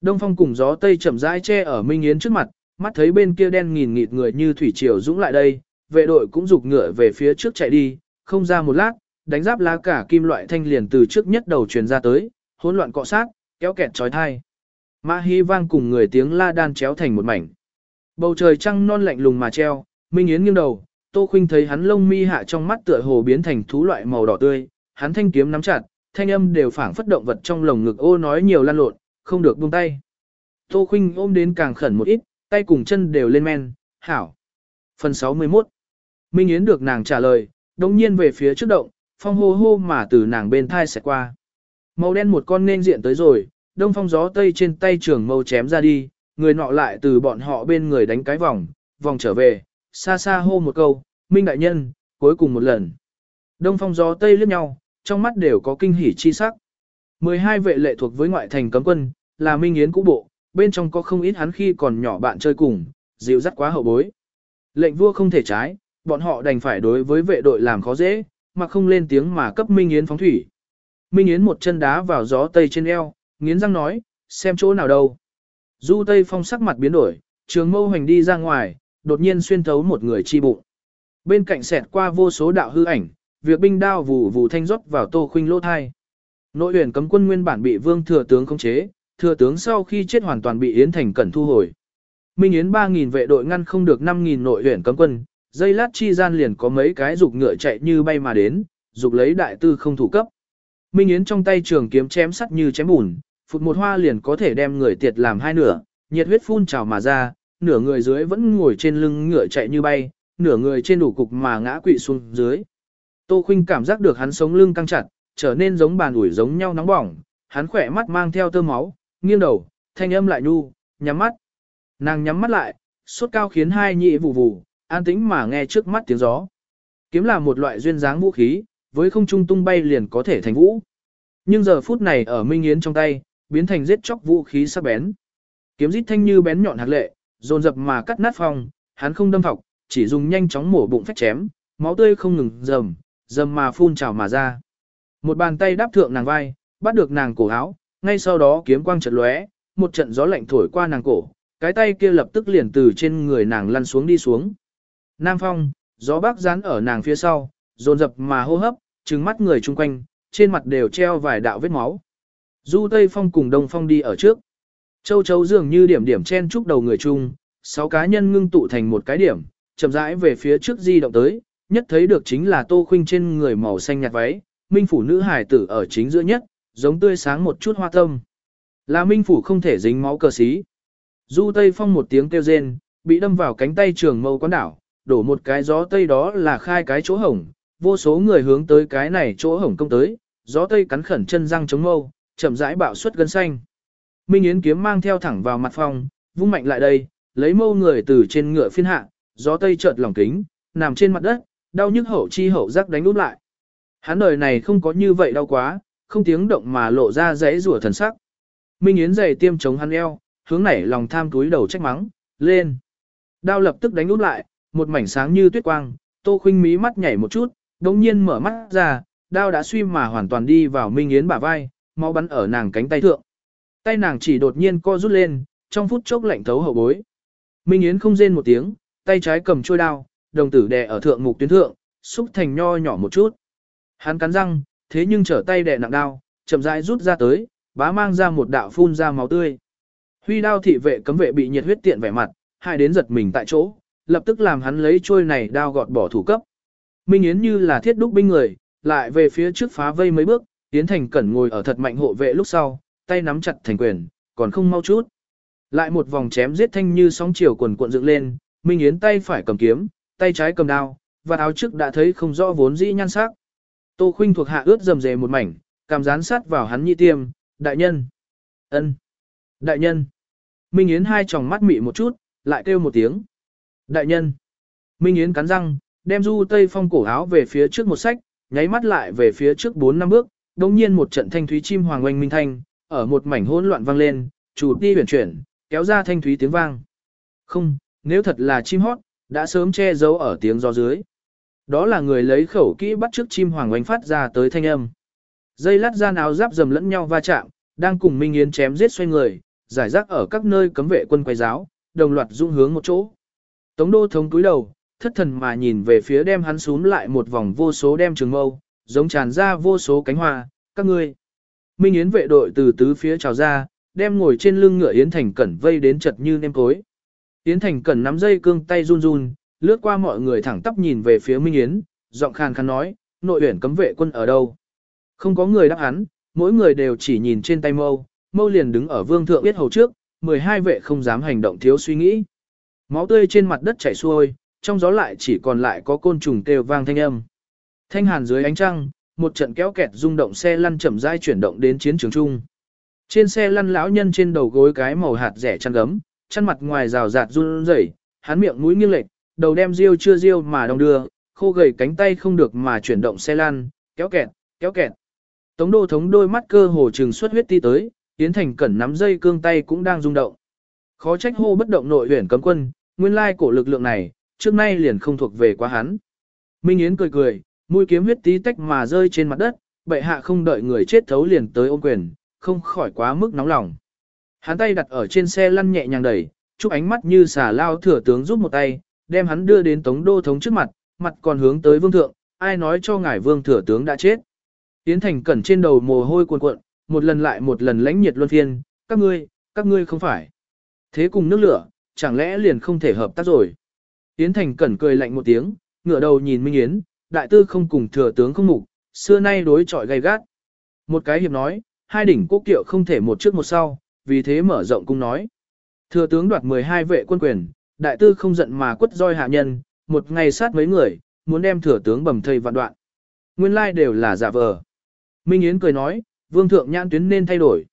Đông phong cùng gió tây chậm rãi che ở Minh Yến trước mặt, mắt thấy bên kia đen nghìn nghịt người như thủy triều dũng lại đây, vệ đội cũng rục ngựa về phía trước chạy đi, không ra một lát, đánh giáp lá cả kim loại thanh liền từ trước nhất đầu truyền ra tới, hỗn loạn cọ sát, kéo kẹt trói thai. Mã Hi vang cùng người tiếng la đan chéo thành một mảnh. Bầu trời trăng non lạnh lùng mà treo, Minh Yến nghiêng đầu, Tô Khuynh thấy hắn lông mi hạ trong mắt tựa hồ biến thành thú loại màu đỏ tươi, hắn thanh kiếm nắm chặt, thanh âm đều phảng phất động vật trong lồng ngực ô nói nhiều lan lộn, không được buông tay. Tô Khuynh ôm đến càng khẩn một ít, tay cùng chân đều lên men, hảo. Phần 61 Minh Yến được nàng trả lời, đồng nhiên về phía trước động, phong hô hô mà từ nàng bên thai sẽ qua. Màu đen một con nên diện tới rồi, đông phong gió tây trên tay trường mâu chém ra đi, người nọ lại từ bọn họ bên người đánh cái vòng, vòng trở về, xa xa hô một câu, Minh Đại Nhân, cuối cùng một lần. Đông phong gió tây liếc nhau, trong mắt đều có kinh hỉ chi sắc. 12 vệ lệ thuộc với ngoại thành cấm quân, là Minh Yến cũ bộ, bên trong có không ít hắn khi còn nhỏ bạn chơi cùng, dịu dắt quá hậu bối. Lệnh vua không thể trái, bọn họ đành phải đối với vệ đội làm khó dễ, mà không lên tiếng mà cấp Minh Yến phóng thủy. Minh Yến một chân đá vào gió tây trên eo, nghiến răng nói, xem chỗ nào đâu. Du Tây Phong sắc mặt biến đổi, trường mâu hành đi ra ngoài, đột nhiên xuyên thấu một người chi bụng. Bên cạnh xẹt qua vô số đạo hư ảnh, việc binh đao vù vù thanh rót vào Tô Khuynh lỗ thai. Nội huyền cấm quân nguyên bản bị Vương thừa tướng khống chế, thừa tướng sau khi chết hoàn toàn bị Yến Thành Cẩn thu hồi. Minh Yến 3000 vệ đội ngăn không được 5000 nội huyền cấm quân, dây lát chi gian liền có mấy cái dục ngựa chạy như bay mà đến, dục lấy đại tư không thủ cấp. Minh Yến trong tay trường kiếm chém sắt như chém bùn, phụt một hoa liền có thể đem người tiệt làm hai nửa, nhiệt huyết phun trào mà ra, nửa người dưới vẫn ngồi trên lưng ngựa chạy như bay, nửa người trên đủ cục mà ngã quỵ xuống dưới. Tô Khuynh cảm giác được hắn sống lưng căng chặt, trở nên giống bàn ủi giống nhau nóng bỏng, hắn khỏe mắt mang theo tơ máu, nghiêng đầu, thanh âm lại nhu, nhắm mắt. Nàng nhắm mắt lại, sốt cao khiến hai nhị vụ vụ, an tĩnh mà nghe trước mắt tiếng gió. Kiếm là một loại duyên dáng vũ khí, với không trung tung bay liền có thể thành vũ. Nhưng giờ phút này ở Minh Yến trong tay, biến thành giết chóc vũ khí sắc bén. Kiếm rít thanh như bén nhọn hạt lệ, dồn dập mà cắt nát phòng. hắn không đâm thọc, chỉ dùng nhanh chóng mổ bụng phách chém, máu tươi không ngừng rầm, rầm mà phun trào mà ra. Một bàn tay đáp thượng nàng vai, bắt được nàng cổ áo, ngay sau đó kiếm quang chợt lóe, một trận gió lạnh thổi qua nàng cổ, cái tay kia lập tức liền từ trên người nàng lăn xuống đi xuống. Nam phong, gió bắc dán ở nàng phía sau, dồn dập mà hô hấp, trừng mắt người chung quanh, trên mặt đều treo vài đạo vết máu. Du Tây Phong cùng Đông Phong đi ở trước. Châu chấu dường như điểm điểm chen trúc đầu người chung, sáu cá nhân ngưng tụ thành một cái điểm, chậm rãi về phía trước di động tới, nhất thấy được chính là Tô Khuynh trên người màu xanh nhạt váy, minh phủ nữ hải tử ở chính giữa nhất, giống tươi sáng một chút hoa tâm. Là minh phủ không thể dính máu cờ xí. Du Tây Phong một tiếng kêu rên, bị đâm vào cánh tay trường mâu quán đảo, đổ một cái gió tây đó là khai cái chỗ hổng, vô số người hướng tới cái này chỗ hổng công tới, gió tây cắn khẩn chân răng chống mâu, chậm rãi bạo suất gân xanh. Minh Yến kiếm mang theo thẳng vào mặt phòng, vung mạnh lại đây, lấy mâu người từ trên ngựa phiên hạ, gió tây chợt lỏng kính, nằm trên mặt đất, đau nhức hậu chi hậu giác đánh úp lại. Hắn đời này không có như vậy đau quá, không tiếng động mà lộ ra dãy rủa thần sắc. Minh Yến giày tiêm chống hắn eo, hướng nảy lòng tham túi đầu trách mắng, lên. Đao lập tức đánh úp lại, một mảnh sáng như tuyết quang, Tô Khuynh mí mắt nhảy một chút, đột nhiên mở mắt ra, đao đã suy mà hoàn toàn đi vào Minh Yến bả vai, máu bắn ở nàng cánh tay thượng. Tay nàng chỉ đột nhiên co rút lên, trong phút chốc lạnh thấu hậu bối. Minh Yến không rên một tiếng, tay trái cầm trôi đao, đồng tử đè ở thượng mục tuyến thượng, xúc thành nho nhỏ một chút. Hắn cắn răng, thế nhưng trở tay đè nặng đao, chậm rãi rút ra tới, bá mang ra một đạo phun ra máu tươi. Huy đao thị vệ cấm vệ bị nhiệt huyết tiện vẻ mặt, hai đến giật mình tại chỗ, lập tức làm hắn lấy trôi này đao gọt bỏ thủ cấp. Minh Yến như là thiết đúc binh người, lại về phía trước phá vây mấy bước, Yến Thành Cẩn ngồi ở thật mạnh hộ vệ lúc sau, tay nắm chặt thành quyền, còn không mau chút. Lại một vòng chém giết thanh như sóng chiều quần cuộn dựng lên, Minh Yến tay phải cầm kiếm, tay trái cầm đao, và áo trước đã thấy không rõ vốn dĩ nhan sắc. Tô Khuynh thuộc hạ ướt dầm dề một mảnh, cảm dán sát vào hắn nhị tiêm, đại nhân. ân, Đại nhân. Minh Yến hai tròng mắt mị một chút, lại kêu một tiếng. Đại nhân. Minh Yến cắn răng, đem du tây phong cổ áo về phía trước một sách, nháy mắt lại về phía trước bốn năm bước, đồng nhiên một trận thanh thúy chim hoàng oanh minh thanh, ở một mảnh hỗn loạn vang lên, chủ đi huyền chuyển, kéo ra thanh thúy tiếng vang. Không, nếu thật là chim hót, đã sớm che giấu ở tiếng gió dưới. Đó là người lấy khẩu kỹ bắt trước chim hoàng oanh phát ra tới thanh âm. Dây lát ra áo giáp dầm lẫn nhau va chạm, đang cùng Minh Yến chém giết xoay người, giải rác ở các nơi cấm vệ quân quay giáo, đồng loạt dung hướng một chỗ. Tống đô thống túi đầu, thất thần mà nhìn về phía đem hắn xuống lại một vòng vô số đem trường mâu, giống tràn ra vô số cánh hoa, các ngươi. Minh Yến vệ đội từ tứ phía trào ra, đem ngồi trên lưng ngựa Yến Thành Cẩn vây đến chật như nêm cối. Yến Thành Cẩn nắm dây cương tay run run, lướt qua mọi người thẳng tắp nhìn về phía Minh Yến, giọng khàn khàn nói, nội uyển cấm vệ quân ở đâu. Không có người đáp hắn, mỗi người đều chỉ nhìn trên tay mâu, mâu liền đứng ở vương thượng biết hầu trước, 12 vệ không dám hành động thiếu suy nghĩ. Máu tươi trên mặt đất chảy xuôi, trong gió lại chỉ còn lại có côn trùng kêu vang thanh âm. Thanh hàn dưới ánh trăng, một trận kéo kẹt rung động xe lăn chậm rãi chuyển động đến chiến trường trung. Trên xe lăn lão nhân trên đầu gối cái màu hạt rẻ chăn gấm, chăn mặt ngoài rào rạt run rẩy, hắn miệng mũi nghiêng lệch, đầu đem riêu chưa riêu mà đong đưa, khô gầy cánh tay không được mà chuyển động xe lăn, kéo kẹt, kéo kẹt. Tống đô thống đôi mắt cơ hồ trừng xuất huyết ti tới, tiến thành cẩn nắm dây cương tay cũng đang rung động. Khó trách hô bất động nội huyền cấm quân, nguyên lai cổ lực lượng này, trước nay liền không thuộc về quá hắn. Minh Yến cười cười, mũi kiếm huyết tí tách mà rơi trên mặt đất, bệ hạ không đợi người chết thấu liền tới ôm quyền, không khỏi quá mức nóng lòng. Hắn tay đặt ở trên xe lăn nhẹ nhàng đẩy, chúc ánh mắt như xà lao thừa tướng giúp một tay, đem hắn đưa đến tống đô thống trước mặt, mặt còn hướng tới vương thượng, ai nói cho ngài vương thừa tướng đã chết. Yến Thành cẩn trên đầu mồ hôi cuồn cuộn, một lần lại một lần lãnh nhiệt luân phiên, các ngươi, các ngươi không phải. Thế cùng nước lửa, chẳng lẽ liền không thể hợp tác rồi. Yến Thành cẩn cười lạnh một tiếng, ngửa đầu nhìn Minh Yến, đại tư không cùng thừa tướng không mục, xưa nay đối chọi gay gắt. Một cái hiệp nói, hai đỉnh quốc kiệu không thể một trước một sau, vì thế mở rộng cung nói. Thừa tướng đoạt 12 vệ quân quyền, đại tư không giận mà quất roi hạ nhân, một ngày sát mấy người, muốn đem thừa tướng bầm thây vạn đoạn. Nguyên lai đều là giả vờ. Minh Yến cười nói, vương thượng nhãn tuyến nên thay đổi.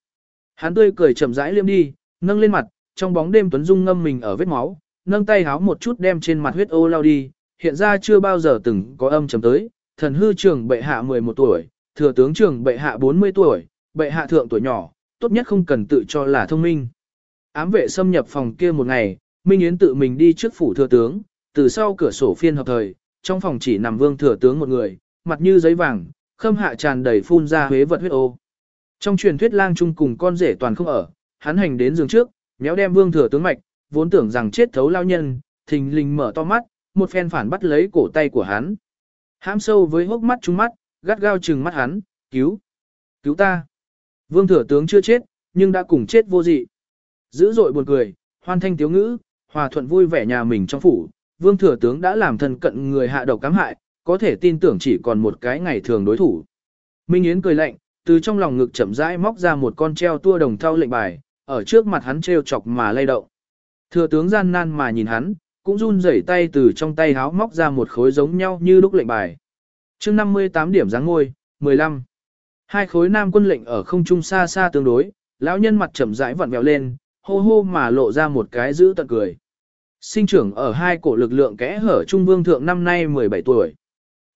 Hắn tươi cười chậm rãi liêm đi, nâng lên mặt, trong bóng đêm Tuấn Dung ngâm mình ở vết máu, nâng tay háo một chút đem trên mặt huyết ô lao đi, hiện ra chưa bao giờ từng có âm chấm tới, thần hư trường bệ hạ 11 tuổi, thừa tướng trường bệ hạ 40 tuổi, bệ hạ thượng tuổi nhỏ, tốt nhất không cần tự cho là thông minh. Ám vệ xâm nhập phòng kia một ngày, Minh Yến tự mình đi trước phủ thừa tướng, từ sau cửa sổ phiên hợp thời, trong phòng chỉ nằm vương thừa tướng một người, mặt như giấy vàng, khâm hạ tràn đầy phun ra huế vật huyết ô. Trong truyền thuyết lang trung cùng con rể toàn không ở, hắn hành đến giường trước, méo đem vương thừa tướng mạch, vốn tưởng rằng chết thấu lao nhân, thình lình mở to mắt, một phen phản bắt lấy cổ tay của hắn. Hãm sâu với hốc mắt trúng mắt, gắt gao trừng mắt hắn, cứu, cứu ta. Vương thừa tướng chưa chết, nhưng đã cùng chết vô dị. Dữ dội buồn cười, hoan thanh tiếu ngữ, hòa thuận vui vẻ nhà mình trong phủ, vương thừa tướng đã làm thân cận người hạ độc cám hại, có thể tin tưởng chỉ còn một cái ngày thường đối thủ. Minh Yến cười lạnh, từ trong lòng ngực chậm rãi móc ra một con treo tua đồng thau lệnh bài, ở trước mặt hắn treo chọc mà lay động. Thừa tướng gian nan mà nhìn hắn, cũng run rẩy tay từ trong tay háo móc ra một khối giống nhau như đúc lệnh bài. chương 58 điểm dáng ngôi, 15. Hai khối nam quân lệnh ở không trung xa xa tương đối, lão nhân mặt chậm rãi vặn vẹo lên, hô hô mà lộ ra một cái giữ tận cười. Sinh trưởng ở hai cổ lực lượng kẽ hở trung vương thượng năm nay 17 tuổi.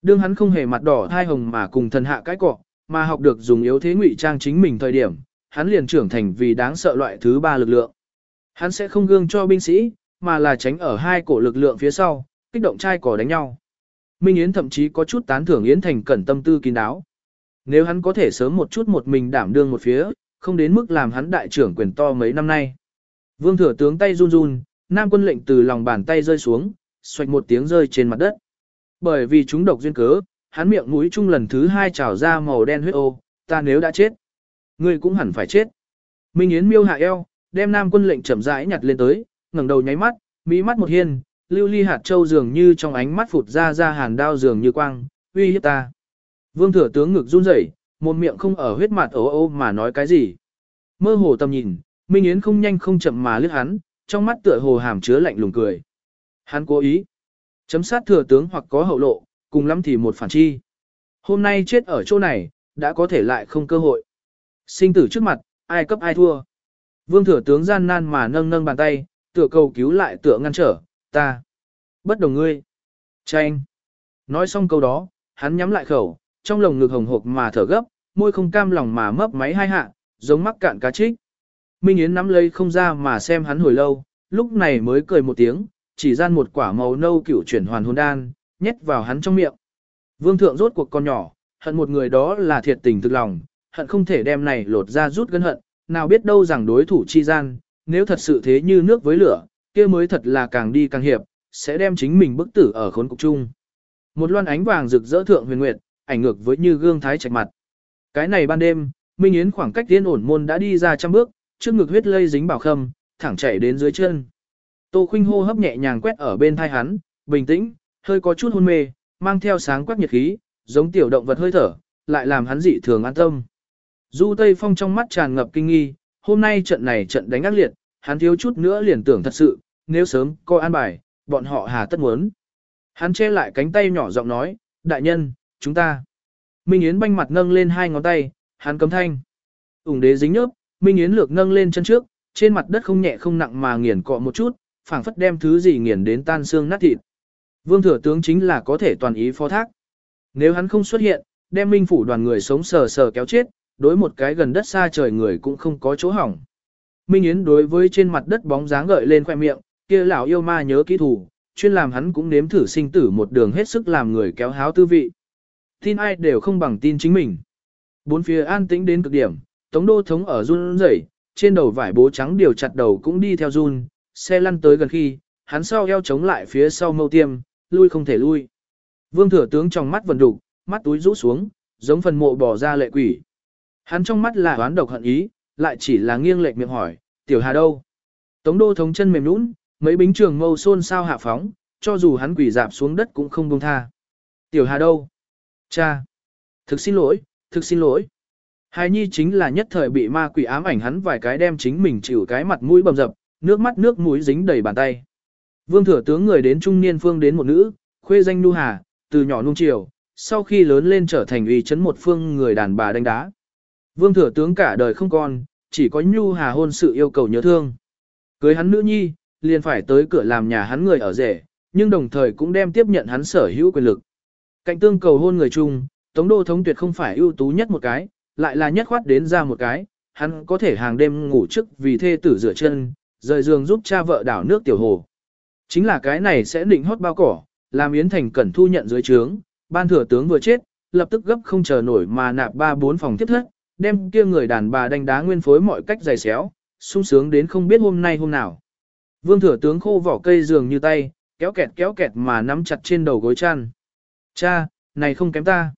Đương hắn không hề mặt đỏ thai hồng mà cùng thần hạ cái cọ, mà học được dùng yếu thế ngụy trang chính mình thời điểm, hắn liền trưởng thành vì đáng sợ loại thứ ba lực lượng. Hắn sẽ không gương cho binh sĩ, mà là tránh ở hai cổ lực lượng phía sau, kích động trai cỏ đánh nhau. Minh Yến thậm chí có chút tán thưởng Yến Thành cẩn tâm tư kín đáo. Nếu hắn có thể sớm một chút một mình đảm đương một phía, không đến mức làm hắn đại trưởng quyền to mấy năm nay. Vương thừa tướng tay run run, nam quân lệnh từ lòng bàn tay rơi xuống, xoạch một tiếng rơi trên mặt đất. Bởi vì chúng độc duyên cớ, hắn miệng mũi chung lần thứ hai trào ra màu đen huyết ô, ta nếu đã chết, ngươi cũng hẳn phải chết. Minh Yến miêu hạ eo, đem nam quân lệnh chậm rãi nhặt lên tới, ngẩng đầu nháy mắt, mỹ mắt một hiên, lưu ly hạt châu dường như trong ánh mắt phụt ra ra hàn đao dường như quang, uy hiếp ta. Vương thừa tướng ngực run rẩy, một miệng không ở huyết mặt ố ô mà nói cái gì. Mơ hồ tầm nhìn, Minh Yến không nhanh không chậm mà liếc hắn, trong mắt tựa hồ hàm chứa lạnh lùng cười. Hắn cố ý. Chấm sát thừa tướng hoặc có hậu lộ, cùng lắm thì một phản chi. Hôm nay chết ở chỗ này, đã có thể lại không cơ hội. Sinh tử trước mặt, ai cấp ai thua. Vương thừa tướng gian nan mà nâng nâng bàn tay, tựa cầu cứu lại tựa ngăn trở, ta. Bất đồng ngươi. Tranh. Nói xong câu đó, hắn nhắm lại khẩu, trong lồng ngực hồng hộc mà thở gấp, môi không cam lòng mà mấp máy hai hạ, giống mắc cạn cá trích. Minh Yến nắm lấy không ra mà xem hắn hồi lâu, lúc này mới cười một tiếng, chỉ gian một quả màu nâu kiểu chuyển hoàn hồn đan, nhét vào hắn trong miệng. Vương thượng rốt cuộc con nhỏ, hận một người đó là thiệt tình thực lòng, hận không thể đem này lột ra rút gân hận, nào biết đâu rằng đối thủ chi gian, nếu thật sự thế như nước với lửa, kia mới thật là càng đi càng hiệp, sẽ đem chính mình bức tử ở khốn cục chung. Một loan ánh vàng rực rỡ thượng huyền nguyệt, ảnh ngược với như gương thái trạch mặt. Cái này ban đêm, Minh Yến khoảng cách tiên ổn môn đã đi ra trăm bước, trước ngực huyết lây dính bảo khâm, thẳng chảy đến dưới chân. Tô Khuynh hô hấp nhẹ nhàng quét ở bên thai hắn, bình tĩnh, hơi có chút hôn mê, mang theo sáng quắc nhiệt khí, giống tiểu động vật hơi thở, lại làm hắn dị thường an tâm. Du Tây Phong trong mắt tràn ngập kinh nghi, hôm nay trận này trận đánh ác liệt, hắn thiếu chút nữa liền tưởng thật sự, nếu sớm coi an bài, bọn họ hà tất muốn. Hắn che lại cánh tay nhỏ giọng nói, đại nhân, chúng ta. Minh Yến banh mặt nâng lên hai ngón tay, hắn cấm thanh. Ủng đế dính nhớp, Minh Yến lược nâng lên chân trước, trên mặt đất không nhẹ không nặng mà nghiền cọ một chút, phảng phất đem thứ gì nghiền đến tan xương nát thịt. Vương thừa tướng chính là có thể toàn ý phó thác. Nếu hắn không xuất hiện, đem minh phủ đoàn người sống sờ sờ kéo chết, đối một cái gần đất xa trời người cũng không có chỗ hỏng. Minh Yến đối với trên mặt đất bóng dáng gợi lên khoe miệng, kia lão yêu ma nhớ kỹ thủ, chuyên làm hắn cũng nếm thử sinh tử một đường hết sức làm người kéo háo tư vị. Tin ai đều không bằng tin chính mình. Bốn phía an tĩnh đến cực điểm, Tống Đô Thống ở run rẩy, trên đầu vải bố trắng điều chặt đầu cũng đi theo run, xe lăn tới gần khi, hắn sau eo chống lại phía sau mâu tiêm, lui không thể lui. Vương thừa tướng trong mắt vần đục, mắt túi rũ xuống, giống phần mộ bỏ ra lệ quỷ. Hắn trong mắt là oán độc hận ý, lại chỉ là nghiêng lệch miệng hỏi, tiểu hà đâu? Tống đô thống chân mềm nũng, mấy bính trường mâu xôn sao hạ phóng, cho dù hắn quỷ dạp xuống đất cũng không buông tha. Tiểu hà đâu? Cha! Thực xin lỗi, thực xin lỗi. Hài nhi chính là nhất thời bị ma quỷ ám ảnh hắn vài cái đem chính mình chịu cái mặt mũi bầm dập, nước mắt nước mũi dính đầy bàn tay. Vương thừa tướng người đến trung niên phương đến một nữ, khuê danh Nu Hà, từ nhỏ nung chiều, sau khi lớn lên trở thành uy chấn một phương người đàn bà đánh đá. Vương thừa tướng cả đời không con, chỉ có Nhu Hà hôn sự yêu cầu nhớ thương. Cưới hắn nữ nhi, liền phải tới cửa làm nhà hắn người ở rể, nhưng đồng thời cũng đem tiếp nhận hắn sở hữu quyền lực. Cạnh tương cầu hôn người chung, Tống Đô Thống tuyệt không phải ưu tú nhất một cái, lại là nhất khoát đến ra một cái, hắn có thể hàng đêm ngủ trước vì thê tử rửa chân, rời giường giúp cha vợ đảo nước tiểu hồ. Chính là cái này sẽ định hót bao cỏ, làm Yến Thành cẩn thu nhận dưới trướng, ban thừa tướng vừa chết, lập tức gấp không chờ nổi mà nạp ba bốn phòng tiếp thất, đem kia người đàn bà đánh đá nguyên phối mọi cách dày xéo, sung sướng đến không biết hôm nay hôm nào. Vương thừa tướng khô vỏ cây giường như tay, kéo kẹt kéo kẹt mà nắm chặt trên đầu gối chăn. Cha, này không kém ta.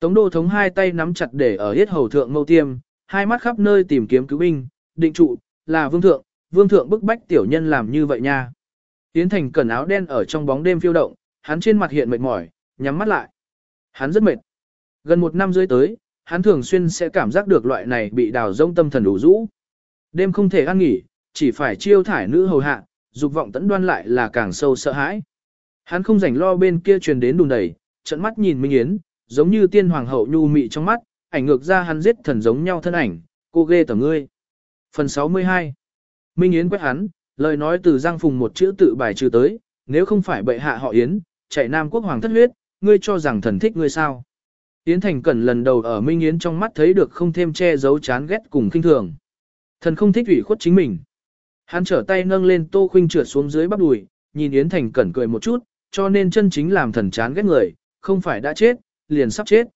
Tống đô thống hai tay nắm chặt để ở hết hầu thượng mâu tiêm, hai mắt khắp nơi tìm kiếm cứu binh, định trụ, là vương thượng, vương thượng bức bách tiểu nhân làm như vậy nha. Tiến thành cẩn áo đen ở trong bóng đêm phiêu động, hắn trên mặt hiện mệt mỏi, nhắm mắt lại. Hắn rất mệt. Gần một năm dưới tới, hắn thường xuyên sẽ cảm giác được loại này bị đào rông tâm thần đủ rũ. Đêm không thể ăn nghỉ, chỉ phải chiêu thải nữ hầu hạ, dục vọng tẫn đoan lại là càng sâu sợ hãi. Hắn không rảnh lo bên kia truyền đến đùn đẩy, trận mắt nhìn Minh Yến, giống như tiên hoàng hậu nhu mị trong mắt, ảnh ngược ra hắn giết thần giống nhau thân ảnh, cô ghê tởm ngươi. Phần 62 Minh Yến quét hắn, lời nói từ Giang Phùng một chữ tự bài trừ tới, nếu không phải bệ hạ họ Yến, chạy Nam quốc hoàng thất huyết, ngươi cho rằng thần thích ngươi sao. Yến Thành Cẩn lần đầu ở Minh Yến trong mắt thấy được không thêm che giấu chán ghét cùng kinh thường. Thần không thích ủy khuất chính mình. Hắn trở tay nâng lên Tô Khuynh trượt xuống dưới bắp đùi, nhìn Yến Thành Cẩn cười một chút, cho nên chân chính làm thần chán ghét người, không phải đã chết, liền sắp chết.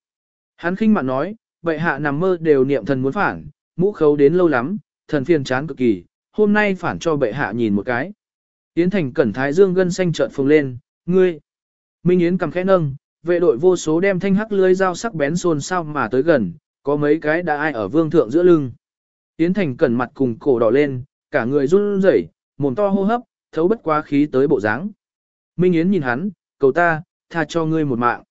Hắn khinh mạn nói, bệ hạ nằm mơ đều niệm thần muốn phản, mũ khấu đến lâu lắm, thần phiền chán cực kỳ, hôm nay phản cho bệ hạ nhìn một cái. Yến Thành Cẩn Thái Dương gân xanh trợn phồng lên, ngươi. Minh Yến cầm khẽ nâng, vệ đội vô số đem thanh hắc lưới dao sắc bén xôn sao mà tới gần, có mấy cái đã ai ở vương thượng giữa lưng. Yến Thành cẩn mặt cùng cổ đỏ lên, cả người run rẩy, mồm to hô hấp, thấu bất quá khí tới bộ dáng. Minh Yến nhìn hắn, cầu ta, tha cho ngươi một mạng.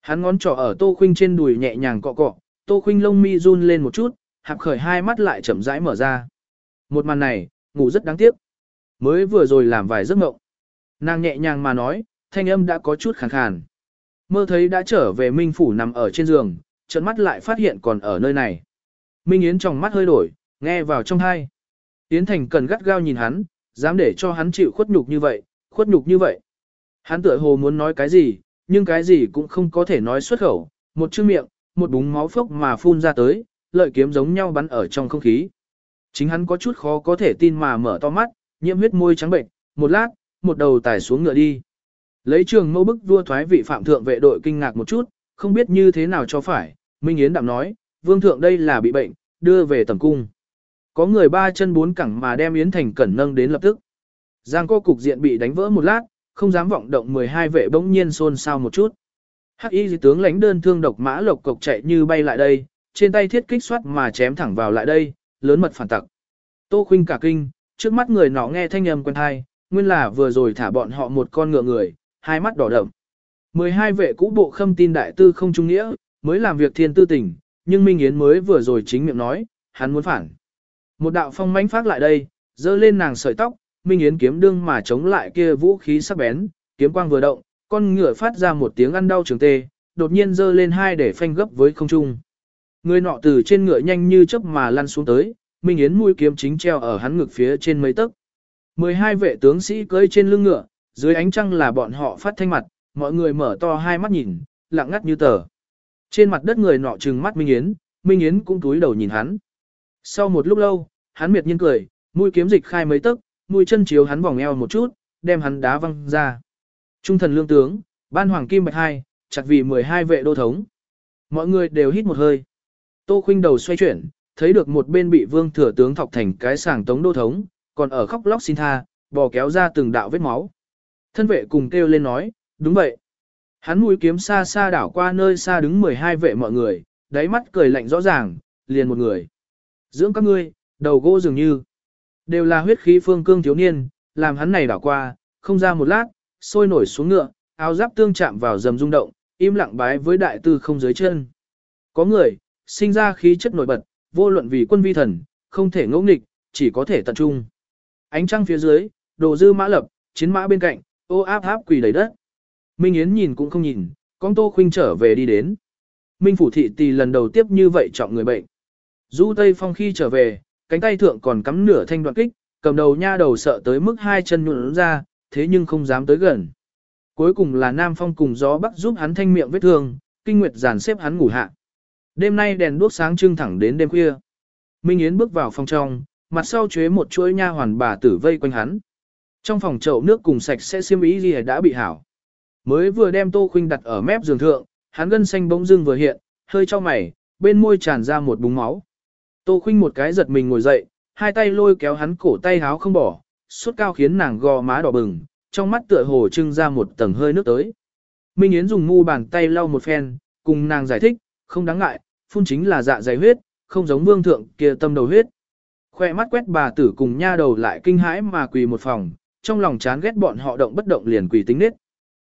Hắn ngón trỏ ở Tô Khuynh trên đùi nhẹ nhàng cọ cọ, Tô Khuynh lông mi run lên một chút, hạp khởi hai mắt lại chậm rãi mở ra. Một màn này, ngủ rất đáng tiếc. Mới vừa rồi làm vài giấc mộng. Nàng nhẹ nhàng mà nói, thanh âm đã có chút khàn khàn. Mơ thấy đã trở về Minh Phủ nằm ở trên giường, trận mắt lại phát hiện còn ở nơi này. Minh Yến trong mắt hơi đổi, nghe vào trong hai. Yến Thành cần gắt gao nhìn hắn, dám để cho hắn chịu khuất nhục như vậy, khuất nhục như vậy. Hắn tựa hồ muốn nói cái gì, nhưng cái gì cũng không có thể nói xuất khẩu, một chữ miệng, một búng máu phốc mà phun ra tới, lợi kiếm giống nhau bắn ở trong không khí. Chính hắn có chút khó có thể tin mà mở to mắt, nhiễm huyết môi trắng bệnh, một lát, một đầu tải xuống ngựa đi. Lấy trường mẫu bức vua thoái vị phạm thượng vệ đội kinh ngạc một chút, không biết như thế nào cho phải, Minh Yến đạm nói, vương thượng đây là bị bệnh, đưa về tầm cung. Có người ba chân bốn cẳng mà đem Yến Thành Cẩn nâng đến lập tức. Giang cô cục diện bị đánh vỡ một lát, không dám vọng động 12 vệ bỗng nhiên xôn xao một chút. Hắc y tướng lãnh đơn thương độc mã lộc cộc chạy như bay lại đây, trên tay thiết kích xoát mà chém thẳng vào lại đây, lớn mật phản tặc. Tô khuynh cả kinh, trước mắt người nó nghe thanh âm quen thai, nguyên là vừa rồi thả bọn họ một con ngựa người, hai mắt đỏ đậm. 12 vệ cũ bộ khâm tin đại tư không trung nghĩa, mới làm việc thiên tư tình, nhưng Minh Yến mới vừa rồi chính miệng nói, hắn muốn phản. Một đạo phong mãnh phát lại đây, dơ lên nàng sợi tóc, Minh Yến kiếm đương mà chống lại kia vũ khí sắc bén, kiếm quang vừa động, con ngựa phát ra một tiếng ăn đau trường tê, đột nhiên dơ lên hai để phanh gấp với không trung. Người nọ từ trên ngựa nhanh như chớp mà lăn xuống tới, Minh Yến mũi kiếm chính treo ở hắn ngực phía trên mấy tấc. 12 vệ tướng sĩ cưỡi trên lưng ngựa, dưới ánh trăng là bọn họ phát thanh mặt, mọi người mở to hai mắt nhìn, lặng ngắt như tờ. Trên mặt đất người nọ trừng mắt Minh Yến, Minh Yến cũng túi đầu nhìn hắn. Sau một lúc lâu, hắn miệt nhiên cười, mũi kiếm dịch khai mấy tấc, mũi chân chiếu hắn vòng eo một chút, đem hắn đá văng ra. Trung thần lương tướng, ban hoàng kim bạch hai, chặt vì 12 vệ đô thống. Mọi người đều hít một hơi. Tô khuynh đầu xoay chuyển, thấy được một bên bị vương thừa tướng thọc thành cái sàng tống đô thống, còn ở khóc lóc xin tha, bò kéo ra từng đạo vết máu. Thân vệ cùng kêu lên nói, đúng vậy. Hắn mũi kiếm xa xa đảo qua nơi xa đứng 12 vệ mọi người, đáy mắt cười lạnh rõ ràng, liền một người. Dưỡng các ngươi, đầu gỗ dường như, đều là huyết khí phương cương thiếu niên, làm hắn này đảo qua, không ra một lát, sôi nổi xuống ngựa, áo giáp tương chạm vào dầm rung động, im lặng bái với đại tư không dưới chân. Có người, sinh ra khí chất nổi bật, vô luận vì quân vi thần, không thể ngẫu nghịch, chỉ có thể tận trung. Ánh trăng phía dưới, đồ dư mã lập, chiến mã bên cạnh, ô áp áp quỳ đầy đất. Minh Yến nhìn cũng không nhìn, con Tô Khuynh trở về đi đến. Minh Phủ Thị Tì lần đầu tiếp như vậy trọng người bệnh. Du Tây Phong khi trở về, cánh tay thượng còn cắm nửa thanh đoạn kích, cầm đầu nha đầu sợ tới mức hai chân nhuộn ra, thế nhưng không dám tới gần. Cuối cùng là Nam Phong cùng gió bắc giúp hắn thanh miệng vết thương, kinh nguyệt giàn xếp hắn ngủ hạ. Đêm nay đèn đuốc sáng trưng thẳng đến đêm khuya. Minh Yến bước vào phòng trong, mặt sau chế một chuỗi nha hoàn bà tử vây quanh hắn. Trong phòng chậu nước cùng sạch sẽ xiêm ý gì đã bị hảo. Mới vừa đem Tô Khuynh đặt ở mép giường thượng, hắn gân xanh bỗng dưng vừa hiện, hơi cho mày, bên môi tràn ra một búng máu. Tô Khuynh một cái giật mình ngồi dậy, hai tay lôi kéo hắn cổ tay háo không bỏ, suốt cao khiến nàng gò má đỏ bừng, trong mắt tựa hồ trưng ra một tầng hơi nước tới. Minh Yến dùng mu bàn tay lau một phen, cùng nàng giải thích, không đáng ngại, phun chính là dạ dày huyết, không giống vương thượng kia tâm đầu huyết. Khoe mắt quét bà tử cùng nha đầu lại kinh hãi mà quỳ một phòng, trong lòng chán ghét bọn họ động bất động liền quỳ tính nết.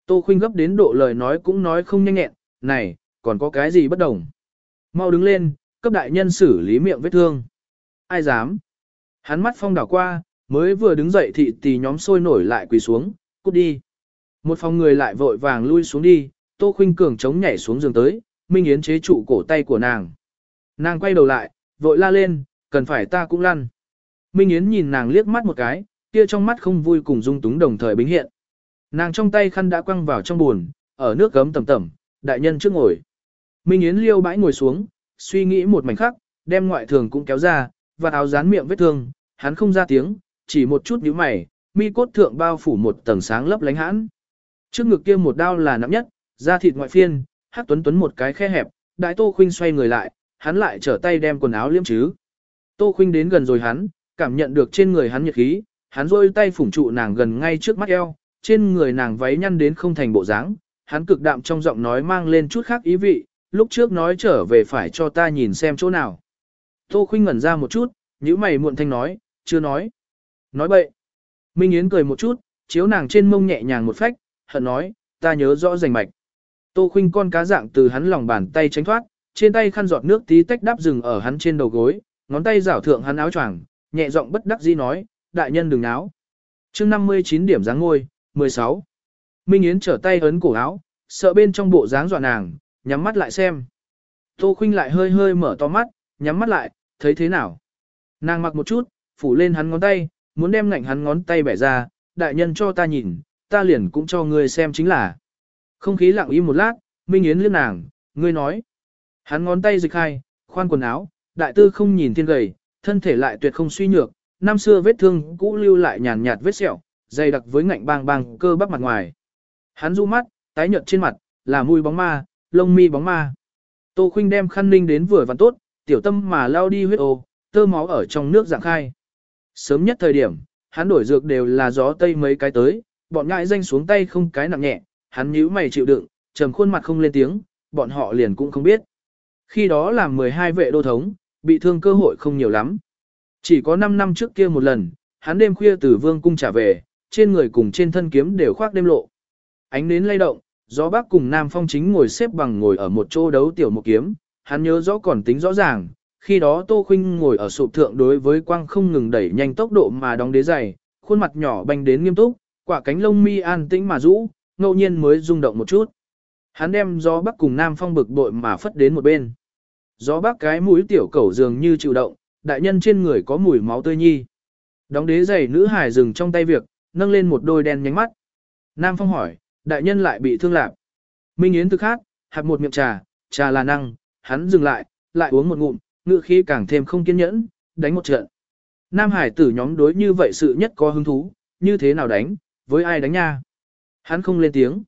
Tô Khuynh gấp đến độ lời nói cũng nói không nhanh nhẹn, này, còn có cái gì bất đồng. Mau đứng lên, cấp đại nhân xử lý miệng vết thương. Ai dám? Hắn mắt phong đảo qua, mới vừa đứng dậy thị tỷ nhóm sôi nổi lại quỳ xuống, cút đi. Một phòng người lại vội vàng lui xuống đi, Tô Khuynh cường chống nhảy xuống giường tới, Minh Yến chế trụ cổ tay của nàng. Nàng quay đầu lại, vội la lên, cần phải ta cũng lăn. Minh Yến nhìn nàng liếc mắt một cái, kia trong mắt không vui cùng dung túng đồng thời bính hiện. Nàng trong tay khăn đã quăng vào trong buồn, ở nước gấm tầm tầm, đại nhân trước ngồi. Minh Yến liêu bãi ngồi xuống, suy nghĩ một mảnh khắc, đem ngoại thường cũng kéo ra, và áo dán miệng vết thương, hắn không ra tiếng, chỉ một chút nhíu mày, mi cốt thượng bao phủ một tầng sáng lấp lánh hãn. Trước ngực kia một đao là nặng nhất, da thịt ngoại phiên, hát tuấn tuấn một cái khe hẹp, đại tô khuynh xoay người lại, hắn lại trở tay đem quần áo liếm chứ. Tô khuynh đến gần rồi hắn, cảm nhận được trên người hắn nhiệt khí, hắn rôi tay phủng trụ nàng gần ngay trước mắt eo, trên người nàng váy nhăn đến không thành bộ dáng, hắn cực đạm trong giọng nói mang lên chút khác ý vị, lúc trước nói trở về phải cho ta nhìn xem chỗ nào. Tô Khuynh ngẩn ra một chút, nhíu mày muộn thanh nói, chưa nói. Nói bậy. Minh Yến cười một chút, chiếu nàng trên mông nhẹ nhàng một phách, hận nói, ta nhớ rõ rành mạch. Tô Khuynh con cá dạng từ hắn lòng bàn tay tránh thoát, trên tay khăn giọt nước tí tách đáp rừng ở hắn trên đầu gối, ngón tay rảo thượng hắn áo choàng, nhẹ giọng bất đắc dĩ nói, đại nhân đừng náo. Chương 59 điểm dáng ngôi, 16. Minh Yến trở tay ấn cổ áo, sợ bên trong bộ dáng dọa nàng, nhắm mắt lại xem. Tô Khuynh lại hơi hơi mở to mắt, nhắm mắt lại, thấy thế nào? Nàng mặc một chút, phủ lên hắn ngón tay, muốn đem ngạnh hắn ngón tay bẻ ra, đại nhân cho ta nhìn, ta liền cũng cho ngươi xem chính là. Không khí lặng im một lát, Minh Yến liếc nàng, ngươi nói. Hắn ngón tay dịch hai, khoan quần áo, đại tư không nhìn thiên gầy, thân thể lại tuyệt không suy nhược, năm xưa vết thương cũ lưu lại nhàn nhạt vết sẹo, dày đặc với ngạnh bang bang cơ bắp mặt ngoài. Hắn du mắt, tái nhợt trên mặt, là mùi bóng ma, lông mi bóng ma. Tô Khuynh đem khăn ninh đến vừa vặn tốt, tiểu tâm mà lao đi huyết ô, tơ máu ở trong nước dạng khai. Sớm nhất thời điểm, hắn đổi dược đều là gió tây mấy cái tới, bọn ngại danh xuống tay không cái nặng nhẹ, hắn nhíu mày chịu đựng, trầm khuôn mặt không lên tiếng, bọn họ liền cũng không biết. Khi đó là 12 vệ đô thống, bị thương cơ hội không nhiều lắm. Chỉ có 5 năm trước kia một lần, hắn đêm khuya từ vương cung trả về, trên người cùng trên thân kiếm đều khoác đêm lộ. Ánh nến lay động, gió Bác cùng nam phong chính ngồi xếp bằng ngồi ở một chỗ đấu tiểu một kiếm, hắn nhớ rõ còn tính rõ ràng, khi đó Tô Khuynh ngồi ở sụp thượng đối với quang không ngừng đẩy nhanh tốc độ mà đóng đế dày, khuôn mặt nhỏ banh đến nghiêm túc, quả cánh lông mi an tĩnh mà rũ, ngẫu nhiên mới rung động một chút. Hắn đem gió bắc cùng nam phong bực bội mà phất đến một bên. Gió bắc cái mũi tiểu cẩu dường như chịu động, đại nhân trên người có mùi máu tươi nhi. Đóng đế giày nữ hải dừng trong tay việc, nâng lên một đôi đen nhánh mắt. Nam phong hỏi, đại nhân lại bị thương lạc. Minh Yến thức hát, hạt một miệng trà, trà là năng, hắn dừng lại, lại uống một ngụm, ngựa khí càng thêm không kiên nhẫn, đánh một trận. Nam Hải tử nhóm đối như vậy sự nhất có hứng thú, như thế nào đánh, với ai đánh nha. Hắn không lên tiếng.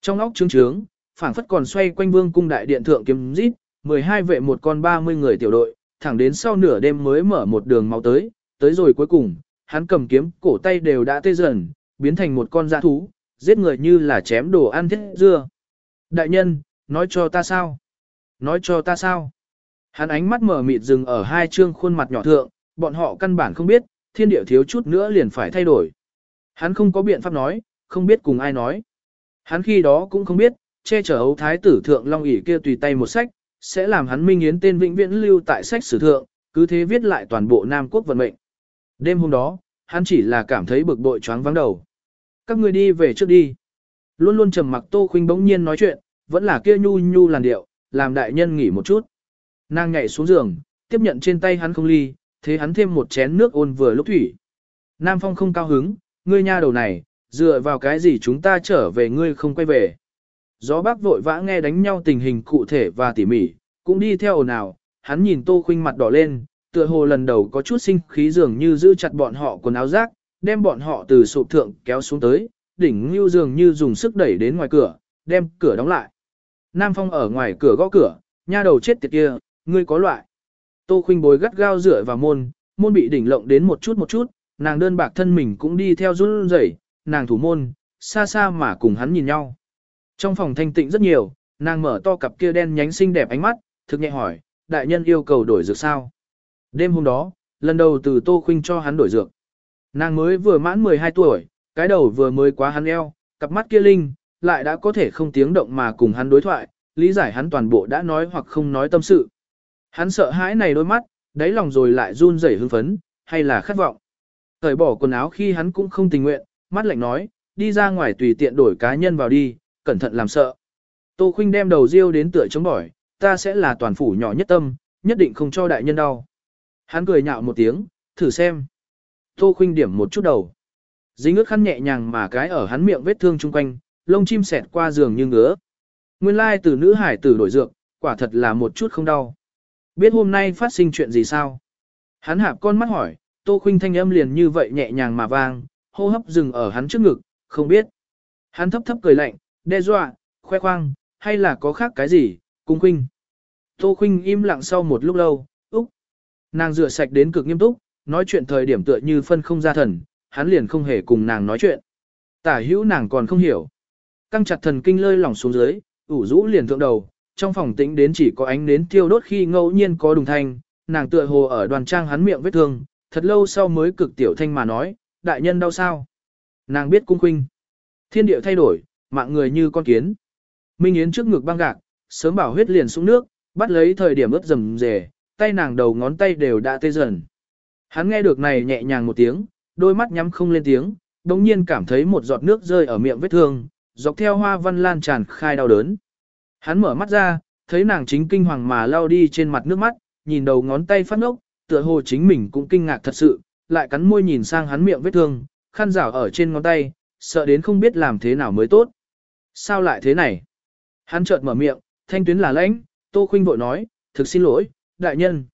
Trong óc trướng trướng, phảng phất còn xoay quanh vương cung đại điện thượng kiếm rít, 12 vệ một con 30 người tiểu đội, thẳng đến sau nửa đêm mới mở một đường máu tới, tới rồi cuối cùng, hắn cầm kiếm, cổ tay đều đã tê dần, biến thành một con dã thú, giết người như là chém đồ ăn thiết dưa. Đại nhân, nói cho ta sao? Nói cho ta sao? Hắn ánh mắt mở mịt dừng ở hai trương khuôn mặt nhỏ thượng, bọn họ căn bản không biết, thiên địa thiếu chút nữa liền phải thay đổi. Hắn không có biện pháp nói, không biết cùng ai nói. Hắn khi đó cũng không biết, che chở ấu thái tử thượng long ỷ kia tùy tay một sách, sẽ làm hắn minh yến tên vĩnh viễn lưu tại sách sử thượng, cứ thế viết lại toàn bộ Nam quốc vận mệnh. Đêm hôm đó, hắn chỉ là cảm thấy bực bội choáng vắng đầu. Các người đi về trước đi. Luôn luôn trầm mặc Tô Khuynh bỗng nhiên nói chuyện, vẫn là kia nhu nhu làn điệu, làm đại nhân nghỉ một chút. Nàng nhảy xuống giường, tiếp nhận trên tay hắn không ly, thế hắn thêm một chén nước ôn vừa lúc thủy. Nam Phong không cao hứng, ngươi nha đầu này, dựa vào cái gì chúng ta trở về ngươi không quay về. Gió bác vội vã nghe đánh nhau tình hình cụ thể và tỉ mỉ, cũng đi theo ồn ào, hắn nhìn Tô Khuynh mặt đỏ lên, tựa hồ lần đầu có chút sinh khí dường như giữ chặt bọn họ quần áo rác, đem bọn họ từ sụp thượng kéo xuống tới, đỉnh như dường như dùng sức đẩy đến ngoài cửa, đem cửa đóng lại. Nam Phong ở ngoài cửa gõ cửa, nha đầu chết tiệt kia, ngươi có loại. Tô Khuynh bối gắt gao rửa vào môn, môn bị đỉnh lộng đến một chút một chút, nàng đơn bạc thân mình cũng đi theo run rẩy, nàng thủ môn, xa xa mà cùng hắn nhìn nhau. Trong phòng thanh tịnh rất nhiều, nàng mở to cặp kia đen nhánh xinh đẹp ánh mắt, thực nhẹ hỏi, đại nhân yêu cầu đổi dược sao? Đêm hôm đó, lần đầu từ Tô Khuynh cho hắn đổi dược. Nàng mới vừa mãn 12 tuổi, cái đầu vừa mới quá hắn eo, cặp mắt kia linh, lại đã có thể không tiếng động mà cùng hắn đối thoại, lý giải hắn toàn bộ đã nói hoặc không nói tâm sự. Hắn sợ hãi này đôi mắt, đáy lòng rồi lại run rẩy hưng phấn, hay là khát vọng. Thời bỏ quần áo khi hắn cũng không tình nguyện, mắt lạnh nói, đi ra ngoài tùy tiện đổi cá nhân vào đi, cẩn thận làm sợ. Tô Khuynh đem đầu riêu đến tựa chống bỏi, ta sẽ là toàn phủ nhỏ nhất tâm, nhất định không cho đại nhân đau. Hắn cười nhạo một tiếng, thử xem. Tô Khuynh điểm một chút đầu. Dính ướt khăn nhẹ nhàng mà cái ở hắn miệng vết thương chung quanh, lông chim xẹt qua giường như ngứa. Nguyên lai từ nữ hải tử đổi dược, quả thật là một chút không đau. Biết hôm nay phát sinh chuyện gì sao? Hắn hạp con mắt hỏi, Tô Khuynh thanh âm liền như vậy nhẹ nhàng mà vang, hô hấp dừng ở hắn trước ngực, không biết. Hắn thấp thấp cười lạnh, đe dọa, khoe khoang, hay là có khác cái gì, cung khinh. Tô khinh im lặng sau một lúc lâu, úc. Nàng rửa sạch đến cực nghiêm túc, nói chuyện thời điểm tựa như phân không ra thần, hắn liền không hề cùng nàng nói chuyện. Tả hữu nàng còn không hiểu. Căng chặt thần kinh lơi lỏng xuống dưới, ủ rũ liền thượng đầu, trong phòng tĩnh đến chỉ có ánh nến thiêu đốt khi ngẫu nhiên có đùng thanh, nàng tựa hồ ở đoàn trang hắn miệng vết thương, thật lâu sau mới cực tiểu thanh mà nói, đại nhân đau sao. Nàng biết cung khuynh. Thiên địa thay đổi, mạng người như con kiến. Minh Yến trước ngực băng gạc, sớm bảo huyết liền xuống nước, bắt lấy thời điểm ướt rầm rề, tay nàng đầu ngón tay đều đã tê dần. Hắn nghe được này nhẹ nhàng một tiếng, đôi mắt nhắm không lên tiếng, đồng nhiên cảm thấy một giọt nước rơi ở miệng vết thương, dọc theo hoa văn lan tràn khai đau đớn. Hắn mở mắt ra, thấy nàng chính kinh hoàng mà lao đi trên mặt nước mắt, nhìn đầu ngón tay phát ngốc, tựa hồ chính mình cũng kinh ngạc thật sự, lại cắn môi nhìn sang hắn miệng vết thương, khăn rảo ở trên ngón tay, sợ đến không biết làm thế nào mới tốt. Sao lại thế này? Hắn chợt mở miệng, thanh tuyến là lãnh, Tô Khuynh vội nói, thực xin lỗi, đại nhân.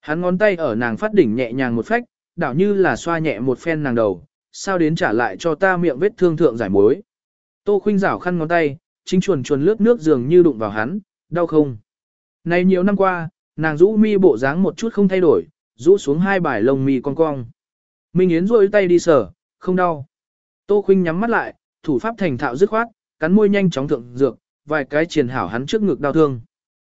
Hắn ngón tay ở nàng phát đỉnh nhẹ nhàng một phách, đảo như là xoa nhẹ một phen nàng đầu, sao đến trả lại cho ta miệng vết thương thượng giải mối. Tô Khuynh rảo khăn ngón tay, chính chuồn chuồn lướt nước dường như đụng vào hắn, đau không? Này nhiều năm qua, nàng rũ mi bộ dáng một chút không thay đổi, rũ xuống hai bài lông mi cong cong. Minh Yến rôi tay đi sở, không đau. Tô Khuynh nhắm mắt lại, thủ pháp thành thạo dứt khoát, cắn môi nhanh chóng thượng dược, vài cái triền hảo hắn trước ngực đau thương.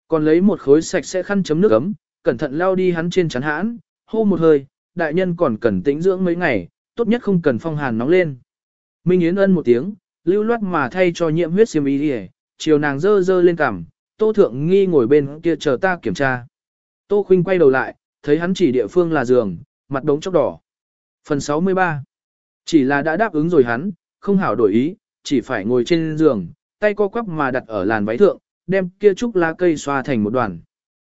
Còn lấy một khối sạch sẽ khăn chấm nước ấm, cẩn thận lao đi hắn trên chắn hãn, hô một hơi, đại nhân còn cần tĩnh dưỡng mấy ngày, tốt nhất không cần phong hàn nóng lên. Minh Yến ân một tiếng, lưu loát mà thay cho nhiễm huyết xiêm y đi chiều nàng dơ dơ lên cằm, tô thượng nghi ngồi bên kia chờ ta kiểm tra. Tô khinh quay đầu lại, thấy hắn chỉ địa phương là giường, mặt đống chốc đỏ. Phần 63 Chỉ là đã đáp ứng rồi hắn, không hảo đổi ý, chỉ phải ngồi trên giường, tay co quắp mà đặt ở làn váy thượng, đem kia trúc lá cây xoa thành một đoàn.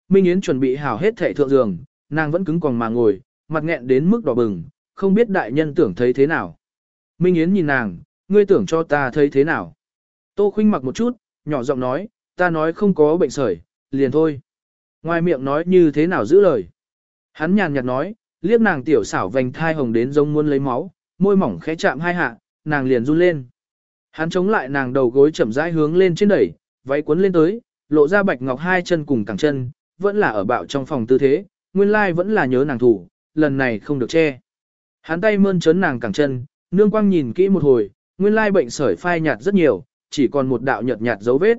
Minh Yến chuẩn bị hảo hết thệ thượng giường, nàng vẫn cứng còn mà ngồi, mặt nghẹn đến mức đỏ bừng, không biết đại nhân tưởng thấy thế nào. Minh Yến nhìn nàng, ngươi tưởng cho ta thấy thế nào. Tô khinh mặc một chút, nhỏ giọng nói, ta nói không có bệnh sởi, liền thôi. Ngoài miệng nói như thế nào giữ lời. Hắn nhàn nhạt nói, liếc nàng tiểu xảo vành thai hồng đến giống muốn lấy máu, môi mỏng khẽ chạm hai hạ, nàng liền run lên. Hắn chống lại nàng đầu gối chậm rãi hướng lên trên đẩy, váy cuốn lên tới, lộ ra bạch ngọc hai chân cùng cẳng chân, vẫn là ở bạo trong phòng tư thế, nguyên lai vẫn là nhớ nàng thủ, lần này không được che. Hắn tay mơn trớn nàng cẳng chân, nương quang nhìn kỹ một hồi, nguyên lai bệnh sởi phai nhạt rất nhiều, chỉ còn một đạo nhợt nhạt dấu vết.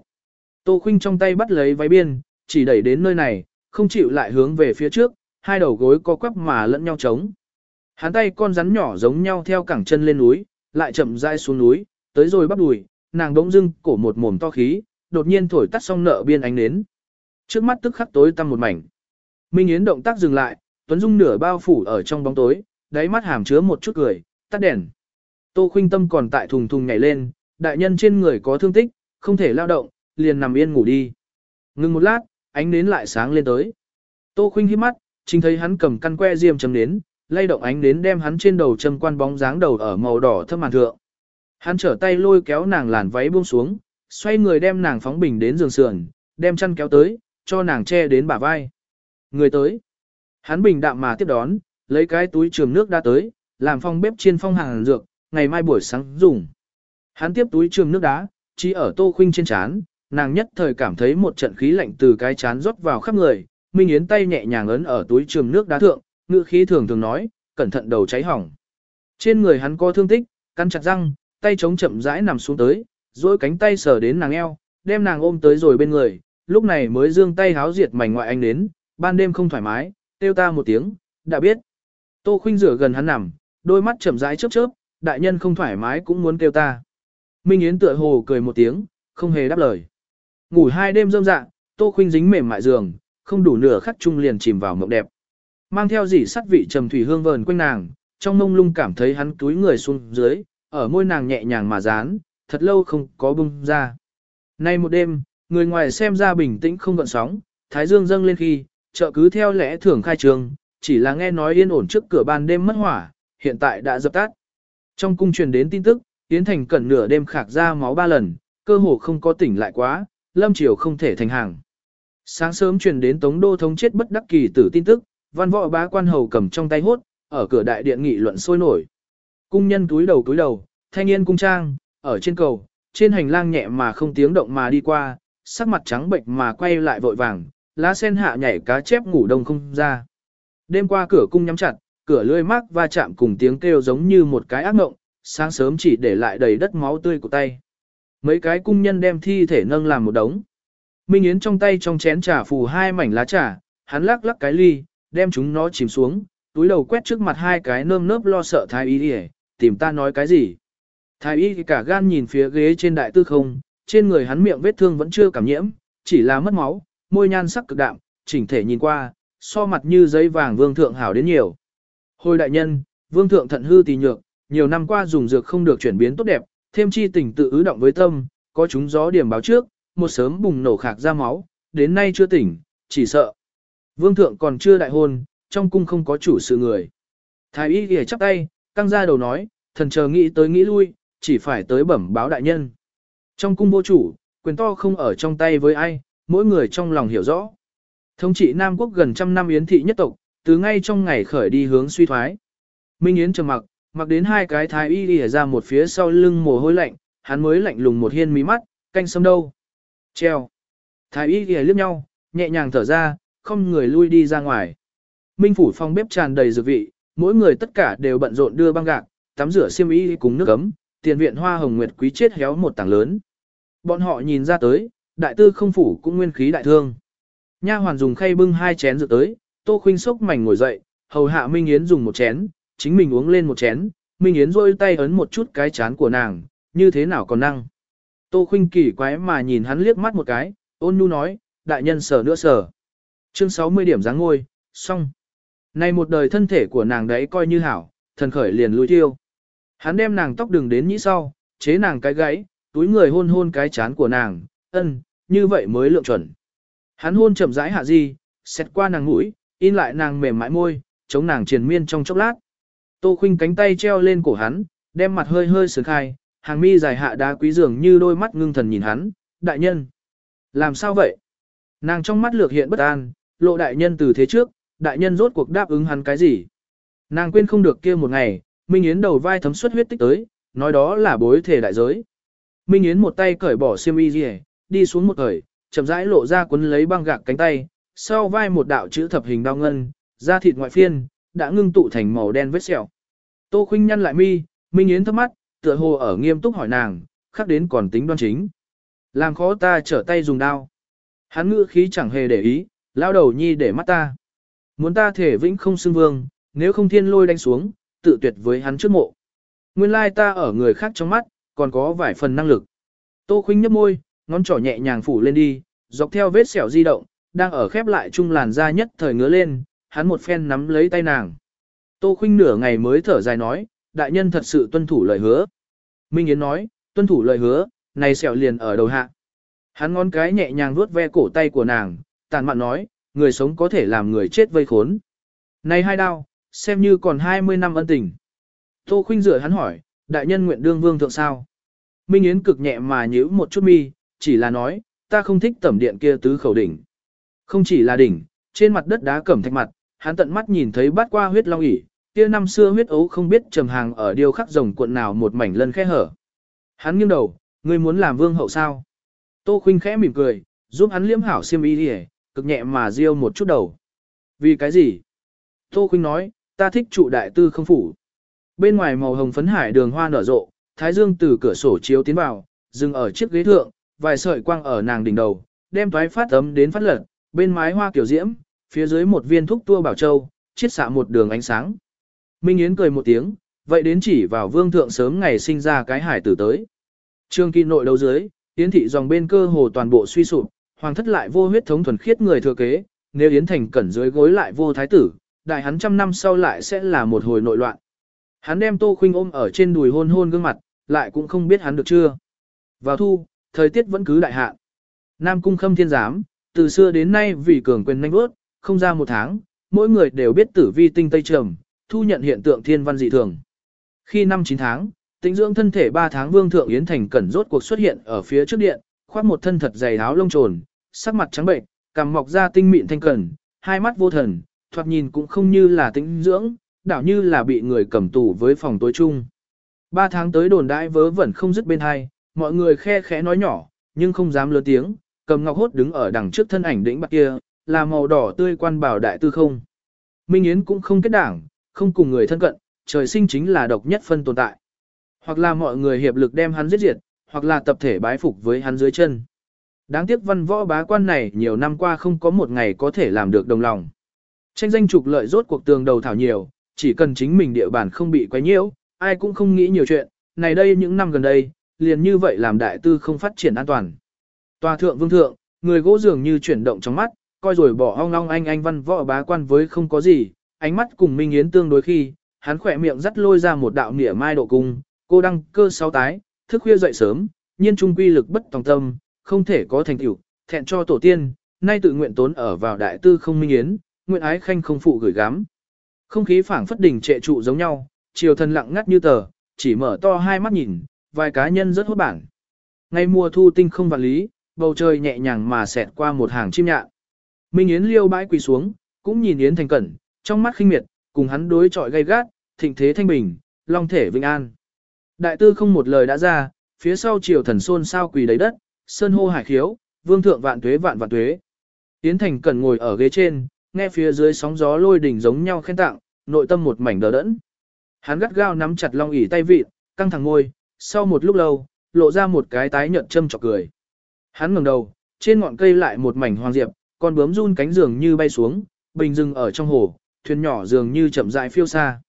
Tô Khuynh trong tay bắt lấy váy biên, chỉ đẩy đến nơi này, không chịu lại hướng về phía trước, hai đầu gối co quắp mà lẫn nhau chống. Hắn tay con rắn nhỏ giống nhau theo cẳng chân lên núi, lại chậm rãi xuống núi, tới rồi bắt đùi, nàng đống dưng cổ một mồm to khí, đột nhiên thổi tắt xong nợ biên ánh nến. Trước mắt tức khắc tối tăm một mảnh. Minh Yến động tác dừng lại, Tuấn Dung nửa bao phủ ở trong bóng tối, đáy mắt hàm chứa một chút cười, tắt đèn. Tô Khuynh Tâm còn tại thùng thùng nhảy lên, đại nhân trên người có thương tích, không thể lao động, liền nằm yên ngủ đi. Ngừng một lát, ánh nến lại sáng lên tới. Tô Khuynh hít mắt, chính thấy hắn cầm căn que diêm chấm nến, lay động ánh nến đem hắn trên đầu châm quan bóng dáng đầu ở màu đỏ thâm màn thượng. Hắn trở tay lôi kéo nàng làn váy buông xuống, xoay người đem nàng phóng bình đến giường sườn, đem chăn kéo tới, cho nàng che đến bả vai. Người tới. Hắn bình đạm mà tiếp đón, lấy cái túi trường nước đã tới, làm phong bếp chiên phong hàng dược, ngày mai buổi sáng dùng. Hắn tiếp túi trường nước đá, chỉ ở tô khuynh trên chán, nàng nhất thời cảm thấy một trận khí lạnh từ cái chán rót vào khắp người, Minh Yến tay nhẹ nhàng ấn ở túi trường nước đá thượng, ngữ khí thường thường nói, cẩn thận đầu cháy hỏng. Trên người hắn có thương tích, căn chặt răng, tay chống chậm rãi nằm xuống tới, duỗi cánh tay sờ đến nàng eo, đem nàng ôm tới rồi bên người, lúc này mới dương tay háo diệt mảnh ngoại anh đến, ban đêm không thoải mái, kêu ta một tiếng, đã biết. Tô khuynh rửa gần hắn nằm, đôi mắt chậm rãi chớp chớp, đại nhân không thoải mái cũng muốn kêu ta. Minh Yến tựa hồ cười một tiếng, không hề đáp lời. Ngủ hai đêm rơm dạ, Tô khuynh dính mềm mại giường, không đủ nửa khắc chung liền chìm vào mộng đẹp. Mang theo dỉ sắt vị trầm thủy hương vờn quanh nàng, trong mông lung cảm thấy hắn túi người xuống dưới, ở môi nàng nhẹ nhàng mà dán, thật lâu không có bung ra. Nay một đêm, người ngoài xem ra bình tĩnh không gợn sóng, thái dương dâng lên khi, chợ cứ theo lẽ thường khai trường, chỉ là nghe nói yên ổn trước cửa ban đêm mất hỏa, hiện tại đã dập tắt. Trong cung truyền đến tin tức, Yến Thành cẩn nửa đêm khạc ra máu ba lần, cơ hồ không có tỉnh lại quá, lâm triều không thể thành hàng. Sáng sớm truyền đến Tống Đô thống chết bất đắc kỳ tử tin tức, văn võ bá quan hầu cầm trong tay hốt, ở cửa đại điện nghị luận sôi nổi. Cung nhân túi đầu túi đầu, thanh niên cung trang, ở trên cầu, trên hành lang nhẹ mà không tiếng động mà đi qua, sắc mặt trắng bệnh mà quay lại vội vàng, lá sen hạ nhảy cá chép ngủ đông không ra. Đêm qua cửa cung nhắm chặt, cửa lưỡi mắc va chạm cùng tiếng kêu giống như một cái ác mộng, sáng sớm chỉ để lại đầy đất máu tươi của tay. Mấy cái cung nhân đem thi thể nâng làm một đống. Minh Yến trong tay trong chén trà phù hai mảnh lá trà, hắn lắc lắc cái ly, đem chúng nó chìm xuống, túi đầu quét trước mặt hai cái nơm nớp lo sợ thái y đi tìm ta nói cái gì. Thái y cả gan nhìn phía ghế trên đại tư không, trên người hắn miệng vết thương vẫn chưa cảm nhiễm, chỉ là mất máu, môi nhan sắc cực đạm, chỉnh thể nhìn qua, so mặt như giấy vàng vương thượng hảo đến nhiều. Hồi đại nhân, vương thượng thận hư tỳ nhược, nhiều năm qua dùng dược không được chuyển biến tốt đẹp, thêm chi tình tự ứ động với tâm, có chúng gió điểm báo trước, một sớm bùng nổ khạc ra máu, đến nay chưa tỉnh, chỉ sợ. Vương thượng còn chưa đại hôn, trong cung không có chủ sự người. Thái y ghề chắp tay, căng ra đầu nói, thần chờ nghĩ tới nghĩ lui, chỉ phải tới bẩm báo đại nhân. Trong cung vô chủ, quyền to không ở trong tay với ai, mỗi người trong lòng hiểu rõ. Thống trị Nam Quốc gần trăm năm yến thị nhất tộc, từ ngay trong ngày khởi đi hướng suy thoái. Minh Yến trầm mặc, mặc đến hai cái thái y đi ra một phía sau lưng mồ hôi lạnh, hắn mới lạnh lùng một hiên mí mắt, canh sâm đâu. Treo. Thái y đi liếc nhau, nhẹ nhàng thở ra, không người lui đi ra ngoài. Minh phủ phòng bếp tràn đầy dược vị, mỗi người tất cả đều bận rộn đưa băng gạc, tắm rửa xiêm y cùng nước ấm, tiền viện hoa hồng nguyệt quý chết héo một tảng lớn. Bọn họ nhìn ra tới, đại tư không phủ cũng nguyên khí đại thương. Nha hoàn dùng khay bưng hai chén rượu tới, Tô Khuynh sốc mảnh ngồi dậy, hầu hạ Minh Yến dùng một chén, chính mình uống lên một chén, Minh Yến rôi tay ấn một chút cái chán của nàng, như thế nào còn năng. Tô Khuynh kỳ quái mà nhìn hắn liếc mắt một cái, ôn nhu nói, đại nhân sở nữa sở. Chương 60 điểm dáng ngôi, xong nay một đời thân thể của nàng đấy coi như hảo, thần khởi liền lui tiêu. Hắn đem nàng tóc đường đến nhĩ sau, chế nàng cái gáy, túi người hôn hôn cái chán của nàng, ân, như vậy mới lượng chuẩn. Hắn hôn chậm rãi hạ di, xét qua nàng mũi, in lại nàng mềm mại môi, chống nàng triền miên trong chốc lát. Tô khinh cánh tay treo lên cổ hắn, đem mặt hơi hơi sướng khai, hàng mi dài hạ đá quý dường như đôi mắt ngưng thần nhìn hắn, đại nhân. Làm sao vậy? Nàng trong mắt lược hiện bất an, lộ đại nhân từ thế trước, đại nhân rốt cuộc đáp ứng hắn cái gì? Nàng quên không được kia một ngày, Minh Yến đầu vai thấm suất huyết tích tới, nói đó là bối thể đại giới. Minh Yến một tay cởi bỏ xiêm y rìa, đi xuống một cởi, chậm rãi lộ ra cuốn lấy băng gạc cánh tay, sau vai một đạo chữ thập hình đao ngân, da thịt ngoại phiên, đã ngưng tụ thành màu đen vết sẹo. Tô Khuynh nhăn lại mi, Minh Yến thấp mắt, tựa hồ ở nghiêm túc hỏi nàng, khắc đến còn tính đoan chính. Làm khó ta trở tay dùng đao. Hắn ngữ khí chẳng hề để ý, lao đầu nhi để mắt ta. Muốn ta thể vĩnh không xưng vương, nếu không thiên lôi đánh xuống, tự tuyệt với hắn trước mộ. Nguyên lai ta ở người khác trong mắt, còn có vài phần năng lực. Tô khuynh nhấp môi, ngón trỏ nhẹ nhàng phủ lên đi, dọc theo vết sẹo di động, đang ở khép lại chung làn da nhất thời ngứa lên, hắn một phen nắm lấy tay nàng. Tô khuynh nửa ngày mới thở dài nói, đại nhân thật sự tuân thủ lời hứa. Minh Yến nói, tuân thủ lời hứa, này sẹo liền ở đầu hạ. Hắn ngón cái nhẹ nhàng vuốt ve cổ tay của nàng, tàn mạn nói, người sống có thể làm người chết vây khốn. Này hai đao, xem như còn 20 năm ân tình. Tô khuynh rửa hắn hỏi, đại nhân nguyện đương vương thượng sao? Minh Yến cực nhẹ mà nhíu một chút mi, chỉ là nói, ta không thích tẩm điện kia tứ khẩu đỉnh. Không chỉ là đỉnh, trên mặt đất đá cẩm thạch mặt, hắn tận mắt nhìn thấy bát qua huyết long ỉ, kia năm xưa huyết ấu không biết trầm hàng ở điêu khắc rồng cuộn nào một mảnh lân khe hở. Hắn nghiêng đầu, ngươi muốn làm vương hậu sao? Tô Khuynh khẽ mỉm cười, giúp hắn liếm hảo xiêm y đi cực nhẹ mà riêu một chút đầu. Vì cái gì? Tô Khuynh nói, ta thích trụ đại tư không phủ. Bên ngoài màu hồng phấn hải đường hoa nở rộ, thái dương từ cửa sổ chiếu tiến vào, dừng ở chiếc ghế thượng, vài sợi quang ở nàng đỉnh đầu, đem toái phát ấm đến phát lật, bên mái hoa kiểu diễm, phía dưới một viên thúc tua bảo châu, chiết xạ một đường ánh sáng. Minh Yến cười một tiếng, vậy đến chỉ vào vương thượng sớm ngày sinh ra cái hải tử tới. Trương kỳ nội đấu dưới, Yến thị dòng bên cơ hồ toàn bộ suy sụp, hoàng thất lại vô huyết thống thuần khiết người thừa kế, nếu Yến thành cẩn dưới gối lại vô thái tử, đại hắn trăm năm sau lại sẽ là một hồi nội loạn. Hắn đem Tô Khuynh ôm ở trên đùi hôn hôn gương mặt, lại cũng không biết hắn được chưa. Vào thu, thời tiết vẫn cứ đại hạn. Nam cung khâm thiên giám, từ xưa đến nay vì cường quyền nhanh bước, không ra một tháng, mỗi người đều biết tử vi tinh tây trầm, thu nhận hiện tượng thiên văn dị thường. Khi năm 9 tháng, tĩnh dưỡng thân thể 3 tháng vương thượng Yến Thành cẩn rốt cuộc xuất hiện ở phía trước điện, khoác một thân thật dày áo lông trồn, sắc mặt trắng bệnh, cằm mọc ra tinh mịn thanh cẩn, hai mắt vô thần, thoạt nhìn cũng không như là tĩnh dưỡng, đảo như là bị người cầm tù với phòng tối chung. Ba tháng tới đồn đãi vớ vẩn không dứt bên hai, mọi người khe khẽ nói nhỏ, nhưng không dám lớn tiếng, cầm ngọc hốt đứng ở đằng trước thân ảnh đỉnh bạc kia, là màu đỏ tươi quan bảo đại tư không. Minh Yến cũng không kết đảng, không cùng người thân cận, trời sinh chính là độc nhất phân tồn tại. Hoặc là mọi người hiệp lực đem hắn giết diệt, hoặc là tập thể bái phục với hắn dưới chân. Đáng tiếc văn võ bá quan này nhiều năm qua không có một ngày có thể làm được đồng lòng. Tranh danh trục lợi rốt cuộc tường đầu thảo nhiều, chỉ cần chính mình địa bàn không bị quấy nhiễu, ai cũng không nghĩ nhiều chuyện, này đây những năm gần đây, liền như vậy làm đại tư không phát triển an toàn. Tòa thượng vương thượng, người gỗ dường như chuyển động trong mắt, coi rồi bỏ ong long anh anh văn võ bá quan với không có gì, ánh mắt cùng Minh Yến tương đối khi, hắn khỏe miệng dắt lôi ra một đạo nỉa mai độ cung, cô đăng cơ sáu tái, thức khuya dậy sớm, nhiên trung quy lực bất tòng tâm, không thể có thành tựu, thẹn cho tổ tiên, nay tự nguyện tốn ở vào đại tư không Minh Yến, nguyện ái khanh không phụ gửi gắm. Không khí phảng phất đỉnh trệ trụ giống nhau, chiều thần lặng ngắt như tờ, chỉ mở to hai mắt nhìn, vài cá nhân rất hốt bản. Ngay mùa thu tinh không vạn lý, bầu trời nhẹ nhàng mà xẹt qua một hàng chim nhạn. Minh Yến liêu bãi quỳ xuống, cũng nhìn Yến thành cẩn, trong mắt khinh miệt, cùng hắn đối chọi gay gắt, thịnh thế thanh bình, long thể vinh an. Đại tư không một lời đã ra, phía sau triều thần xôn sao quỳ đầy đất, sơn hô hải khiếu, vương thượng vạn tuế vạn vạn tuế. Yến thành cẩn ngồi ở ghế trên, nghe phía dưới sóng gió lôi đỉnh giống nhau khen tặng, nội tâm một mảnh đờ đẫn. Hắn gắt gao nắm chặt long ỉ tay vịt, căng thẳng ngôi, sau một lúc lâu, lộ ra một cái tái nhợt châm chọc cười. Hắn ngẩng đầu, trên ngọn cây lại một mảnh hoang diệp, con bướm run cánh giường như bay xuống, bình dừng ở trong hồ, thuyền nhỏ dường như chậm rãi phiêu xa.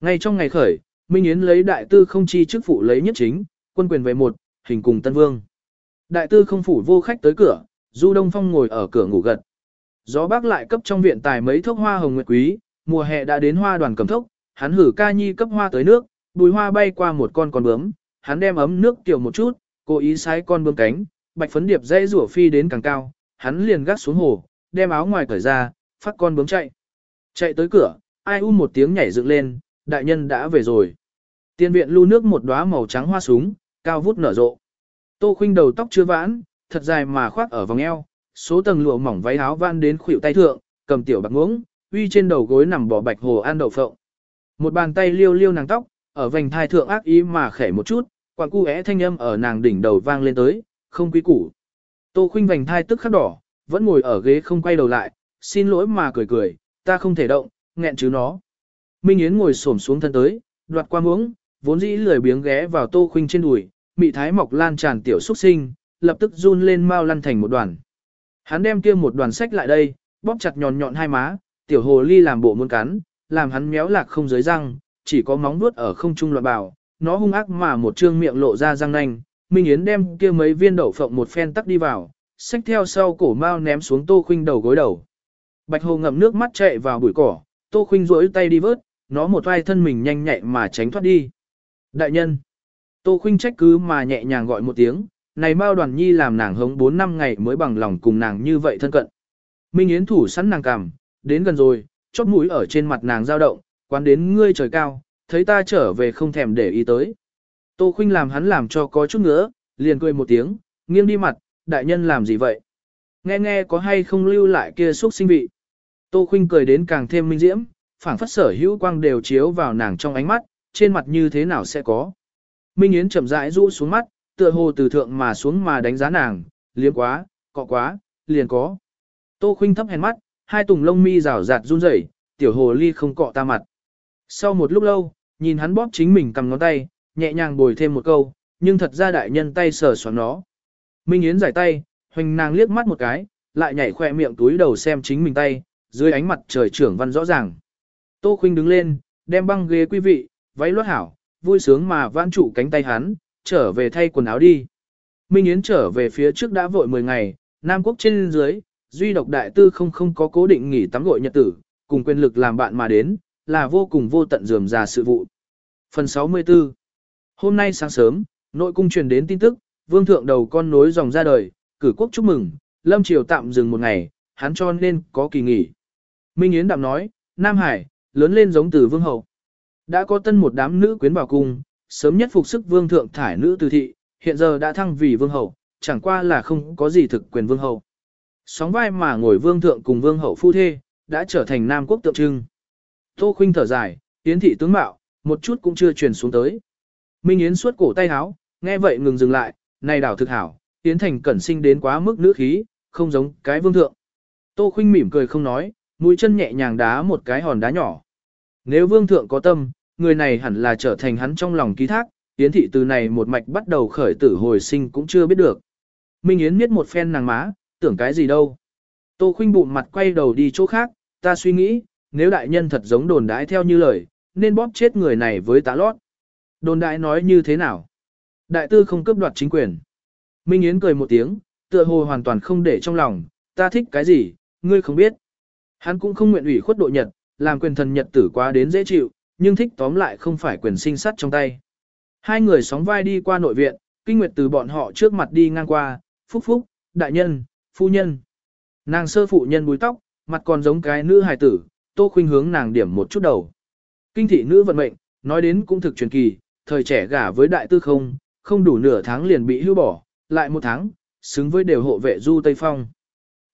Ngay trong ngày khởi, Minh Yến lấy đại tư không chi chức phụ lấy nhất chính, quân quyền về một, hình cùng Tân Vương. Đại tư không phủ vô khách tới cửa, Du Đông Phong ngồi ở cửa ngủ gật. Gió bác lại cấp trong viện tài mấy thốc hoa hồng nguyệt quý, mùa hè đã đến hoa đoàn cầm thốc, hắn hử ca nhi cấp hoa tới nước, bùi hoa bay qua một con con bướm, hắn đem ấm nước tiểu một chút, cố ý sái con bướm cánh, bạch phấn điệp dây rủa phi đến càng cao, hắn liền gác xuống hồ, đem áo ngoài cởi ra, phát con bướm chạy. Chạy tới cửa, ai u một tiếng nhảy dựng lên, đại nhân đã về rồi. Tiên viện lưu nước một đóa màu trắng hoa súng, cao vút nở rộ. Tô khuynh đầu tóc chưa vãn, thật dài mà khoác ở vòng eo, số tầng lụa mỏng váy áo van đến khuỷu tay thượng, cầm tiểu bạc ngỗng, uy trên đầu gối nằm bỏ bạch hồ ăn đậu phộng. Một bàn tay liêu liêu nàng tóc, ở vành thai thượng ác ý mà khẽ một chút, quặng cu é thanh âm ở nàng đỉnh đầu vang lên tới, không quý củ. Tô khuynh vành thai tức khắc đỏ, vẫn ngồi ở ghế không quay đầu lại, xin lỗi mà cười cười, ta không thể động, nghẹn chứ nó. Minh Yến ngồi xổm xuống thân tới, đoạt qua muỗng, vốn dĩ lười biếng ghé vào Tô Khuynh trên đùi, mị thái mọc lan tràn tiểu xúc sinh, lập tức run lên mau lăn thành một đoàn. Hắn đem kia một đoàn sách lại đây, bóp chặt nhọn nhọn hai má, tiểu hồ ly làm bộ muốn cắn, làm hắn méo lạc không dưới răng, chỉ có móng vuốt ở không trung loạn bảo, nó hung ác mà một trương miệng lộ ra răng nanh, Minh Yến đem kia mấy viên đậu phộng một phen tắc đi vào, xách theo sau cổ mau ném xuống Tô Khuynh đầu gối đầu. Bạch Hồ ngậm nước mắt chạy vào bụi cỏ, Tô Khuynh duỗi tay đi vớt, nó một vai thân mình nhanh nhạy mà tránh thoát đi. Đại nhân. Tô Khuynh trách cứ mà nhẹ nhàng gọi một tiếng, này Mao Đoàn Nhi làm nàng hống 4 năm ngày mới bằng lòng cùng nàng như vậy thân cận. Minh Yến thủ sẵn nàng cằm, đến gần rồi, chóp mũi ở trên mặt nàng dao động, quán đến ngươi trời cao, thấy ta trở về không thèm để ý tới. Tô Khuynh làm hắn làm cho có chút ngứa, liền cười một tiếng, nghiêng đi mặt, đại nhân làm gì vậy? Nghe nghe có hay không lưu lại kia xúc sinh vị. Tô Khuynh cười đến càng thêm minh diễm, phảng phất sở hữu quang đều chiếu vào nàng trong ánh mắt, trên mặt như thế nào sẽ có. Minh Yến chậm rãi rũ xuống mắt, tựa hồ từ thượng mà xuống mà đánh giá nàng, liếm quá, cọ quá, liền có. Tô Khuynh thấp hèn mắt, hai tùng lông mi rào rạt run rẩy, tiểu hồ ly không cọ ta mặt. Sau một lúc lâu, nhìn hắn bóp chính mình cầm ngón tay, nhẹ nhàng bồi thêm một câu, nhưng thật ra đại nhân tay sờ xoắn nó. Minh Yến giải tay, hoành nàng liếc mắt một cái, lại nhảy khoe miệng túi đầu xem chính mình tay, dưới ánh mặt trời trưởng văn rõ ràng. Tô Khuynh đứng lên, đem băng ghế quý vị, váy lót hảo, vui sướng mà vãn trụ cánh tay hắn, trở về thay quần áo đi. Minh Yến trở về phía trước đã vội 10 ngày, Nam Quốc trên dưới, duy độc đại tư không không có cố định nghỉ tắm gội nhật tử, cùng quyền lực làm bạn mà đến, là vô cùng vô tận dườm già sự vụ. Phần 64 Hôm nay sáng sớm, nội cung truyền đến tin tức, vương thượng đầu con nối dòng ra đời, cử quốc chúc mừng, lâm triều tạm dừng một ngày, hắn cho nên có kỳ nghỉ. Minh Yến đạm nói, Nam Hải, lớn lên giống từ vương hậu. Đã có tân một đám nữ quyến vào cung, sớm nhất phục sức vương thượng thải nữ từ thị, hiện giờ đã thăng vì vương hậu, chẳng qua là không có gì thực quyền vương hậu. Sóng vai mà ngồi vương thượng cùng vương hậu phu thê, đã trở thành nam quốc tượng trưng. Tô khinh thở dài, Yến thị tướng mạo, một chút cũng chưa truyền xuống tới. Minh Yến suốt cổ tay háo, nghe vậy ngừng dừng lại, này đảo thực hảo, Yến thành cẩn sinh đến quá mức nữ khí, không giống cái vương thượng. Tô khinh mỉm cười không nói, mũi chân nhẹ nhàng đá một cái hòn đá nhỏ. Nếu vương thượng có tâm, người này hẳn là trở thành hắn trong lòng ký thác, Yến thị từ này một mạch bắt đầu khởi tử hồi sinh cũng chưa biết được. Minh Yến miết một phen nàng má, tưởng cái gì đâu. Tô khinh bụng mặt quay đầu đi chỗ khác, ta suy nghĩ, nếu đại nhân thật giống đồn đãi theo như lời, nên bóp chết người này với tá lót. Đồn đại nói như thế nào? Đại tư không cướp đoạt chính quyền. Minh Yến cười một tiếng, tựa hồ hoàn toàn không để trong lòng, ta thích cái gì, ngươi không biết. Hắn cũng không nguyện ủy khuất độ nhật, làm quyền thần nhật tử quá đến dễ chịu, nhưng thích tóm lại không phải quyền sinh sắt trong tay. Hai người sóng vai đi qua nội viện, kinh nguyệt từ bọn họ trước mặt đi ngang qua, phúc phúc, đại nhân, phu nhân. Nàng sơ phụ nhân búi tóc, mặt còn giống cái nữ hài tử, tô khuynh hướng nàng điểm một chút đầu. Kinh thị nữ vận mệnh, nói đến cũng thực truyền kỳ, thời trẻ gả với đại tư không, không đủ nửa tháng liền bị hưu bỏ, lại một tháng, xứng với đều hộ vệ du Tây Phong.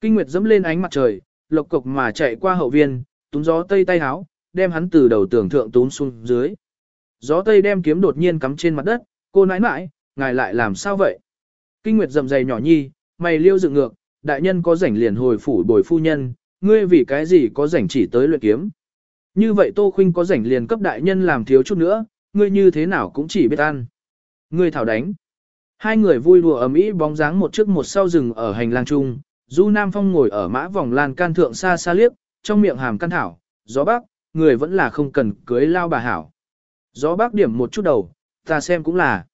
Kinh Nguyệt dẫm lên ánh mặt trời, lộc cục mà chạy qua hậu viên, túm gió tây tay háo, đem hắn từ đầu tường thượng tún xuống dưới. Gió tây đem kiếm đột nhiên cắm trên mặt đất, cô nãi nãi, ngài lại làm sao vậy? Kinh Nguyệt dầm dày nhỏ nhi, mày liêu dựng ngược, đại nhân có rảnh liền hồi phủ bồi phu nhân, ngươi vì cái gì có rảnh chỉ tới luyện kiếm. Như vậy Tô Khuynh có rảnh liền cấp đại nhân làm thiếu chút nữa, ngươi như thế nào cũng chỉ biết ăn. Ngươi thảo đánh. Hai người vui đùa ầm ĩ bóng dáng một trước một sau rừng ở hành lang chung, Du Nam Phong ngồi ở mã vòng lan can thượng xa xa liếc, trong miệng hàm căn thảo, gió bắc người vẫn là không cần cưới lao bà hảo. Gió bác điểm một chút đầu, ta xem cũng là.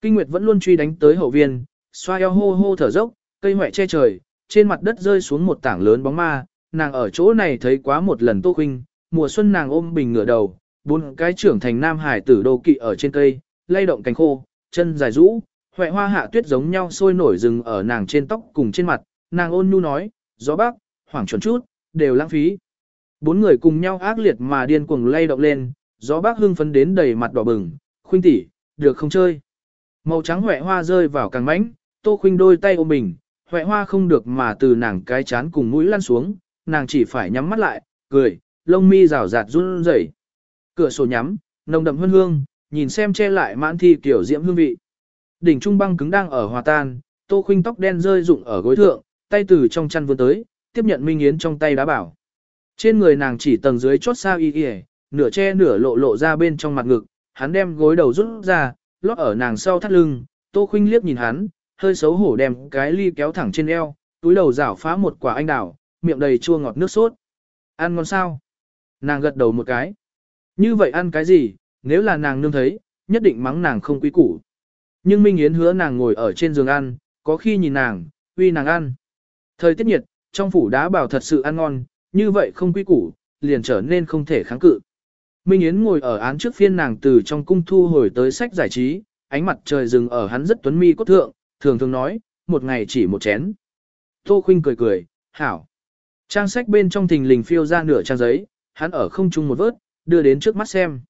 Kinh Nguyệt vẫn luôn truy đánh tới hậu viên, xoa eo hô hô thở dốc, cây hoẹ che trời, trên mặt đất rơi xuống một tảng lớn bóng ma, nàng ở chỗ này thấy quá một lần Tô Khuynh, mùa xuân nàng ôm bình ngửa đầu, bốn cái trưởng thành nam hải tử đô kỵ ở trên cây, lay động cánh khô, chân dài rũ, huệ hoa hạ tuyết giống nhau sôi nổi rừng ở nàng trên tóc cùng trên mặt, nàng ôn nhu nói, gió bác, hoảng chuẩn chút, đều lãng phí. Bốn người cùng nhau ác liệt mà điên cuồng lay động lên, gió bác hưng phấn đến đầy mặt đỏ bừng, khuynh tỷ, được không chơi. Màu trắng huệ hoa rơi vào càng mánh, tô khuynh đôi tay ôm mình huệ hoa không được mà từ nàng cái chán cùng mũi lăn xuống, nàng chỉ phải nhắm mắt lại, cười, lông mi rào rạt run rẩy. Cửa sổ nhắm, nồng đậm hương hương, nhìn xem che lại mãn thi kiểu diễm hương vị. Đỉnh trung băng cứng đang ở hòa tan, Tô Khuynh tóc đen rơi rụng ở gối thượng, tay từ trong chăn vươn tới, tiếp nhận Minh Yến trong tay đá bảo. Trên người nàng chỉ tầng dưới chốt sao y y, nửa che nửa lộ lộ ra bên trong mặt ngực, hắn đem gối đầu rút ra, lót ở nàng sau thắt lưng, Tô Khuynh liếc nhìn hắn, hơi xấu hổ đem cái ly kéo thẳng trên eo, túi đầu rảo phá một quả anh đào, miệng đầy chua ngọt nước sốt. Ăn ngon sao? Nàng gật đầu một cái. Như vậy ăn cái gì, nếu là nàng nương thấy, nhất định mắng nàng không quý củ. Nhưng Minh Yến hứa nàng ngồi ở trên giường ăn, có khi nhìn nàng, uy nàng ăn. Thời tiết nhiệt, trong phủ đá bảo thật sự ăn ngon, như vậy không quy củ, liền trở nên không thể kháng cự. Minh Yến ngồi ở án trước phiên nàng từ trong cung thu hồi tới sách giải trí, ánh mặt trời dừng ở hắn rất tuấn mi cốt thượng, thường thường nói, một ngày chỉ một chén. Tô Khuynh cười cười, hảo. Trang sách bên trong thình lình phiêu ra nửa trang giấy, hắn ở không trung một vớt, đưa đến trước mắt xem.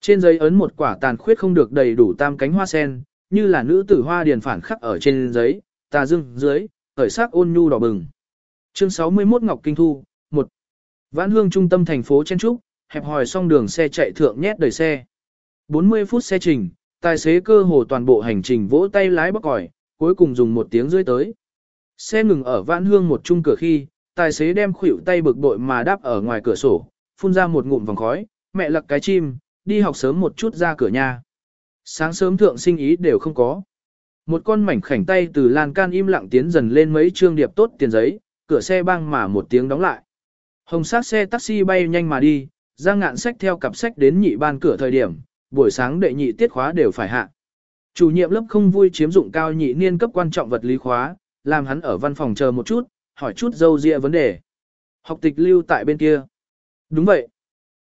Trên giấy ấn một quả tàn khuyết không được đầy đủ tam cánh hoa sen, như là nữ tử hoa điền phản khắc ở trên giấy, tà dưng dưới, khởi sắc ôn nhu đỏ bừng. Chương 61 Ngọc Kinh Thu, Vãn Hương trung tâm thành phố Chen Trúc, hẹp hòi xong đường xe chạy thượng nhét đầy xe. 40 phút xe trình, tài xế cơ hồ toàn bộ hành trình vỗ tay lái bóc còi, cuối cùng dùng một tiếng rưỡi tới. Xe ngừng ở Vãn Hương một chung cửa khi, tài xế đem khuỷu tay bực bội mà đáp ở ngoài cửa sổ, phun ra một ngụm vòng khói, mẹ lặc cái chim, đi học sớm một chút ra cửa nhà. Sáng sớm thượng sinh ý đều không có. Một con mảnh khảnh tay từ lan can im lặng tiến dần lên mấy trương điệp tốt tiền giấy, cửa xe băng mà một tiếng đóng lại. Hồng sát xe taxi bay nhanh mà đi, Giang ngạn sách theo cặp sách đến nhị ban cửa thời điểm, buổi sáng đệ nhị tiết khóa đều phải hạ. Chủ nhiệm lớp không vui chiếm dụng cao nhị niên cấp quan trọng vật lý khóa, làm hắn ở văn phòng chờ một chút, hỏi chút dâu dịa vấn đề. Học tịch lưu tại bên kia. Đúng vậy.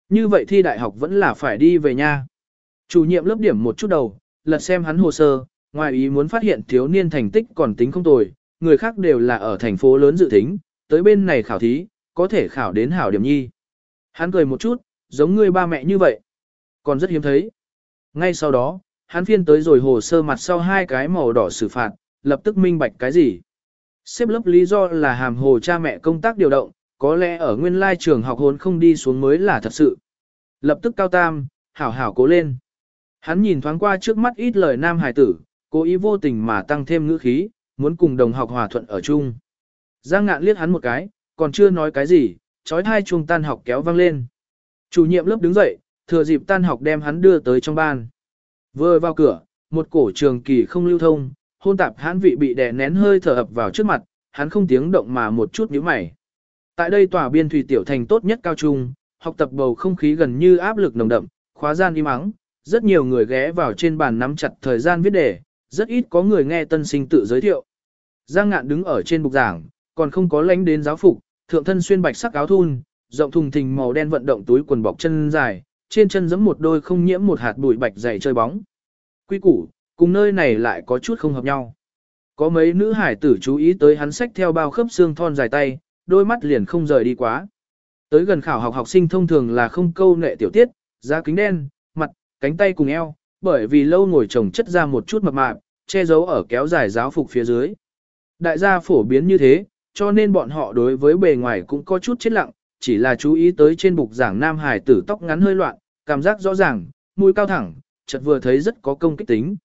Như vậy thi đại học vẫn là phải đi về nha. Chủ nhiệm lớp điểm một chút đầu, lật xem hắn hồ sơ, ngoài ý muốn phát hiện thiếu niên thành tích còn tính không tồi, người khác đều là ở thành phố lớn dự tính, tới bên này khảo thí, có thể khảo đến hảo điểm nhi. Hắn cười một chút, giống ngươi ba mẹ như vậy. Còn rất hiếm thấy. Ngay sau đó, hắn phiên tới rồi hồ sơ mặt sau hai cái màu đỏ xử phạt, lập tức minh bạch cái gì. Xếp lớp lý do là hàm hồ cha mẹ công tác điều động, có lẽ ở nguyên lai trường học hồn không đi xuống mới là thật sự. Lập tức cao tam, hảo hảo cố lên. Hắn nhìn thoáng qua trước mắt ít lời nam hài tử, cố ý vô tình mà tăng thêm ngữ khí, muốn cùng đồng học hòa thuận ở chung. Giang ngạn liếc hắn một cái, còn chưa nói cái gì, trói hai chuông tan học kéo vang lên. Chủ nhiệm lớp đứng dậy, thừa dịp tan học đem hắn đưa tới trong ban. Vừa vào cửa, một cổ trường kỳ không lưu thông, hôn tạp hắn vị bị đè nén hơi thở ập vào trước mặt, hắn không tiếng động mà một chút nhíu mày. Tại đây tòa biên thủy tiểu thành tốt nhất cao trung, học tập bầu không khí gần như áp lực nồng đậm, khóa gian im mắng, rất nhiều người ghé vào trên bàn nắm chặt thời gian viết đề, rất ít có người nghe tân sinh tự giới thiệu. Giang ngạn đứng ở trên bục giảng, còn không có lánh đến giáo phục, thượng thân xuyên bạch sắc áo thun, rộng thùng thình màu đen vận động túi quần bọc chân dài, trên chân giẫm một đôi không nhiễm một hạt bụi bạch dày chơi bóng. Quy củ, cùng nơi này lại có chút không hợp nhau. Có mấy nữ hải tử chú ý tới hắn sách theo bao khớp xương thon dài tay, đôi mắt liền không rời đi quá. Tới gần khảo học học sinh thông thường là không câu nệ tiểu tiết, da kính đen, mặt, cánh tay cùng eo, bởi vì lâu ngồi chồng chất ra một chút mập mạp, che giấu ở kéo dài giáo phục phía dưới. Đại gia phổ biến như thế, cho nên bọn họ đối với bề ngoài cũng có chút chết lặng, chỉ là chú ý tới trên bục giảng nam hải tử tóc ngắn hơi loạn, cảm giác rõ ràng, mũi cao thẳng, chợt vừa thấy rất có công kích tính.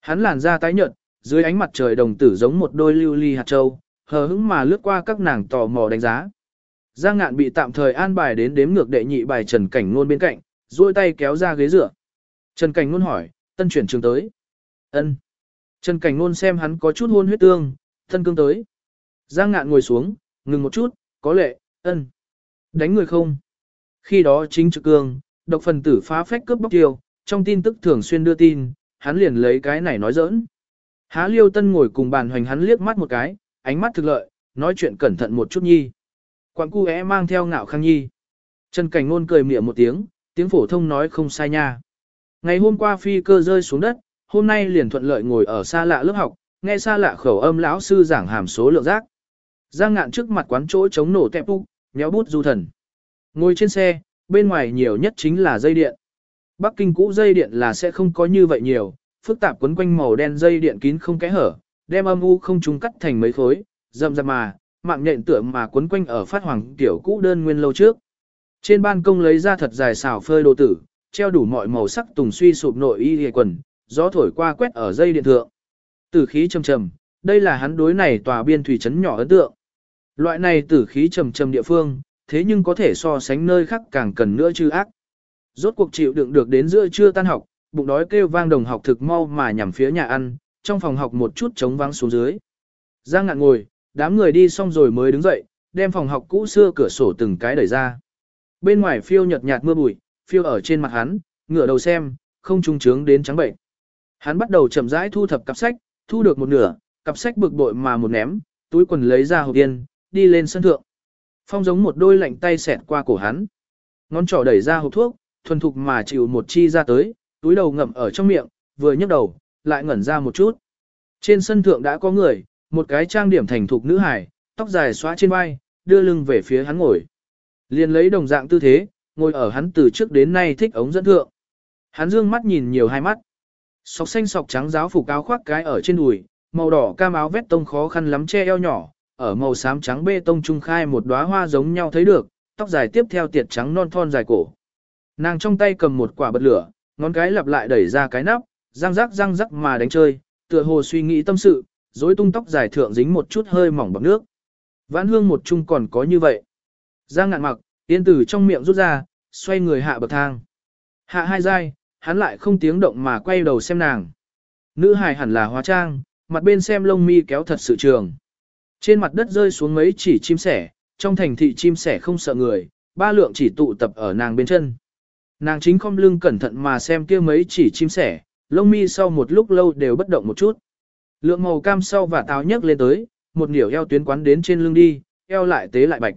Hắn làn da tái nhợt, dưới ánh mặt trời đồng tử giống một đôi lưu ly hạt châu, hờ hững mà lướt qua các nàng tò mò đánh giá. Giang ngạn bị tạm thời an bài đến đếm ngược đệ nhị bài Trần Cảnh Nôn bên cạnh, duỗi tay kéo ra ghế dựa. Trần Cảnh Nôn hỏi, tân chuyển trường tới. ân Trần Cảnh Nôn xem hắn có chút hôn huyết tương, thân cương tới. Giang ngạn ngồi xuống, ngừng một chút, có lệ, ân. Đánh người không? Khi đó chính trực cương, độc phần tử phá phách cướp bóc tiêu, trong tin tức thường xuyên đưa tin, hắn liền lấy cái này nói giỡn. Há liêu tân ngồi cùng bàn hoành hắn liếc mắt một cái, ánh mắt thực lợi, nói chuyện cẩn thận một chút nhi. Quảng cu é mang theo ngạo khang nhi. Trần Cảnh ngôn cười mỉa một tiếng, tiếng phổ thông nói không sai nha. Ngày hôm qua phi cơ rơi xuống đất, hôm nay liền thuận lợi ngồi ở xa lạ lớp học, nghe xa lạ khẩu âm lão sư giảng hàm số lượng rác. Giang ngạn trước mặt quán chỗ chống nổ tẹp úc, nhéo bút du thần. Ngồi trên xe, bên ngoài nhiều nhất chính là dây điện. Bắc Kinh cũ dây điện là sẽ không có như vậy nhiều, phức tạp quấn quanh màu đen dây điện kín không kẽ hở, đem âm u không trùng cắt thành mấy khối, rậm rạp mà, mạng nhện tựa mà quấn quanh ở phát hoàng tiểu cũ đơn nguyên lâu trước. Trên ban công lấy ra thật dài xào phơi đồ tử, treo đủ mọi màu sắc tùng suy sụp nội y hề quần, gió thổi qua quét ở dây điện thượng. Tử khí trầm trầm, đây là hắn đối này tòa biên thủy trấn nhỏ ấn tượng. Loại này tử khí trầm trầm địa phương, thế nhưng có thể so sánh nơi khác càng cần nữa chứ ác. Rốt cuộc chịu đựng được đến giữa trưa tan học, bụng đói kêu vang đồng học thực mau mà nhằm phía nhà ăn, trong phòng học một chút trống vắng xuống dưới. Giang ngạn ngồi, đám người đi xong rồi mới đứng dậy, đem phòng học cũ xưa cửa sổ từng cái đẩy ra. Bên ngoài phiêu nhợt nhạt mưa bụi, phiêu ở trên mặt hắn, ngửa đầu xem, không trung trướng đến trắng bệnh. Hắn bắt đầu chậm rãi thu thập cặp sách, thu được một nửa, cặp sách bực bội mà một ném, túi quần lấy ra hộp yên, đi lên sân thượng. Phong giống một đôi lạnh tay xẹt qua cổ hắn. Ngón trỏ đẩy ra hộp thuốc, thuần thục mà chịu một chi ra tới, túi đầu ngậm ở trong miệng, vừa nhấc đầu, lại ngẩn ra một chút. Trên sân thượng đã có người, một cái trang điểm thành thục nữ hải, tóc dài xóa trên vai, đưa lưng về phía hắn ngồi. Liền lấy đồng dạng tư thế, ngồi ở hắn từ trước đến nay thích ống dẫn thượng. Hắn dương mắt nhìn nhiều hai mắt. Sọc xanh sọc trắng giáo phục áo khoác cái ở trên đùi, màu đỏ cam áo vét tông khó khăn lắm che eo nhỏ, ở màu xám trắng bê tông trung khai một đóa hoa giống nhau thấy được, tóc dài tiếp theo tiệt trắng non thon dài cổ. Nàng trong tay cầm một quả bật lửa, ngón cái lặp lại đẩy ra cái nắp, răng rắc răng rắc mà đánh chơi, tựa hồ suy nghĩ tâm sự, rối tung tóc dài thượng dính một chút hơi mỏng bọt nước. Vãn hương một chung còn có như vậy. Giang ngạn mặc, tiên tử trong miệng rút ra, xoay người hạ bậc thang. Hạ hai giai, hắn lại không tiếng động mà quay đầu xem nàng. Nữ hài hẳn là hóa trang, mặt bên xem lông mi kéo thật sự trường. Trên mặt đất rơi xuống mấy chỉ chim sẻ, trong thành thị chim sẻ không sợ người, ba lượng chỉ tụ tập ở nàng bên chân. Nàng chính không lưng cẩn thận mà xem kia mấy chỉ chim sẻ, lông mi sau một lúc lâu đều bất động một chút. Lượng màu cam sau và táo nhấc lên tới, một niểu eo tuyến quán đến trên lưng đi, eo lại tế lại bạch.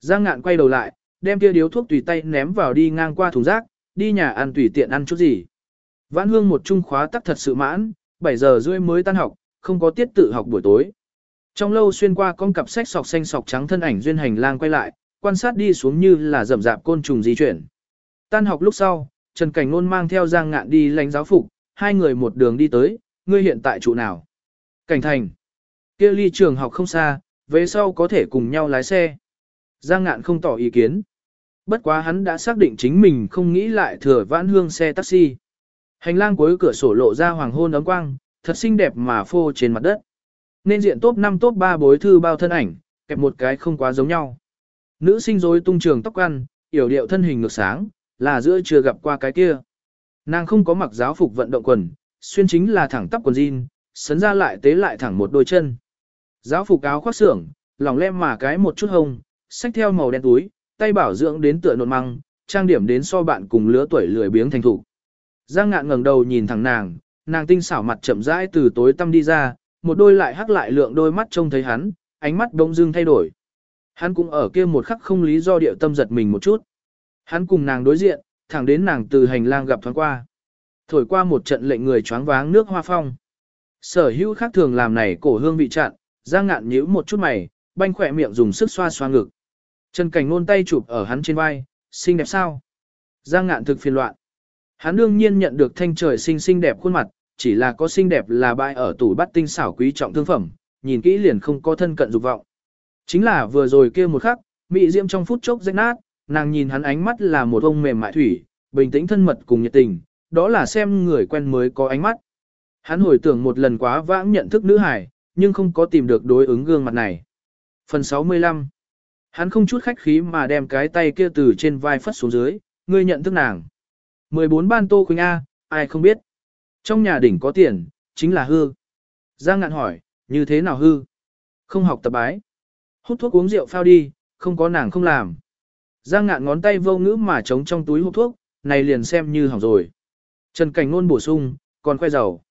Giang ngạn quay đầu lại, đem kia điếu thuốc tùy tay ném vào đi ngang qua thùng rác, đi nhà ăn tùy tiện ăn chút gì. Vãn hương một trung khóa tắc thật sự mãn, 7 giờ rưỡi mới tan học, không có tiết tự học buổi tối. Trong lâu xuyên qua con cặp sách sọc xanh sọc trắng thân ảnh duyên hành lang quay lại, quan sát đi xuống như là rậm rạp côn trùng di chuyển. Tan học lúc sau, Trần Cảnh Nôn mang theo Giang Ngạn đi lãnh giáo phục, hai người một đường đi tới, ngươi hiện tại trụ nào? Cảnh thành. kia ly trường học không xa, về sau có thể cùng nhau lái xe. Giang Ngạn không tỏ ý kiến. Bất quá hắn đã xác định chính mình không nghĩ lại thừa vãn hương xe taxi. Hành lang cuối cửa sổ lộ ra hoàng hôn ấm quang, thật xinh đẹp mà phô trên mặt đất. Nên diện top 5 top 3 bối thư bao thân ảnh, kẹp một cái không quá giống nhau. Nữ sinh rối tung trường tóc ăn, yểu điệu thân hình ngược sáng, là giữa chưa gặp qua cái kia. Nàng không có mặc giáo phục vận động quần, xuyên chính là thẳng tắp quần jean, sấn ra lại tế lại thẳng một đôi chân. Giáo phục áo khoác xưởng, lỏng lem mà cái một chút hồng xách theo màu đen túi, tay bảo dưỡng đến tựa nộn măng, trang điểm đến so bạn cùng lứa tuổi lười biếng thành thủ. Giang ngạn ngẩng đầu nhìn thẳng nàng, nàng tinh xảo mặt chậm rãi từ tối tăm đi ra, một đôi lại hắc lại lượng đôi mắt trông thấy hắn, ánh mắt đông dưng thay đổi. Hắn cũng ở kia một khắc không lý do điệu tâm giật mình một chút. Hắn cùng nàng đối diện, thẳng đến nàng từ hành lang gặp thoáng qua. Thổi qua một trận lệnh người choáng váng nước hoa phong. Sở hữu khác thường làm này cổ hương vị chặn, giang ngạn nhíu một chút mày, banh khỏe miệng dùng sức xoa xoa ngực. Trần cảnh ngôn tay chụp ở hắn trên vai, xinh đẹp sao? Giang ngạn thực phiền loạn. Hắn đương nhiên nhận được thanh trời xinh xinh đẹp khuôn mặt, chỉ là có xinh đẹp là bại ở tủ bắt tinh xảo quý trọng thương phẩm, nhìn kỹ liền không có thân cận dục vọng. Chính là vừa rồi kia một khắc, mỹ diễm trong phút chốc rách nát, nàng nhìn hắn ánh mắt là một ông mềm mại thủy, bình tĩnh thân mật cùng nhiệt tình, đó là xem người quen mới có ánh mắt. Hắn hồi tưởng một lần quá vãng nhận thức nữ hải, nhưng không có tìm được đối ứng gương mặt này. Phần 65 Hắn không chút khách khí mà đem cái tay kia từ trên vai phất xuống dưới, ngươi nhận thức nàng. 14 ban tô khuynh A, ai không biết. Trong nhà đỉnh có tiền, chính là hư. Giang ngạn hỏi, như thế nào hư? Không học tập bái. Hút thuốc uống rượu phao đi, không có nàng không làm. Giang ngạn ngón tay vô ngữ mà trống trong túi hút thuốc, này liền xem như hỏng rồi. Trần Cảnh Nôn bổ sung, còn khoe giàu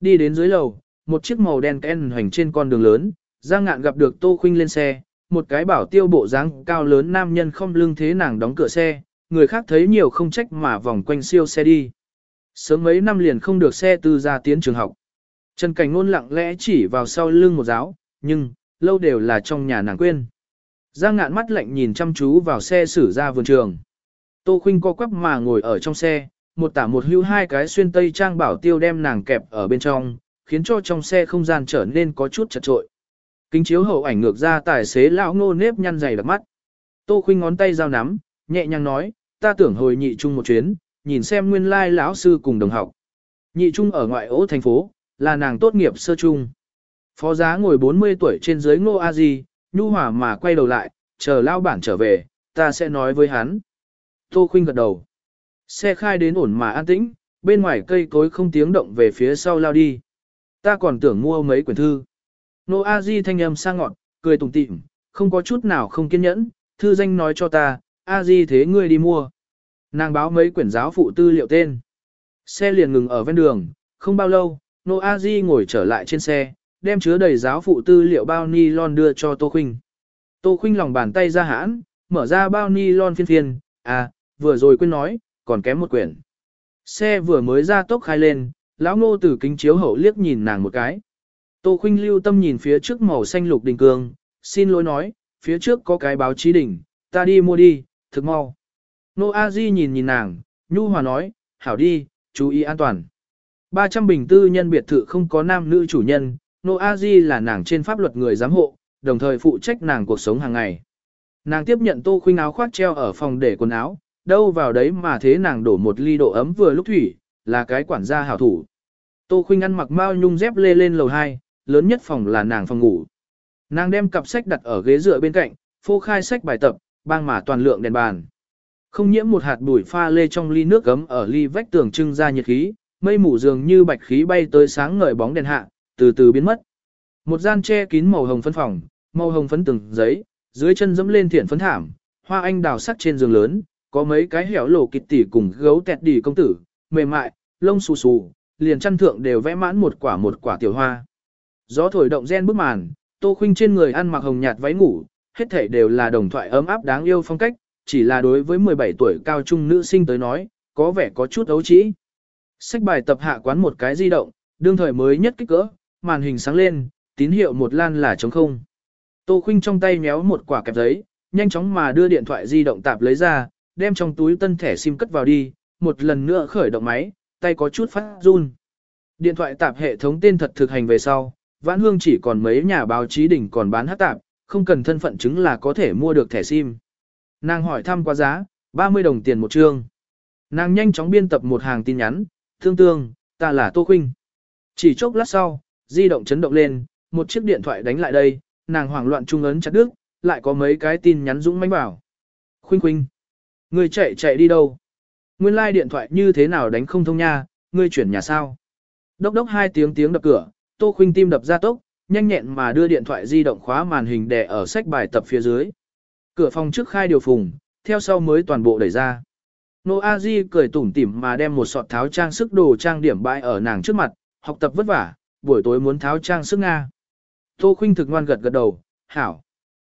Đi đến dưới lầu, một chiếc màu đen ken hoành trên con đường lớn, Giang ngạn gặp được Tô Khuynh lên xe, một cái bảo tiêu bộ dáng cao lớn nam nhân không lưng thế nàng đóng cửa xe, người khác thấy nhiều không trách mà vòng quanh siêu xe đi. Sớm mấy năm liền không được xe tư ra tiến trường học. Trần Cảnh Nôn lặng lẽ chỉ vào sau lưng một giáo, nhưng, lâu đều là trong nhà nàng quên. Giang ngạn mắt lạnh nhìn chăm chú vào xe xử ra vườn trường. Tô Khuynh co quắp mà ngồi ở trong xe, một tả một hưu hai cái xuyên tây trang bảo tiêu đem nàng kẹp ở bên trong, khiến cho trong xe không gian trở nên có chút chật trội. Kính chiếu hậu ảnh ngược ra tài xế lão ngô nếp nhăn dày đặc mắt. Tô Khuynh ngón tay giao nắm, nhẹ nhàng nói, ta tưởng hồi nhị chung một chuyến, nhìn xem nguyên lai lão sư cùng đồng học. Nhị trung ở ngoại ô thành phố, là nàng tốt nghiệp sơ trung. Phó giá ngồi 40 tuổi trên dưới ngô a di, nhu hòa mà quay đầu lại, chờ lao bản trở về, ta sẽ nói với hắn. Tô khinh gật đầu. Xe khai đến ổn mà an tĩnh, bên ngoài cây cối không tiếng động về phía sau lao đi. Ta còn tưởng mua mấy quyển thư. Nô A Di thanh âm sang ngọn, cười tủm tỉm, không có chút nào không kiên nhẫn, thư danh nói cho ta, A Di thế ngươi đi mua. Nàng báo mấy quyển giáo phụ tư liệu tên. Xe liền ngừng ở ven đường, không bao lâu, Nô A Di ngồi trở lại trên xe, đem chứa đầy giáo phụ tư liệu bao ni lon đưa cho Tô Khuynh. Tô Khuynh lòng bàn tay ra hãn, mở ra bao ni lon phiên phiên, à, vừa rồi quên nói, còn kém một quyển. Xe vừa mới ra tốc khai lên, lão ngô từ kính chiếu hậu liếc nhìn nàng một cái. Tô Khuynh lưu tâm nhìn phía trước màu xanh lục đình cương, xin lỗi nói, phía trước có cái báo chí đỉnh, ta đi mua đi, thực mau. Nô A Di nhìn nhìn nàng, nhu hòa nói, hảo đi, chú ý an toàn. 300 bình tư nhân biệt thự không có nam nữ chủ nhân, Nô A Di là nàng trên pháp luật người giám hộ, đồng thời phụ trách nàng cuộc sống hàng ngày. Nàng tiếp nhận Tô Khuynh áo khoác treo ở phòng để quần áo, đâu vào đấy mà thế nàng đổ một ly độ ấm vừa lúc thủy, là cái quản gia hảo thủ. Tô Khuynh ăn mặc mao nhung dép lê lên lầu 2, lớn nhất phòng là nàng phòng ngủ. Nàng đem cặp sách đặt ở ghế dựa bên cạnh, phô khai sách bài tập, bang mà toàn lượng đèn bàn. Không nhiễm một hạt bụi pha lê trong ly nước gấm ở ly vách tường trưng ra nhiệt khí, mây mù dường như bạch khí bay tới sáng ngời bóng đèn hạ, từ từ biến mất. Một gian che kín màu hồng phấn phòng, màu hồng phấn từng giấy, dưới chân dẫm lên thiện phấn thảm, hoa anh đào sắc trên giường lớn, có mấy cái hẻo lộ kịch tỉ cùng gấu tẹt đỉ công tử, mềm mại, lông xù xù, liền chăn thượng đều vẽ mãn một quả một quả tiểu hoa. Gió thổi động gen bức màn, Tô Khuynh trên người ăn mặc hồng nhạt váy ngủ, hết thảy đều là đồng thoại ấm áp đáng yêu phong cách, chỉ là đối với 17 tuổi cao trung nữ sinh tới nói, có vẻ có chút ấu trĩ. Sách bài tập hạ quán một cái di động, đương thời mới nhất kích cỡ, màn hình sáng lên, tín hiệu một lan là trống không. Tô Khuynh trong tay méo một quả kẹp giấy, nhanh chóng mà đưa điện thoại di động tạp lấy ra, đem trong túi tân thẻ sim cất vào đi, một lần nữa khởi động máy, tay có chút phát run. Điện thoại tạp hệ thống tên thật thực hành về sau, Vãn Hương chỉ còn mấy nhà báo chí đỉnh còn bán hát tạp, không cần thân phận chứng là có thể mua được thẻ sim. Nàng hỏi thăm qua giá, 30 đồng tiền một chương. Nàng nhanh chóng biên tập một hàng tin nhắn, thương tương, ta là Tô Khuynh. Chỉ chốc lát sau, di động chấn động lên, một chiếc điện thoại đánh lại đây, nàng hoảng loạn trung ấn chặt đứt, lại có mấy cái tin nhắn dũng mãnh bảo. Khuynh Khuynh, người chạy chạy đi đâu? Nguyên lai like điện thoại như thế nào đánh không thông nha, ngươi chuyển nhà sao? Đốc đốc hai tiếng tiếng đập cửa, Tô Khuynh tim đập ra tốc, nhanh nhẹn mà đưa điện thoại di động khóa màn hình đè ở sách bài tập phía dưới. Cửa phòng trước khai điều phùng, theo sau mới toàn bộ đẩy ra. Nô A Di cười tủm tỉm mà đem một sọt tháo trang sức đồ trang điểm bãi ở nàng trước mặt, học tập vất vả, buổi tối muốn tháo trang sức Nga. Tô Khuynh thực ngoan gật gật đầu, hảo.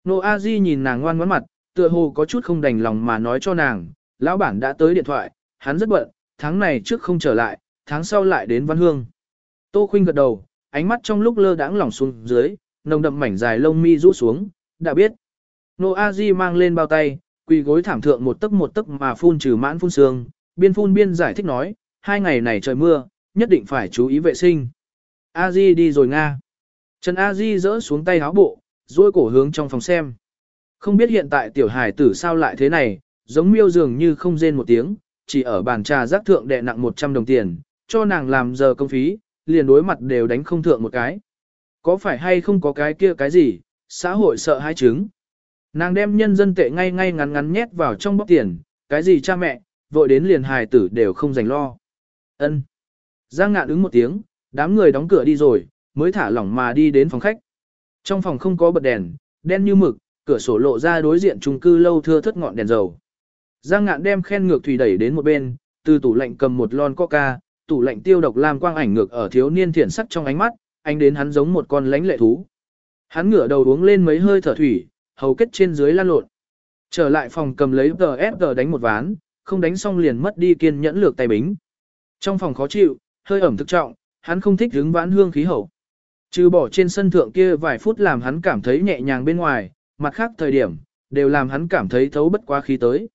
Nô A Di nhìn nàng ngoan ngoãn mặt, tựa hồ có chút không đành lòng mà nói cho nàng, lão bản đã tới điện thoại, hắn rất bận, tháng này trước không trở lại, tháng sau lại đến Văn Hương. Tô Khuynh gật đầu, ánh mắt trong lúc lơ đãng lỏng xuống dưới, nồng đậm mảnh dài lông mi rũ xuống, đã biết. Nô A Di mang lên bao tay, quỳ gối thảm thượng một tấc một tấc mà phun trừ mãn phun sương, biên phun biên giải thích nói, hai ngày này trời mưa, nhất định phải chú ý vệ sinh. A Di đi rồi Nga. Trần A Di rỡ xuống tay áo bộ, duỗi cổ hướng trong phòng xem. Không biết hiện tại tiểu hải tử sao lại thế này, giống miêu dường như không rên một tiếng, chỉ ở bàn trà giác thượng đệ nặng 100 đồng tiền, cho nàng làm giờ công phí, liền đối mặt đều đánh không thượng một cái. Có phải hay không có cái kia cái gì, xã hội sợ hai chứng. Nàng đem nhân dân tệ ngay ngay ngắn ngắn nhét vào trong bóc tiền, cái gì cha mẹ, vội đến liền hài tử đều không dành lo. ân Giang ngạn ứng một tiếng, đám người đóng cửa đi rồi, mới thả lỏng mà đi đến phòng khách. Trong phòng không có bật đèn, đen như mực, cửa sổ lộ ra đối diện chung cư lâu thưa thất ngọn đèn dầu. Giang ngạn đem khen ngược thủy đẩy đến một bên, từ tủ lạnh cầm một lon coca, tủ lạnh tiêu độc làm quang ảnh ngược ở thiếu niên thiển sắc trong ánh mắt, anh đến hắn giống một con lánh lệ thú. Hắn ngửa đầu uống lên mấy hơi thở thủy, hầu kết trên dưới lan lộn. Trở lại phòng cầm lấy TFG đánh một ván, không đánh xong liền mất đi kiên nhẫn lược tay bính. Trong phòng khó chịu, hơi ẩm thực trọng, hắn không thích hứng vãn hương khí hậu. Trừ bỏ trên sân thượng kia vài phút làm hắn cảm thấy nhẹ nhàng bên ngoài, mặt khác thời điểm, đều làm hắn cảm thấy thấu bất quá khí tới.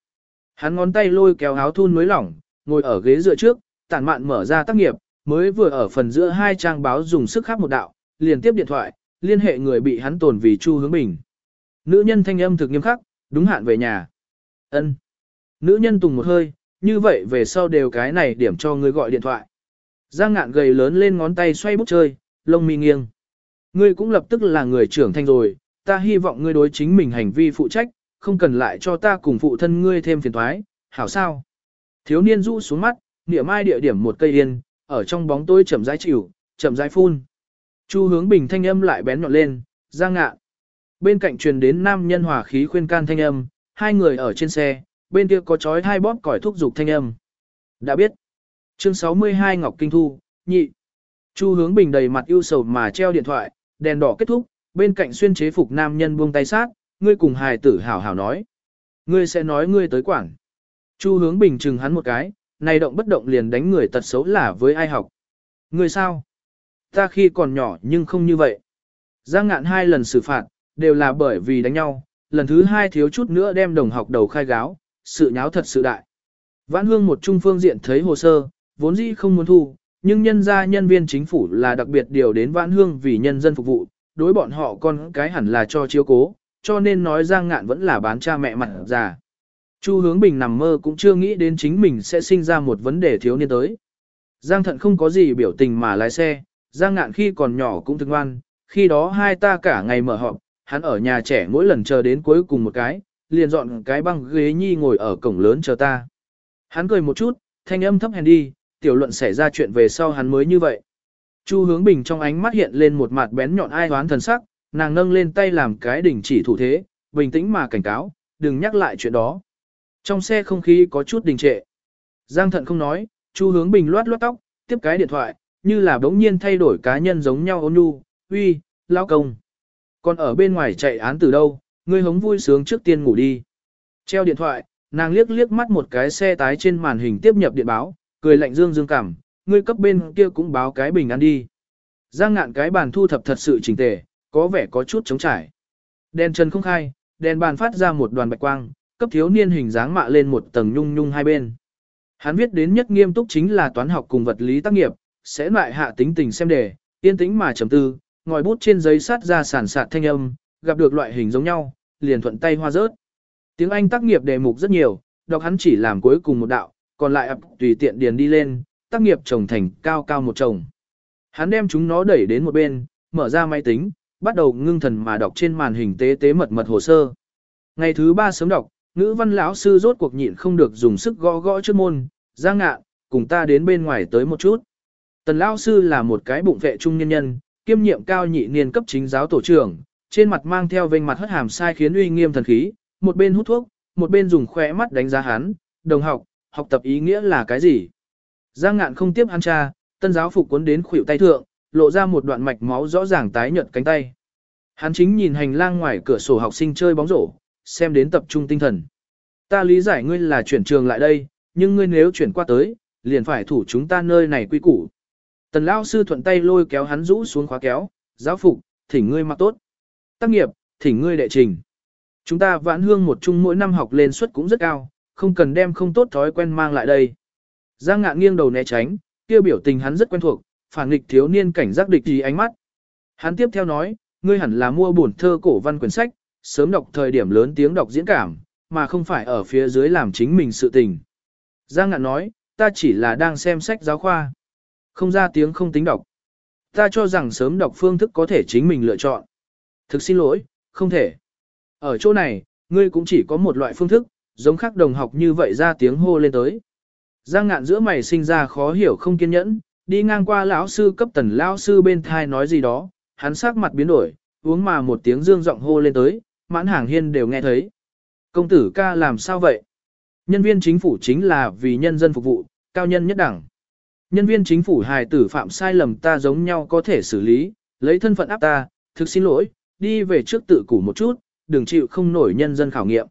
Hắn ngón tay lôi kéo áo thun mới lỏng, ngồi ở ghế dựa trước, tản mạn mở ra tác nghiệp, mới vừa ở phần giữa hai trang báo dùng sức khắp một đạo, liền tiếp điện thoại, liên hệ người bị hắn tồn vì Chu Hướng Bình. Nữ nhân thanh âm thực nghiêm khắc, đúng hạn về nhà. Ân. Nữ nhân tùng một hơi, như vậy về sau đều cái này điểm cho ngươi gọi điện thoại. Giang ngạn gầy lớn lên ngón tay xoay bút chơi, lông mi nghiêng. Ngươi cũng lập tức là người trưởng thành rồi, ta hy vọng ngươi đối chính mình hành vi phụ trách, không cần lại cho ta cùng phụ thân ngươi thêm phiền thoái, hảo sao. Thiếu niên rũ xuống mắt, niệm mai địa điểm một cây yên, ở trong bóng tối chậm rãi chịu, chậm rãi phun. Chu hướng bình thanh âm lại bén nhọn lên, giang Ngạn. Bên cạnh truyền đến nam nhân hòa khí khuyên can thanh âm, hai người ở trên xe, bên kia có chói hai bóp còi thúc dục thanh âm. Đã biết. Chương 62 Ngọc Kinh Thu, nhị. Chu hướng bình đầy mặt ưu sầu mà treo điện thoại, đèn đỏ kết thúc, bên cạnh xuyên chế phục nam nhân buông tay sát, ngươi cùng hài tử hảo hảo nói. Ngươi sẽ nói ngươi tới quảng. Chu hướng bình chừng hắn một cái, này động bất động liền đánh người tật xấu là với ai học. Ngươi sao? Ta khi còn nhỏ nhưng không như vậy. Giang ngạn hai lần xử phạt, đều là bởi vì đánh nhau, lần thứ hai thiếu chút nữa đem đồng học đầu khai gáo, sự nháo thật sự đại. Vãn hương một trung phương diện thấy hồ sơ, vốn dĩ không muốn thu, nhưng nhân gia nhân viên chính phủ là đặc biệt điều đến vãn hương vì nhân dân phục vụ, đối bọn họ con cái hẳn là cho chiếu cố, cho nên nói Giang Ngạn vẫn là bán cha mẹ mặt già. Chu hướng bình nằm mơ cũng chưa nghĩ đến chính mình sẽ sinh ra một vấn đề thiếu niên tới. Giang thận không có gì biểu tình mà lái xe, Giang Ngạn khi còn nhỏ cũng thương ngoan, khi đó hai ta cả ngày mở họp, hắn ở nhà trẻ mỗi lần chờ đến cuối cùng một cái, liền dọn cái băng ghế nhi ngồi ở cổng lớn chờ ta. Hắn cười một chút, thanh âm thấp hèn đi, tiểu luận xảy ra chuyện về sau hắn mới như vậy. Chu hướng bình trong ánh mắt hiện lên một mặt bén nhọn ai hoán thần sắc, nàng nâng lên tay làm cái đỉnh chỉ thủ thế, bình tĩnh mà cảnh cáo, đừng nhắc lại chuyện đó. Trong xe không khí có chút đình trệ. Giang thận không nói, Chu hướng bình loát loát tóc, tiếp cái điện thoại, như là bỗng nhiên thay đổi cá nhân giống nhau ôn nhu, uy, lao công. Còn ở bên ngoài chạy án từ đâu, ngươi hống vui sướng trước tiên ngủ đi. Treo điện thoại, nàng liếc liếc mắt một cái xe tái trên màn hình tiếp nhập điện báo, cười lạnh dương dương cảm, ngươi cấp bên kia cũng báo cái bình ăn đi. Giang ngạn cái bàn thu thập thật sự chỉnh tề, có vẻ có chút chống trải. Đèn chân không khai, đèn bàn phát ra một đoàn bạch quang, cấp thiếu niên hình dáng mạ lên một tầng nhung nhung hai bên. Hắn viết đến nhất nghiêm túc chính là toán học cùng vật lý tác nghiệp, sẽ loại hạ tính tình xem đề, yên tĩnh mà trầm tư, ngòi bút trên giấy sát ra sản sạt thanh âm, gặp được loại hình giống nhau, liền thuận tay hoa rớt. Tiếng Anh tác nghiệp đề mục rất nhiều, đọc hắn chỉ làm cuối cùng một đạo, còn lại ập tùy tiện điền đi lên, tác nghiệp trồng thành cao cao một chồng. Hắn đem chúng nó đẩy đến một bên, mở ra máy tính, bắt đầu ngưng thần mà đọc trên màn hình tế tế mật mật hồ sơ. Ngày thứ ba sớm đọc, ngữ văn lão sư rốt cuộc nhịn không được dùng sức gõ gõ trước môn, ra ngạ, cùng ta đến bên ngoài tới một chút. Tần lão sư là một cái bụng vệ trung nhân nhân, kiêm nhiệm cao nhị niên cấp chính giáo tổ trưởng, trên mặt mang theo vênh mặt hất hàm sai khiến uy nghiêm thần khí, một bên hút thuốc, một bên dùng khóe mắt đánh giá hắn, đồng học, học tập ý nghĩa là cái gì? Giang ngạn không tiếp ăn cha, tân giáo phục cuốn đến khuỷu tay thượng, lộ ra một đoạn mạch máu rõ ràng tái nhợt cánh tay. Hắn chính nhìn hành lang ngoài cửa sổ học sinh chơi bóng rổ, xem đến tập trung tinh thần. Ta lý giải ngươi là chuyển trường lại đây, nhưng ngươi nếu chuyển qua tới, liền phải thủ chúng ta nơi này quy củ. Tần Lão sư thuận tay lôi kéo hắn rũ xuống khóa kéo, giáo phục, thỉnh ngươi mặc tốt. Tác nghiệp, thỉnh ngươi đệ trình. Chúng ta vãn hương một chung mỗi năm học lên suất cũng rất cao, không cần đem không tốt thói quen mang lại đây. Giang ngạn nghiêng đầu né tránh, kia biểu tình hắn rất quen thuộc, phản nghịch thiếu niên cảnh giác địch ý ánh mắt. Hắn tiếp theo nói, ngươi hẳn là mua bổn thơ cổ văn quyển sách, sớm đọc thời điểm lớn tiếng đọc diễn cảm, mà không phải ở phía dưới làm chính mình sự tình. Giang ngạn nói, ta chỉ là đang xem sách giáo khoa. Không ra tiếng không tính đọc. Ta cho rằng sớm đọc phương thức có thể chính mình lựa chọn. Thực xin lỗi, không thể. Ở chỗ này, ngươi cũng chỉ có một loại phương thức, giống khác đồng học như vậy ra tiếng hô lên tới. Giang ngạn giữa mày sinh ra khó hiểu không kiên nhẫn, đi ngang qua lão sư cấp tần lão sư bên thai nói gì đó, hắn sắc mặt biến đổi, uống mà một tiếng dương giọng hô lên tới, mãn hàng hiên đều nghe thấy. Công tử ca làm sao vậy? Nhân viên chính phủ chính là vì nhân dân phục vụ, cao nhân nhất đẳng. Nhân viên chính phủ hài tử phạm sai lầm ta giống nhau có thể xử lý, lấy thân phận áp ta, thực xin lỗi, đi về trước tự củ một chút, đừng chịu không nổi nhân dân khảo nghiệm.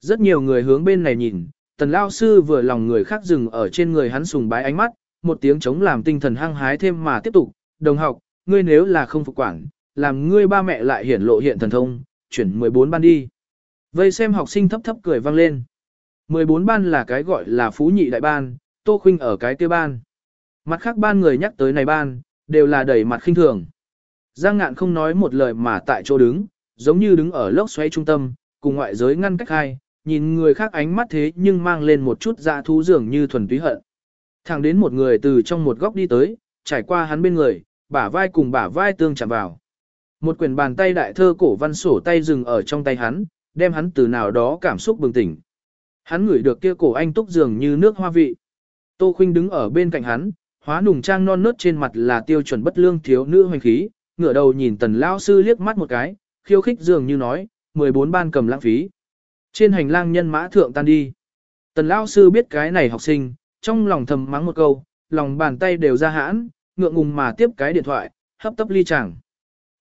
Rất nhiều người hướng bên này nhìn, tần lao sư vừa lòng người khác dừng ở trên người hắn sùng bái ánh mắt, một tiếng chống làm tinh thần hăng hái thêm mà tiếp tục, đồng học, ngươi nếu là không phục quản, làm ngươi ba mẹ lại hiển lộ hiện thần thông, chuyển 14 ban đi. Vây xem học sinh thấp thấp cười vang lên. 14 ban là cái gọi là phú nhị đại ban, tô khinh ở cái kia ban. Mặt khác ban người nhắc tới này ban, đều là đầy mặt khinh thường. Giang ngạn không nói một lời mà tại chỗ đứng, giống như đứng ở lốc xoáy trung tâm, cùng ngoại giới ngăn cách hai, nhìn người khác ánh mắt thế nhưng mang lên một chút dạ thú dường như thuần túy hận. Thẳng đến một người từ trong một góc đi tới, trải qua hắn bên người, bả vai cùng bả vai tương chạm vào. Một quyển bàn tay đại thơ cổ văn sổ tay dừng ở trong tay hắn, đem hắn từ nào đó cảm xúc bừng tỉnh. Hắn ngửi được kia cổ anh túc dường như nước hoa vị. Tô Khuynh đứng ở bên cạnh hắn, hóa nùng trang non nớt trên mặt là tiêu chuẩn bất lương thiếu nữ hoành khí, ngửa đầu nhìn tần lao sư liếc mắt một cái, khiêu khích dường như nói, 14 ban cầm lãng phí. Trên hành lang nhân mã thượng tan đi. Tần lao sư biết cái này học sinh, trong lòng thầm mắng một câu, lòng bàn tay đều ra hãn, ngượng ngùng mà tiếp cái điện thoại, hấp tấp ly chẳng.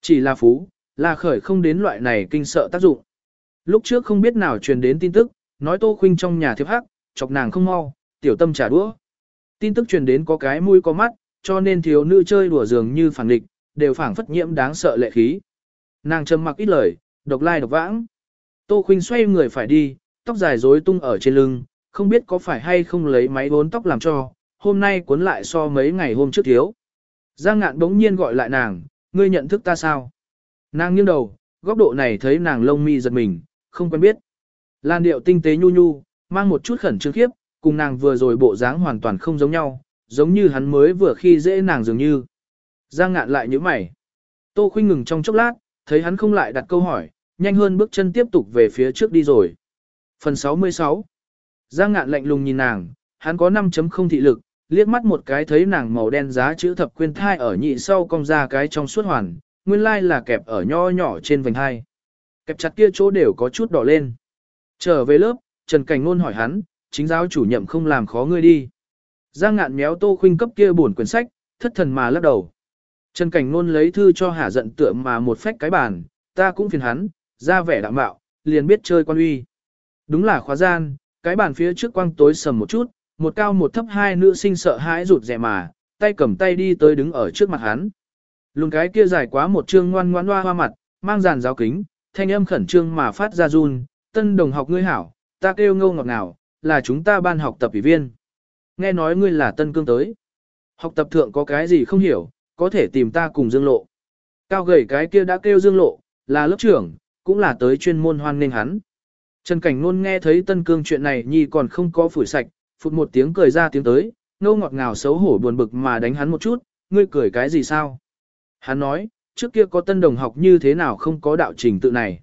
Chỉ là phú, là khởi không đến loại này kinh sợ tác dụng. Lúc trước không biết nào truyền đến tin tức, nói Tô Khuynh trong nhà thiếp hắc, chọc nàng không mau, tiểu tâm trả đũa. Tin tức truyền đến có cái mũi có mắt, cho nên thiếu nữ chơi đùa dường như phản địch, đều phảng phất nhiễm đáng sợ lệ khí. Nàng trầm mặc ít lời, độc lai độc vãng. Tô Khuynh xoay người phải đi, tóc dài rối tung ở trên lưng, không biết có phải hay không lấy máy bốn tóc làm cho, hôm nay cuốn lại so mấy ngày hôm trước thiếu. Giang ngạn bỗng nhiên gọi lại nàng, ngươi nhận thức ta sao? Nàng nghiêng đầu, góc độ này thấy nàng lông mi giật mình, không quen biết. Lan điệu tinh tế nhu nhu, mang một chút khẩn trương khiếp, cùng nàng vừa rồi bộ dáng hoàn toàn không giống nhau, giống như hắn mới vừa khi dễ nàng dường như. Giang ngạn lại như mày. Tô khuynh ngừng trong chốc lát, thấy hắn không lại đặt câu hỏi, nhanh hơn bước chân tiếp tục về phía trước đi rồi. Phần 66 Giang ngạn lạnh lùng nhìn nàng, hắn có 5.0 thị lực, liếc mắt một cái thấy nàng màu đen giá chữ thập quyên thai ở nhị sau cong ra cái trong suốt hoàn, nguyên lai là kẹp ở nho nhỏ trên vành hai. Kẹp chặt kia chỗ đều có chút đỏ lên. Trở về lớp, Trần Cảnh Nôn hỏi hắn, chính giáo chủ nhậm không làm khó ngươi đi. Giang ngạn méo tô khuynh cấp kia buồn quyển sách, thất thần mà lắc đầu. Trần Cảnh Nôn lấy thư cho hả giận tượng mà một phách cái bàn, ta cũng phiền hắn, ra vẻ đạm bạo, liền biết chơi quan uy. Đúng là khóa gian, cái bàn phía trước quang tối sầm một chút, một cao một thấp hai nữ sinh sợ hãi rụt rè mà, tay cầm tay đi tới đứng ở trước mặt hắn. Lùn cái kia dài quá một trương ngoan ngoan hoa hoa mặt, mang dàn giáo kính, thanh âm khẩn trương mà phát ra run, tân đồng học ngươi hảo, ta kêu ngâu ngọt nào, là chúng ta ban học tập ủy viên. Nghe nói ngươi là tân cương tới. Học tập thượng có cái gì không hiểu, có thể tìm ta cùng dương lộ. Cao gầy cái kia đã kêu dương lộ, là lớp trưởng, cũng là tới chuyên môn hoan nghênh hắn. Trần Cảnh Nôn nghe thấy tân cương chuyện này nhi còn không có phủi sạch, phụt một tiếng cười ra tiếng tới, ngâu ngọt ngào xấu hổ buồn bực mà đánh hắn một chút, ngươi cười cái gì sao? Hắn nói, trước kia có tân đồng học như thế nào không có đạo trình tự này.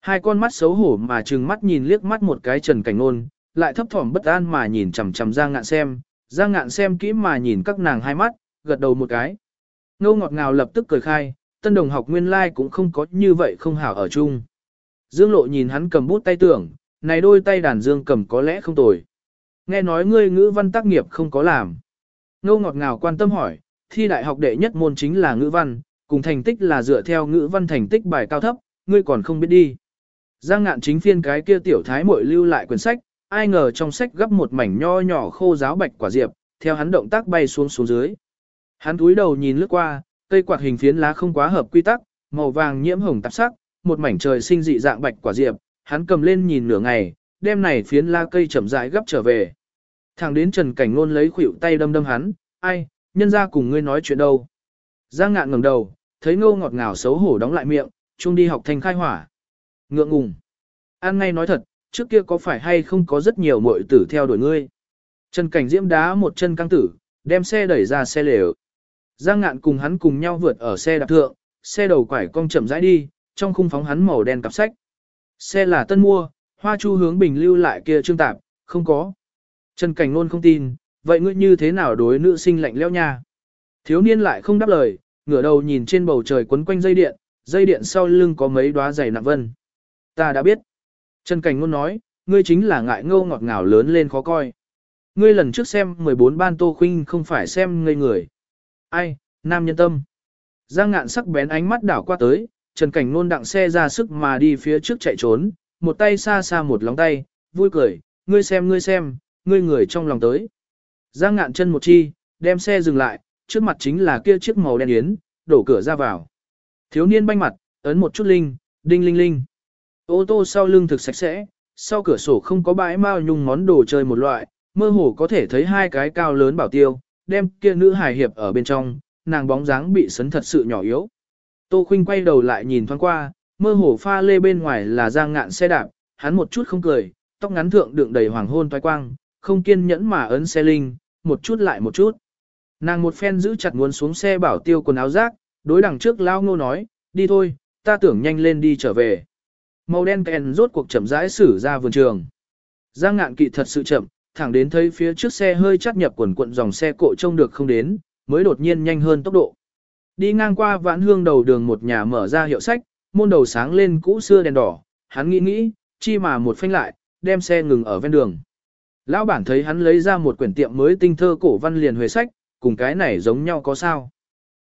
Hai con mắt xấu hổ mà trừng mắt nhìn liếc mắt một cái Trần Cảnh Nôn, lại thấp thỏm bất an mà nhìn chằm chằm Giang Ngạn xem, Giang Ngạn xem kỹ mà nhìn các nàng hai mắt, gật đầu một cái. Ngô ngọt ngào lập tức cười khai, tân đồng học nguyên lai like cũng không có như vậy không hảo ở chung. Dương lộ nhìn hắn cầm bút tay tưởng, này đôi tay đàn dương cầm có lẽ không tồi. Nghe nói ngươi ngữ văn tác nghiệp không có làm. Ngô ngọt ngào quan tâm hỏi, thi đại học đệ nhất môn chính là ngữ văn, cùng thành tích là dựa theo ngữ văn thành tích bài cao thấp, ngươi còn không biết đi. Giang ngạn chính phiên cái kia tiểu thái muội lưu lại quyển sách, ai ngờ trong sách gấp một mảnh nho nhỏ khô giáo bạch quả diệp, theo hắn động tác bay xuống xuống dưới. Hắn cúi đầu nhìn lướt qua, cây quạt hình phiến lá không quá hợp quy tắc, màu vàng nhiễm hồng tạp sắc, một mảnh trời sinh dị dạng bạch quả diệp, hắn cầm lên nhìn nửa ngày, đem này phiến lá cây chậm rãi gấp trở về. Thẳng đến Trần Cảnh Nôn lấy khuỷu tay đâm đâm hắn, ai, nhân ra cùng ngươi nói chuyện đâu. Giang ngạn ngẩng đầu, thấy ngô ngọt ngào xấu hổ đóng lại miệng, chung đi học thành khai hỏa. Ngượng ngùng. An ngay nói thật, trước kia có phải hay không có rất nhiều muội tử theo đuổi ngươi. Trần Cảnh Diễm đá một chân căng tử, đem xe đẩy ra xe lều. Giang ngạn cùng hắn cùng nhau vượt ở xe đạp thượng, xe đầu quải cong chậm rãi đi, trong khung phóng hắn màu đen cặp sách. Xe là tân mua, hoa chu hướng bình lưu lại kia trương tạp, không có. Trần Cảnh Nôn không tin, vậy ngươi như thế nào đối nữ sinh lạnh leo nha? Thiếu niên lại không đáp lời, ngửa đầu nhìn trên bầu trời quấn quanh dây điện, dây điện sau lưng có mấy đóa dày nặng vân. Ta đã biết. Trần Cảnh Ngôn nói, ngươi chính là ngại ngâu ngọt ngào lớn lên khó coi. Ngươi lần trước xem 14 ban tô Khinh không phải xem ngây người. Ai, nam nhân tâm. Giang ngạn sắc bén ánh mắt đảo qua tới, Trần Cảnh Ngôn đặng xe ra sức mà đi phía trước chạy trốn, một tay xa xa một lóng tay, vui cười, ngươi xem ngươi xem, ngươi người trong lòng tới. Giang ngạn chân một chi, đem xe dừng lại, trước mặt chính là kia chiếc màu đen yến, đổ cửa ra vào. Thiếu niên banh mặt, ấn một chút linh, đinh linh linh. Ô tô sau lưng thực sạch sẽ, sau cửa sổ không có bãi mao nhung món đồ chơi một loại, mơ hồ có thể thấy hai cái cao lớn bảo tiêu, đem kia nữ hài hiệp ở bên trong, nàng bóng dáng bị sấn thật sự nhỏ yếu. Tô Khuynh quay đầu lại nhìn thoáng qua, mơ hồ pha lê bên ngoài là giang ngạn xe đạp, hắn một chút không cười, tóc ngắn thượng đựng đầy hoàng hôn toái quang, không kiên nhẫn mà ấn xe linh, một chút lại một chút. Nàng một phen giữ chặt muốn xuống xe bảo tiêu quần áo rác, đối đằng trước lao ngô nói, đi thôi, ta tưởng nhanh lên đi trở về màu đen kèn rốt cuộc chậm rãi xử ra vườn trường. Giang ngạn kỵ thật sự chậm, thẳng đến thấy phía trước xe hơi chắt nhập quần quận dòng xe cộ trông được không đến, mới đột nhiên nhanh hơn tốc độ. Đi ngang qua vãn hương đầu đường một nhà mở ra hiệu sách, môn đầu sáng lên cũ xưa đèn đỏ, hắn nghĩ nghĩ, chi mà một phanh lại, đem xe ngừng ở ven đường. Lão bản thấy hắn lấy ra một quyển tiệm mới tinh thơ cổ văn liền huề sách, cùng cái này giống nhau có sao?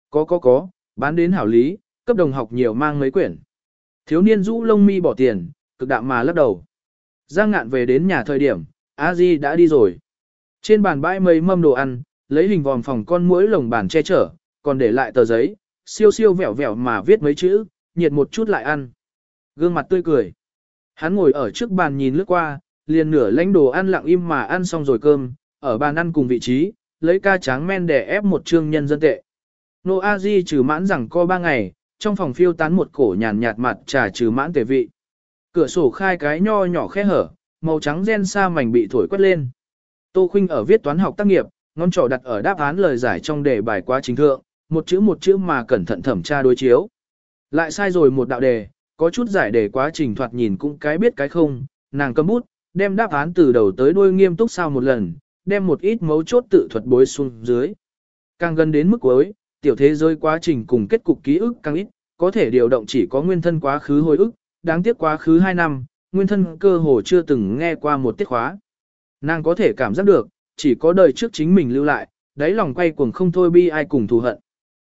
Có có có, bán đến hảo lý, cấp đồng học nhiều mang mấy quyển. Thiếu niên rũ lông mi bỏ tiền, cực đạm mà lắc đầu. Giang ngạn về đến nhà thời điểm, a di đã đi rồi. Trên bàn bãi mấy mâm đồ ăn, lấy hình vòm phòng con muỗi lồng bàn che chở, còn để lại tờ giấy, siêu siêu vẹo vẹo mà viết mấy chữ, nhiệt một chút lại ăn. Gương mặt tươi cười. Hắn ngồi ở trước bàn nhìn lướt qua, liền nửa lãnh đồ ăn lặng im mà ăn xong rồi cơm, ở bàn ăn cùng vị trí, lấy ca tráng men để ép một trương nhân dân tệ. Nô A Di trừ mãn rằng co ba ngày, trong phòng phiêu tán một cổ nhàn nhạt mặt trà trừ mãn tề vị. Cửa sổ khai cái nho nhỏ khe hở, màu trắng gen sa mảnh bị thổi quét lên. Tô Khuynh ở viết toán học tác nghiệp, ngón trỏ đặt ở đáp án lời giải trong đề bài quá trình thượng, một chữ một chữ mà cẩn thận thẩm tra đối chiếu. Lại sai rồi một đạo đề, có chút giải đề quá trình thoạt nhìn cũng cái biết cái không, nàng cầm bút, đem đáp án từ đầu tới đuôi nghiêm túc sao một lần, đem một ít mấu chốt tự thuật bối xuống dưới. Càng gần đến mức cuối, tiểu thế giới quá trình cùng kết cục ký ức càng ít, có thể điều động chỉ có nguyên thân quá khứ hồi ức, đáng tiếc quá khứ 2 năm, nguyên thân cơ hồ chưa từng nghe qua một tiết khóa. Nàng có thể cảm giác được, chỉ có đời trước chính mình lưu lại, đáy lòng quay cuồng không thôi bi ai cùng thù hận.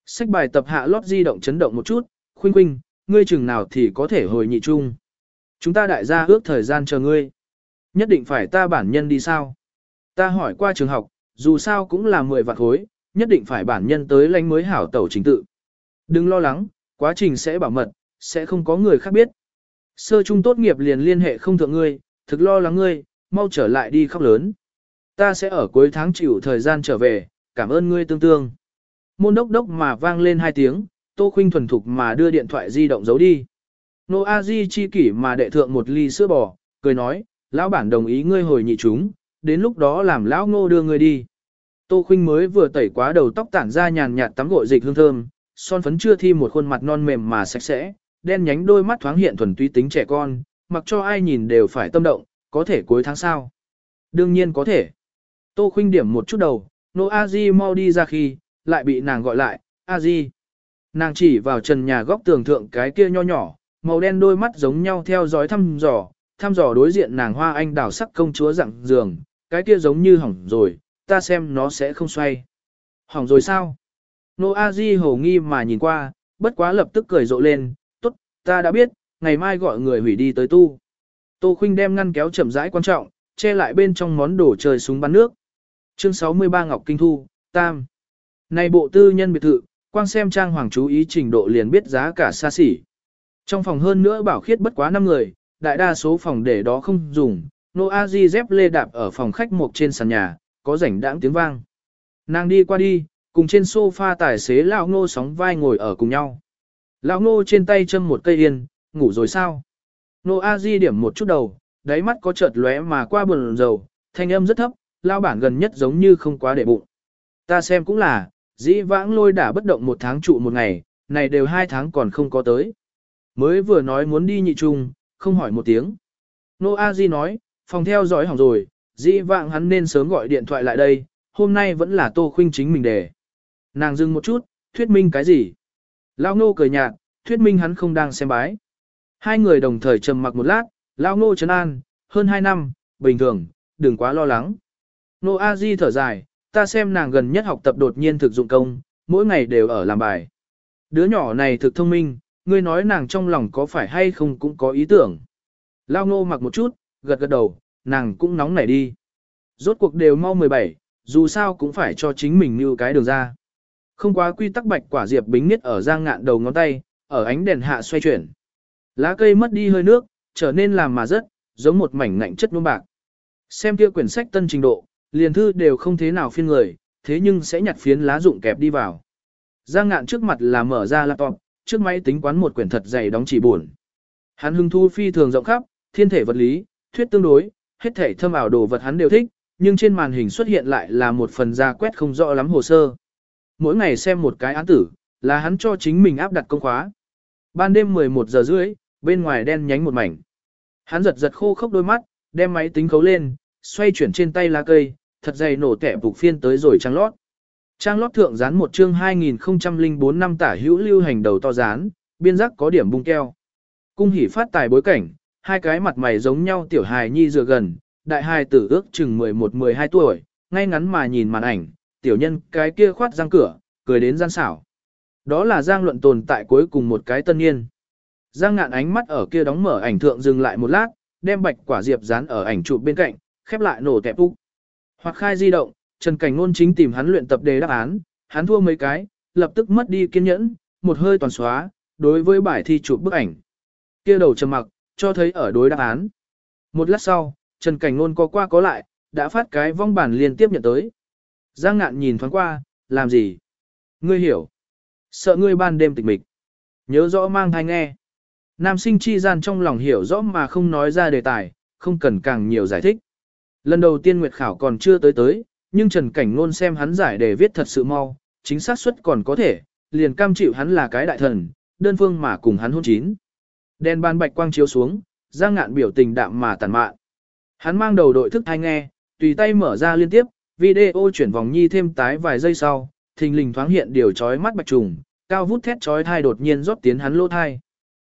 Sách bài tập hạ lót di động chấn động một chút, khuynh khuynh, ngươi chừng nào thì có thể hồi nhị chung. Chúng ta đại gia ước thời gian chờ ngươi. Nhất định phải ta bản nhân đi sao? Ta hỏi qua trường học, dù sao cũng là 10 vạn khối, nhất định phải bản nhân tới lãnh mới hảo tẩu chính tự. Đừng lo lắng, quá trình sẽ bảo mật, sẽ không có người khác biết. Sơ trung tốt nghiệp liền liên hệ không thượng ngươi, thực lo lắng ngươi, mau trở lại đi khóc lớn. Ta sẽ ở cuối tháng chịu thời gian trở về, cảm ơn ngươi tương tương. Môn đốc đốc mà vang lên hai tiếng, Tô Khuynh thuần thục mà đưa điện thoại di động giấu đi. Nô A Di chi kỷ mà đệ thượng một ly sữa bò, cười nói, lão bản đồng ý ngươi hồi nhị chúng, đến lúc đó làm lão ngô đưa ngươi đi. Tô Khuynh mới vừa tẩy quá đầu tóc tản ra nhàn nhạt tắm gội dịch hương thơm, son phấn chưa thi một khuôn mặt non mềm mà sạch sẽ, đen nhánh đôi mắt thoáng hiện thuần túy tính trẻ con, mặc cho ai nhìn đều phải tâm động, có thể cuối tháng sau. Đương nhiên có thể. Tô Khuynh điểm một chút đầu, Nô A Di mau đi ra khi, lại bị nàng gọi lại, A Di. Nàng chỉ vào trần nhà góc tường thượng cái kia nho nhỏ, màu đen đôi mắt giống nhau theo dõi thăm dò, thăm dò đối diện nàng hoa anh đào sắc công chúa dặn giường, cái kia giống như hỏng rồi, ta xem nó sẽ không xoay. Hỏng rồi sao? Nô A Di hồ nghi mà nhìn qua, bất quá lập tức cười rộ lên, tốt, ta đã biết, ngày mai gọi người hủy đi tới tu. Tô Khuynh đem ngăn kéo chậm rãi quan trọng, che lại bên trong món đồ chơi súng bắn nước. Chương 63 Ngọc Kinh Thu, Tam. Này bộ tư nhân biệt thự, quang xem trang hoàng chú ý trình độ liền biết giá cả xa xỉ. Trong phòng hơn nữa bảo khiết bất quá 5 người, đại đa số phòng để đó không dùng, Nô A Di dép lê đạp ở phòng khách một trên sàn nhà, có rảnh đãng tiếng vang. Nàng đi qua đi, cùng trên sofa tài xế lão ngô sóng vai ngồi ở cùng nhau. Lão ngô trên tay châm một cây yên, ngủ rồi sao? Nô A Di điểm một chút đầu, đáy mắt có chợt lóe mà qua buồn dầu, thanh âm rất thấp, lao bản gần nhất giống như không quá để bụng. Ta xem cũng là, dĩ vãng lôi đã bất động một tháng trụ một ngày, này đều hai tháng còn không có tới. Mới vừa nói muốn đi nhị trung, không hỏi một tiếng. Nô A Di nói, phòng theo dõi hỏng rồi, dĩ vãng hắn nên sớm gọi điện thoại lại đây, hôm nay vẫn là Tô Khuynh chính mình để. Nàng dừng một chút, thuyết minh cái gì? Lão Ngô cười nhạt, thuyết minh hắn không đang xem bái. Hai người đồng thời trầm mặc một lát, Lão Ngô trấn an, hơn hai năm, bình thường, đừng quá lo lắng. Nô A Di thở dài, ta xem nàng gần nhất học tập đột nhiên thực dụng công, mỗi ngày đều ở làm bài. Đứa nhỏ này thực thông minh, ngươi nói nàng trong lòng có phải hay không cũng có ý tưởng. Lao ngô mặc một chút, gật gật đầu, nàng cũng nóng nảy đi. Rốt cuộc đều mau 17, dù sao cũng phải cho chính mình như cái đường ra. Không quá quy tắc bạch quả diệp bính niết ở giang ngạn đầu ngón tay, ở ánh đèn hạ xoay chuyển. Lá cây mất đi hơi nước, trở nên làm mà rất, giống một mảnh ngạnh chất nuông bạc. Xem kia quyển sách tân trình độ, liền thư đều không thế nào phiên người, thế nhưng sẽ nhặt phiến lá dụng kẹp đi vào. Giang ngạn trước mặt là mở ra laptop, trước máy tính quán một quyển thật dày đóng chỉ buồn. Hắn hưng thu phi thường rộng khắp, thiên thể vật lý, thuyết tương đối, hết thể thâm ảo đồ vật hắn đều thích, nhưng trên màn hình xuất hiện lại là một phần ra quét không rõ lắm hồ sơ. Mỗi ngày xem một cái án tử, là hắn cho chính mình áp đặt công khóa. Ban đêm 11 giờ rưỡi, bên ngoài đen nhánh một mảnh. Hắn giật giật khô khốc đôi mắt, đem máy tính khấu lên, xoay chuyển trên tay lá cây, thật dày nổ tẻ bục phiên tới rồi trang lót. Trang lót thượng dán một chương 2004 năm tả hữu lưu hành đầu to dán, biên giác có điểm bung keo. Cung hỉ phát tài bối cảnh, hai cái mặt mày giống nhau tiểu hài nhi dựa gần, đại hài tử ước chừng 11-12 tuổi, ngay ngắn mà nhìn màn ảnh, tiểu nhân cái kia khoát răng cửa, cười đến gian xảo. Đó là Giang luận tồn tại cuối cùng một cái tân niên. Giang ngạn ánh mắt ở kia đóng mở ảnh thượng dừng lại một lát, đem bạch quả diệp dán ở ảnh chụp bên cạnh, khép lại nổ tẹp úc. Hoặc khai di động, Trần Cảnh Nôn chính tìm hắn luyện tập đề đáp án, hắn thua mấy cái, lập tức mất đi kiên nhẫn, một hơi toàn xóa, đối với bài thi chụp bức ảnh. Kia đầu trầm mặc, cho thấy ở đối đáp án. Một lát sau, Trần Cảnh Ngôn có qua có lại, đã phát cái vong bản liên tiếp nhận tới. Giang ngạn nhìn thoáng qua, làm gì? Ngươi hiểu. Sợ ngươi ban đêm tịch mịch. Nhớ rõ mang thai nghe. Nam sinh chi gian trong lòng hiểu rõ mà không nói ra đề tài, không cần càng nhiều giải thích. Lần đầu tiên Nguyệt Khảo còn chưa tới tới, nhưng Trần Cảnh Ngôn xem hắn giải đề viết thật sự mau, chính xác suất còn có thể, liền cam chịu hắn là cái đại thần, đơn phương mà cùng hắn hôn chín. Đèn ban bạch quang chiếu xuống, Giang Ngạn biểu tình đạm mà tàn mạn. Hắn mang đầu đội thức thai nghe, tùy tay mở ra liên tiếp, video chuyển vòng nhi thêm tái vài giây sau, thình lình thoáng hiện điều chói mắt bạch trùng, cao vút thét chói thai đột nhiên rót tiến hắn lỗ thai.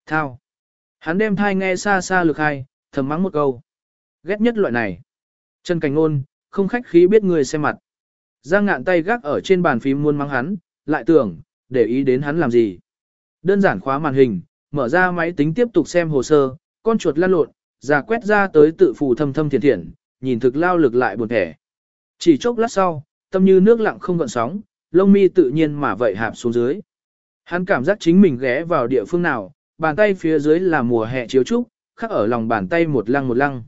Thao. Hắn đem thai nghe xa xa lực hai, thầm mắng một câu. Ghét nhất loại này. Trần Cảnh Ngôn, không khách khí biết người xem mặt. Giang ngạn tay gác ở trên bàn phím muôn mắng hắn, lại tưởng, để ý đến hắn làm gì. Đơn giản khóa màn hình, mở ra máy tính tiếp tục xem hồ sơ, con chuột lăn lộn, già quét ra tới tự phù thâm thâm thiền thiện, nhìn thực lao lực lại buồn thẻ. Chỉ chốc lát sau, tâm như nước lặng không gợn sóng, lông mi tự nhiên mà vậy hạp xuống dưới. Hắn cảm giác chính mình ghé vào địa phương nào, bàn tay phía dưới là mùa hè chiếu trúc, khắc ở lòng bàn tay một lăng một lăng.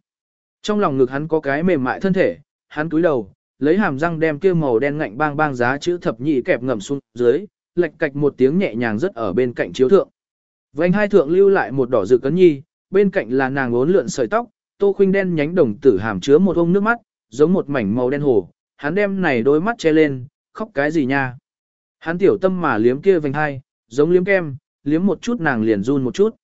Trong lòng ngực hắn có cái mềm mại thân thể, hắn túi đầu, lấy hàm răng đem kia màu đen ngạnh bang bang giá chữ thập nhị kẹp ngầm xuống dưới, lệch cạch một tiếng nhẹ nhàng rất ở bên cạnh chiếu thượng. Vành hai thượng lưu lại một đỏ dự cấn nhi, bên cạnh là nàng uốn lượn sợi tóc, tô khuynh đen nhánh đồng tử hàm chứa một ông nước mắt, giống một mảnh màu đen hồ, hắn đem này đôi mắt che lên, khóc cái gì nha. Hắn tiểu tâm mà liếm kia vành hai, giống liếm kem, liếm một chút nàng liền run một chút.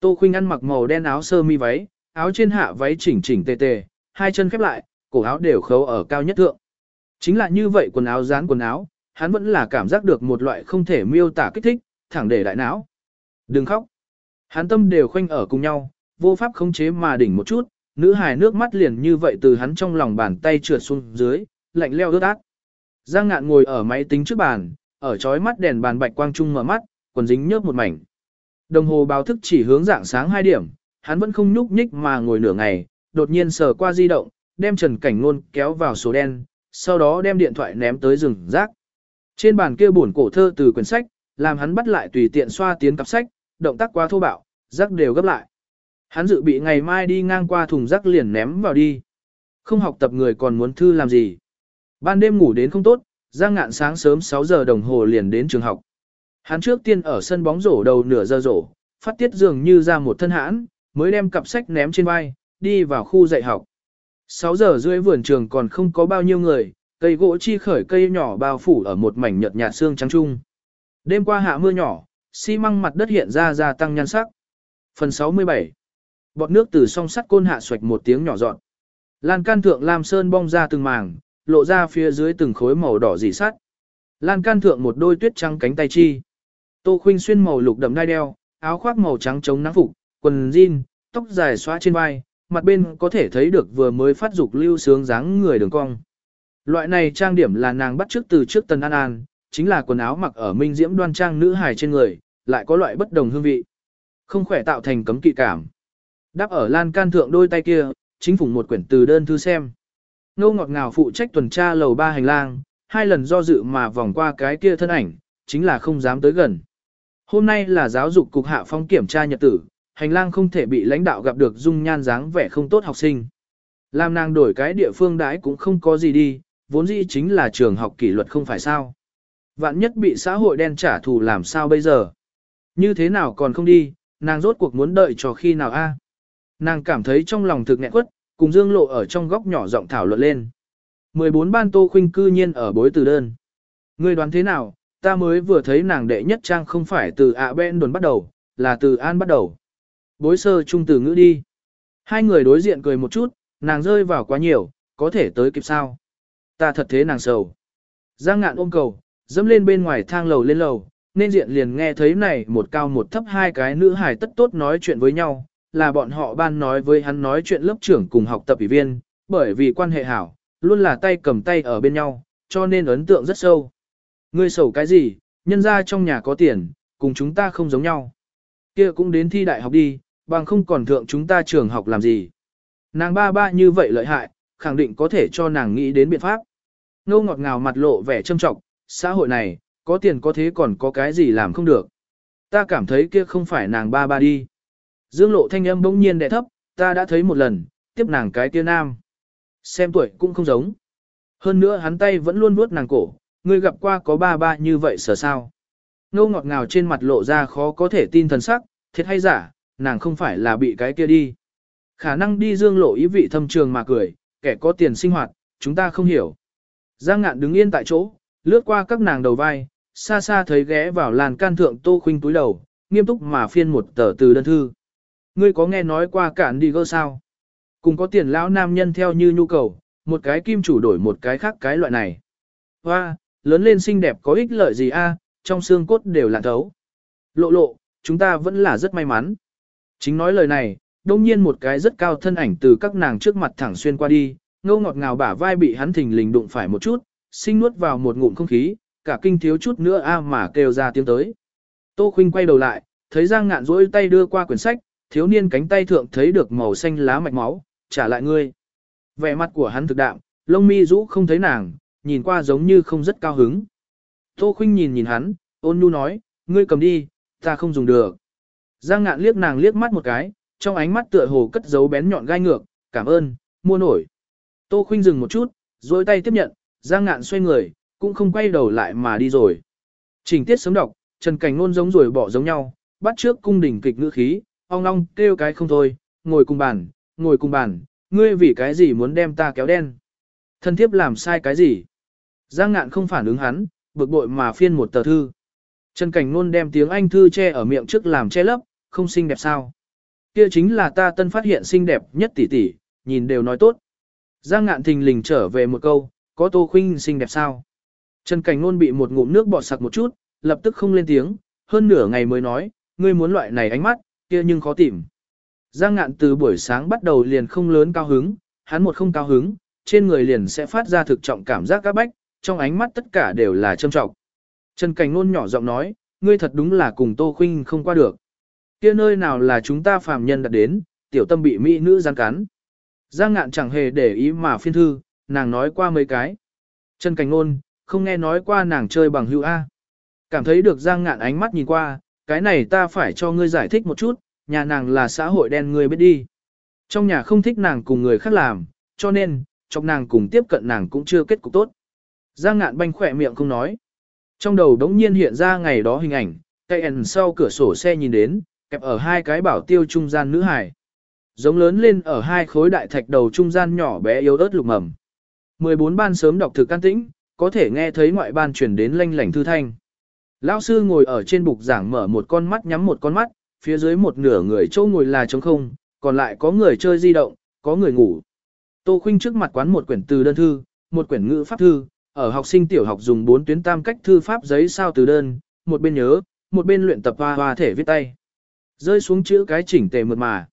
Tô khuynh ăn mặc màu đen áo sơ mi váy, áo trên hạ váy chỉnh chỉnh tề tề, hai chân khép lại, cổ áo đều khấu ở cao nhất thượng. Chính là như vậy quần áo dán quần áo, hắn vẫn là cảm giác được một loại không thể miêu tả kích thích, thẳng để đại não. Đừng khóc. Hắn tâm đều khoanh ở cùng nhau, vô pháp khống chế mà đỉnh một chút, nữ hài nước mắt liền như vậy từ hắn trong lòng bàn tay trượt xuống dưới, lạnh leo ướt ác. Giang ngạn ngồi ở máy tính trước bàn, ở chói mắt đèn bàn bạch quang trung mở mắt, quần dính nhớp một mảnh. Đồng hồ báo thức chỉ hướng dạng sáng 2 điểm, hắn vẫn không nhúc nhích mà ngồi nửa ngày, đột nhiên sờ qua di động, đem Trần Cảnh Nôn kéo vào số đen, sau đó đem điện thoại ném tới rừng rác. Trên bàn kia buồn cổ thơ từ quyển sách, làm hắn bắt lại tùy tiện xoa tiến cặp sách, động tác quá thô bạo, rác đều gấp lại. Hắn dự bị ngày mai đi ngang qua thùng rác liền ném vào đi. Không học tập người còn muốn thư làm gì. Ban đêm ngủ đến không tốt, Giang Ngạn sáng sớm 6 giờ đồng hồ liền đến trường học. Hắn trước tiên ở sân bóng rổ đầu nửa giờ rổ, phát tiết dường như ra một thân hãn, mới đem cặp sách ném trên vai, đi vào khu dạy học. 6 giờ rưỡi vườn trường còn không có bao nhiêu người, cây gỗ chi khởi cây nhỏ bao phủ ở một mảnh nhợt nhạt xương trắng trung. Đêm qua hạ mưa nhỏ, xi măng mặt đất hiện ra gia tăng nhan sắc. Phần 67 Bọt nước từ song sắt côn hạ xoạch một tiếng nhỏ dọn. Lan can thượng lam sơn bong ra từng màng, lộ ra phía dưới từng khối màu đỏ dì sắt. Lan can thượng một đôi tuyết trắng cánh tay chi. Tô Khuynh xuyên màu lục đậm đai đeo, áo khoác màu trắng chống nắng phục, quần jean, tóc dài xóa trên vai, mặt bên có thể thấy được vừa mới phát dục lưu sướng dáng người đường cong. Loại này trang điểm là nàng bắt trước từ trước Tần An An, chính là quần áo mặc ở minh diễm đoan trang nữ hài trên người, lại có loại bất đồng hương vị. Không khỏe tạo thành cấm kỵ cảm. Đáp ở lan can thượng đôi tay kia, chính phủ một quyển từ đơn thư xem. Ngô ngọt ngào phụ trách tuần tra lầu ba hành lang, hai lần do dự mà vòng qua cái kia thân ảnh, chính là không dám tới gần. Hôm nay là giáo dục cục hạ phong kiểm tra nhật tử, hành lang không thể bị lãnh đạo gặp được dung nhan dáng vẻ không tốt học sinh. Làm nàng đổi cái địa phương đãi cũng không có gì đi, vốn dĩ chính là trường học kỷ luật không phải sao. Vạn nhất bị xã hội đen trả thù làm sao bây giờ? Như thế nào còn không đi, nàng rốt cuộc muốn đợi cho khi nào a? Nàng cảm thấy trong lòng thực nghẹn quất, cùng Dương Lộ ở trong góc nhỏ giọng thảo luận lên. 14 ban tô khuynh cư nhiên ở bối từ đơn. Ngươi đoán thế nào, ta mới vừa thấy nàng đệ nhất trang không phải từ ạ à ben đồn bắt đầu, là từ an bắt đầu. Bối sơ trung từ ngữ đi. Hai người đối diện cười một chút, nàng rơi vào quá nhiều, có thể tới kịp sao. Ta thật thế nàng sầu. Giang ngạn ôm cầu, dẫm lên bên ngoài thang lầu lên lầu, nên diện liền nghe thấy này một cao một thấp hai cái nữ hài tất tốt nói chuyện với nhau, là bọn họ ban nói với hắn nói chuyện lớp trưởng cùng học tập ủy viên, bởi vì quan hệ hảo, luôn là tay cầm tay ở bên nhau, cho nên ấn tượng rất sâu. Ngươi sầu cái gì, nhân ra trong nhà có tiền, cùng chúng ta không giống nhau. kia cũng đến thi đại học đi, bằng không còn thượng chúng ta trường học làm gì. Nàng ba ba như vậy lợi hại, khẳng định có thể cho nàng nghĩ đến biện pháp. Ngô ngọt ngào mặt lộ vẻ trâm trọng, xã hội này, có tiền có thế còn có cái gì làm không được. Ta cảm thấy kia không phải nàng ba ba đi. Dương lộ thanh âm bỗng nhiên đẹ thấp, ta đã thấy một lần, tiếp nàng cái kia nam. Xem tuổi cũng không giống. Hơn nữa hắn tay vẫn luôn vuốt nàng cổ, ngươi gặp qua có ba ba như vậy sở sao. Ngô ngọt ngào trên mặt lộ ra khó có thể tin thần sắc, thiệt hay giả, nàng không phải là bị cái kia đi. Khả năng đi dương lộ ý vị thâm trường mà cười, kẻ có tiền sinh hoạt, chúng ta không hiểu. Giang ngạn đứng yên tại chỗ, lướt qua các nàng đầu vai, xa xa thấy ghé vào làn can thượng tô khuynh túi đầu, nghiêm túc mà phiên một tờ từ đơn thư. Ngươi có nghe nói qua cản đi gơ sao? Cùng có tiền lão nam nhân theo như nhu cầu, một cái kim chủ đổi một cái khác cái loại này. Hoa, lớn lên xinh đẹp có ích lợi gì a? trong xương cốt đều là thấu. Lộ lộ, chúng ta vẫn là rất may mắn. Chính nói lời này, đông nhiên một cái rất cao thân ảnh từ các nàng trước mặt thẳng xuyên qua đi, ngâu ngọt ngào bả vai bị hắn thình lình đụng phải một chút, sinh nuốt vào một ngụm không khí, cả kinh thiếu chút nữa a mà kêu ra tiếng tới. Tô Khuynh quay đầu lại, thấy Giang Ngạn duỗi tay đưa qua quyển sách, thiếu niên cánh tay thượng thấy được màu xanh lá mạch máu, trả lại ngươi. Vẻ mặt của hắn thực đạm, lông mi rũ không thấy nàng, nhìn qua giống như không rất cao hứng. Tô Khuynh nhìn nhìn hắn, ôn nhu nói, ngươi cầm đi, ta không dùng được. Giang Ngạn liếc nàng liếc mắt một cái, trong ánh mắt tựa hồ cất giấu bén nhọn gai ngược, cảm ơn, mua nổi. Tô Khuynh dừng một chút, duỗi tay tiếp nhận, Giang Ngạn xoay người, cũng không quay đầu lại mà đi rồi. Trình tiết sớm đọc, Trần Cảnh Nôn giống rồi bỏ giống nhau, bắt trước cung đỉnh kịch ngữ khí, ong long kêu cái không thôi, ngồi cùng bàn, ngồi cùng bàn, ngươi vì cái gì muốn đem ta kéo đen. Thân thiếp làm sai cái gì? Giang ngạn không phản ứng hắn, bực bội mà phiên một tờ thư. Trần Cảnh Nôn đem tiếng Anh thư che ở miệng trước làm che lấp, không xinh đẹp sao. Kia chính là ta tân phát hiện xinh đẹp nhất tỷ tỷ, nhìn đều nói tốt. Giang ngạn thình lình trở về một câu, có tô khuynh xinh đẹp sao? Trần Cảnh Nôn bị một ngụm nước bọt sặc một chút, lập tức không lên tiếng, hơn nửa ngày mới nói, ngươi muốn loại này ánh mắt, kia nhưng khó tìm. Giang ngạn từ buổi sáng bắt đầu liền không lớn cao hứng, hắn một không cao hứng, trên người liền sẽ phát ra thực trọng cảm giác các bách, trong ánh mắt tất cả đều là châm trọng. Trần Cảnh Nôn nhỏ giọng nói, ngươi thật đúng là cùng Tô Khuynh không qua được. Kia nơi nào là chúng ta phàm nhân đặt đến, tiểu tâm bị mỹ nữ gian cắn. Giang ngạn chẳng hề để ý mà phiên thư, nàng nói qua mấy cái. Trần Cảnh Nôn, không nghe nói qua nàng chơi bằng hữu A. Cảm thấy được Giang ngạn ánh mắt nhìn qua, cái này ta phải cho ngươi giải thích một chút, nhà nàng là xã hội đen ngươi biết đi. Trong nhà không thích nàng cùng người khác làm, cho nên, trong nàng cùng tiếp cận nàng cũng chưa kết cục tốt. Giang ngạn banh khỏe miệng không nói. Trong đầu đống nhiên hiện ra ngày đó hình ảnh, cây ẩn sau cửa sổ xe nhìn đến, kẹp ở hai cái bảo tiêu trung gian nữ hải. Giống lớn lên ở hai khối đại thạch đầu trung gian nhỏ bé yếu ớt lục mầm. 14 ban sớm đọc thực can tĩnh, có thể nghe thấy ngoại ban truyền đến lanh lảnh thư thanh. Lão sư ngồi ở trên bục giảng mở một con mắt nhắm một con mắt, phía dưới một nửa người châu ngồi là trống không, còn lại có người chơi di động, có người ngủ. Tô Khuynh trước mặt quán một quyển từ đơn thư, một quyển ngữ pháp thư, ở học sinh tiểu học dùng bốn tuyến tam cách thư pháp giấy sao từ đơn, một bên nhớ, một bên luyện tập hoa hoa thể viết tay. Rơi xuống chữ cái chỉnh tề mượt mà.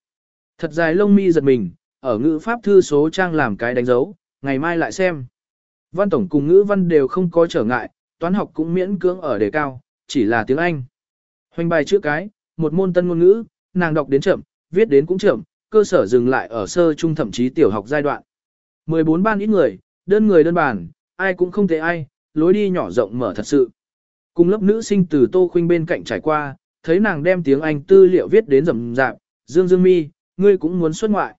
Thật dài lông mi giật mình, ở ngữ pháp thư số trang làm cái đánh dấu, ngày mai lại xem. Văn tổng cùng ngữ văn đều không có trở ngại, toán học cũng miễn cưỡng ở đề cao, chỉ là tiếng Anh. Hoành bài chữ cái, một môn tân ngôn ngữ, nàng đọc đến chậm, viết đến cũng chậm, cơ sở dừng lại ở sơ trung thậm chí tiểu học giai đoạn. 14 ban ít người, đơn người đơn bản, ai cũng không thể ai, lối đi nhỏ rộng mở thật sự. Cùng lớp nữ sinh từ Tô Khuynh bên cạnh trải qua, thấy nàng đem tiếng Anh tư liệu viết đến rầm rạp, Dương Dương Mi, ngươi cũng muốn xuất ngoại.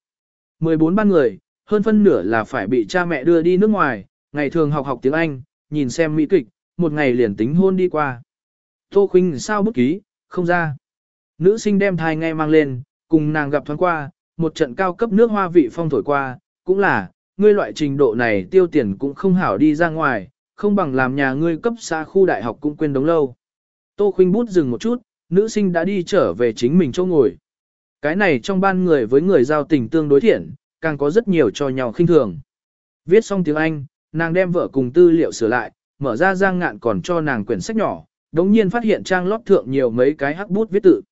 14 ban người, hơn phân nửa là phải bị cha mẹ đưa đi nước ngoài, ngày thường học học tiếng Anh, nhìn xem mỹ kịch, một ngày liền tính hôn đi qua. Tô Khuynh sao bút ký, không ra. Nữ sinh đem thai ngay mang lên, cùng nàng gặp thoáng qua, một trận cao cấp nước hoa vị phong thổi qua, cũng là, ngươi loại trình độ này tiêu tiền cũng không hảo đi ra ngoài, không bằng làm nhà ngươi cấp xa khu đại học cũng quên đống lâu. Tô Khuynh bút dừng một chút, nữ sinh đã đi trở về chính mình chỗ ngồi. Cái này trong ban người với người giao tình tương đối thiện, càng có rất nhiều cho nhau khinh thường. Viết xong tiếng Anh, nàng đem vợ cùng tư liệu sửa lại, mở ra giang ngạn còn cho nàng quyển sách nhỏ, đống nhiên phát hiện trang lót thượng nhiều mấy cái hắc bút viết tự.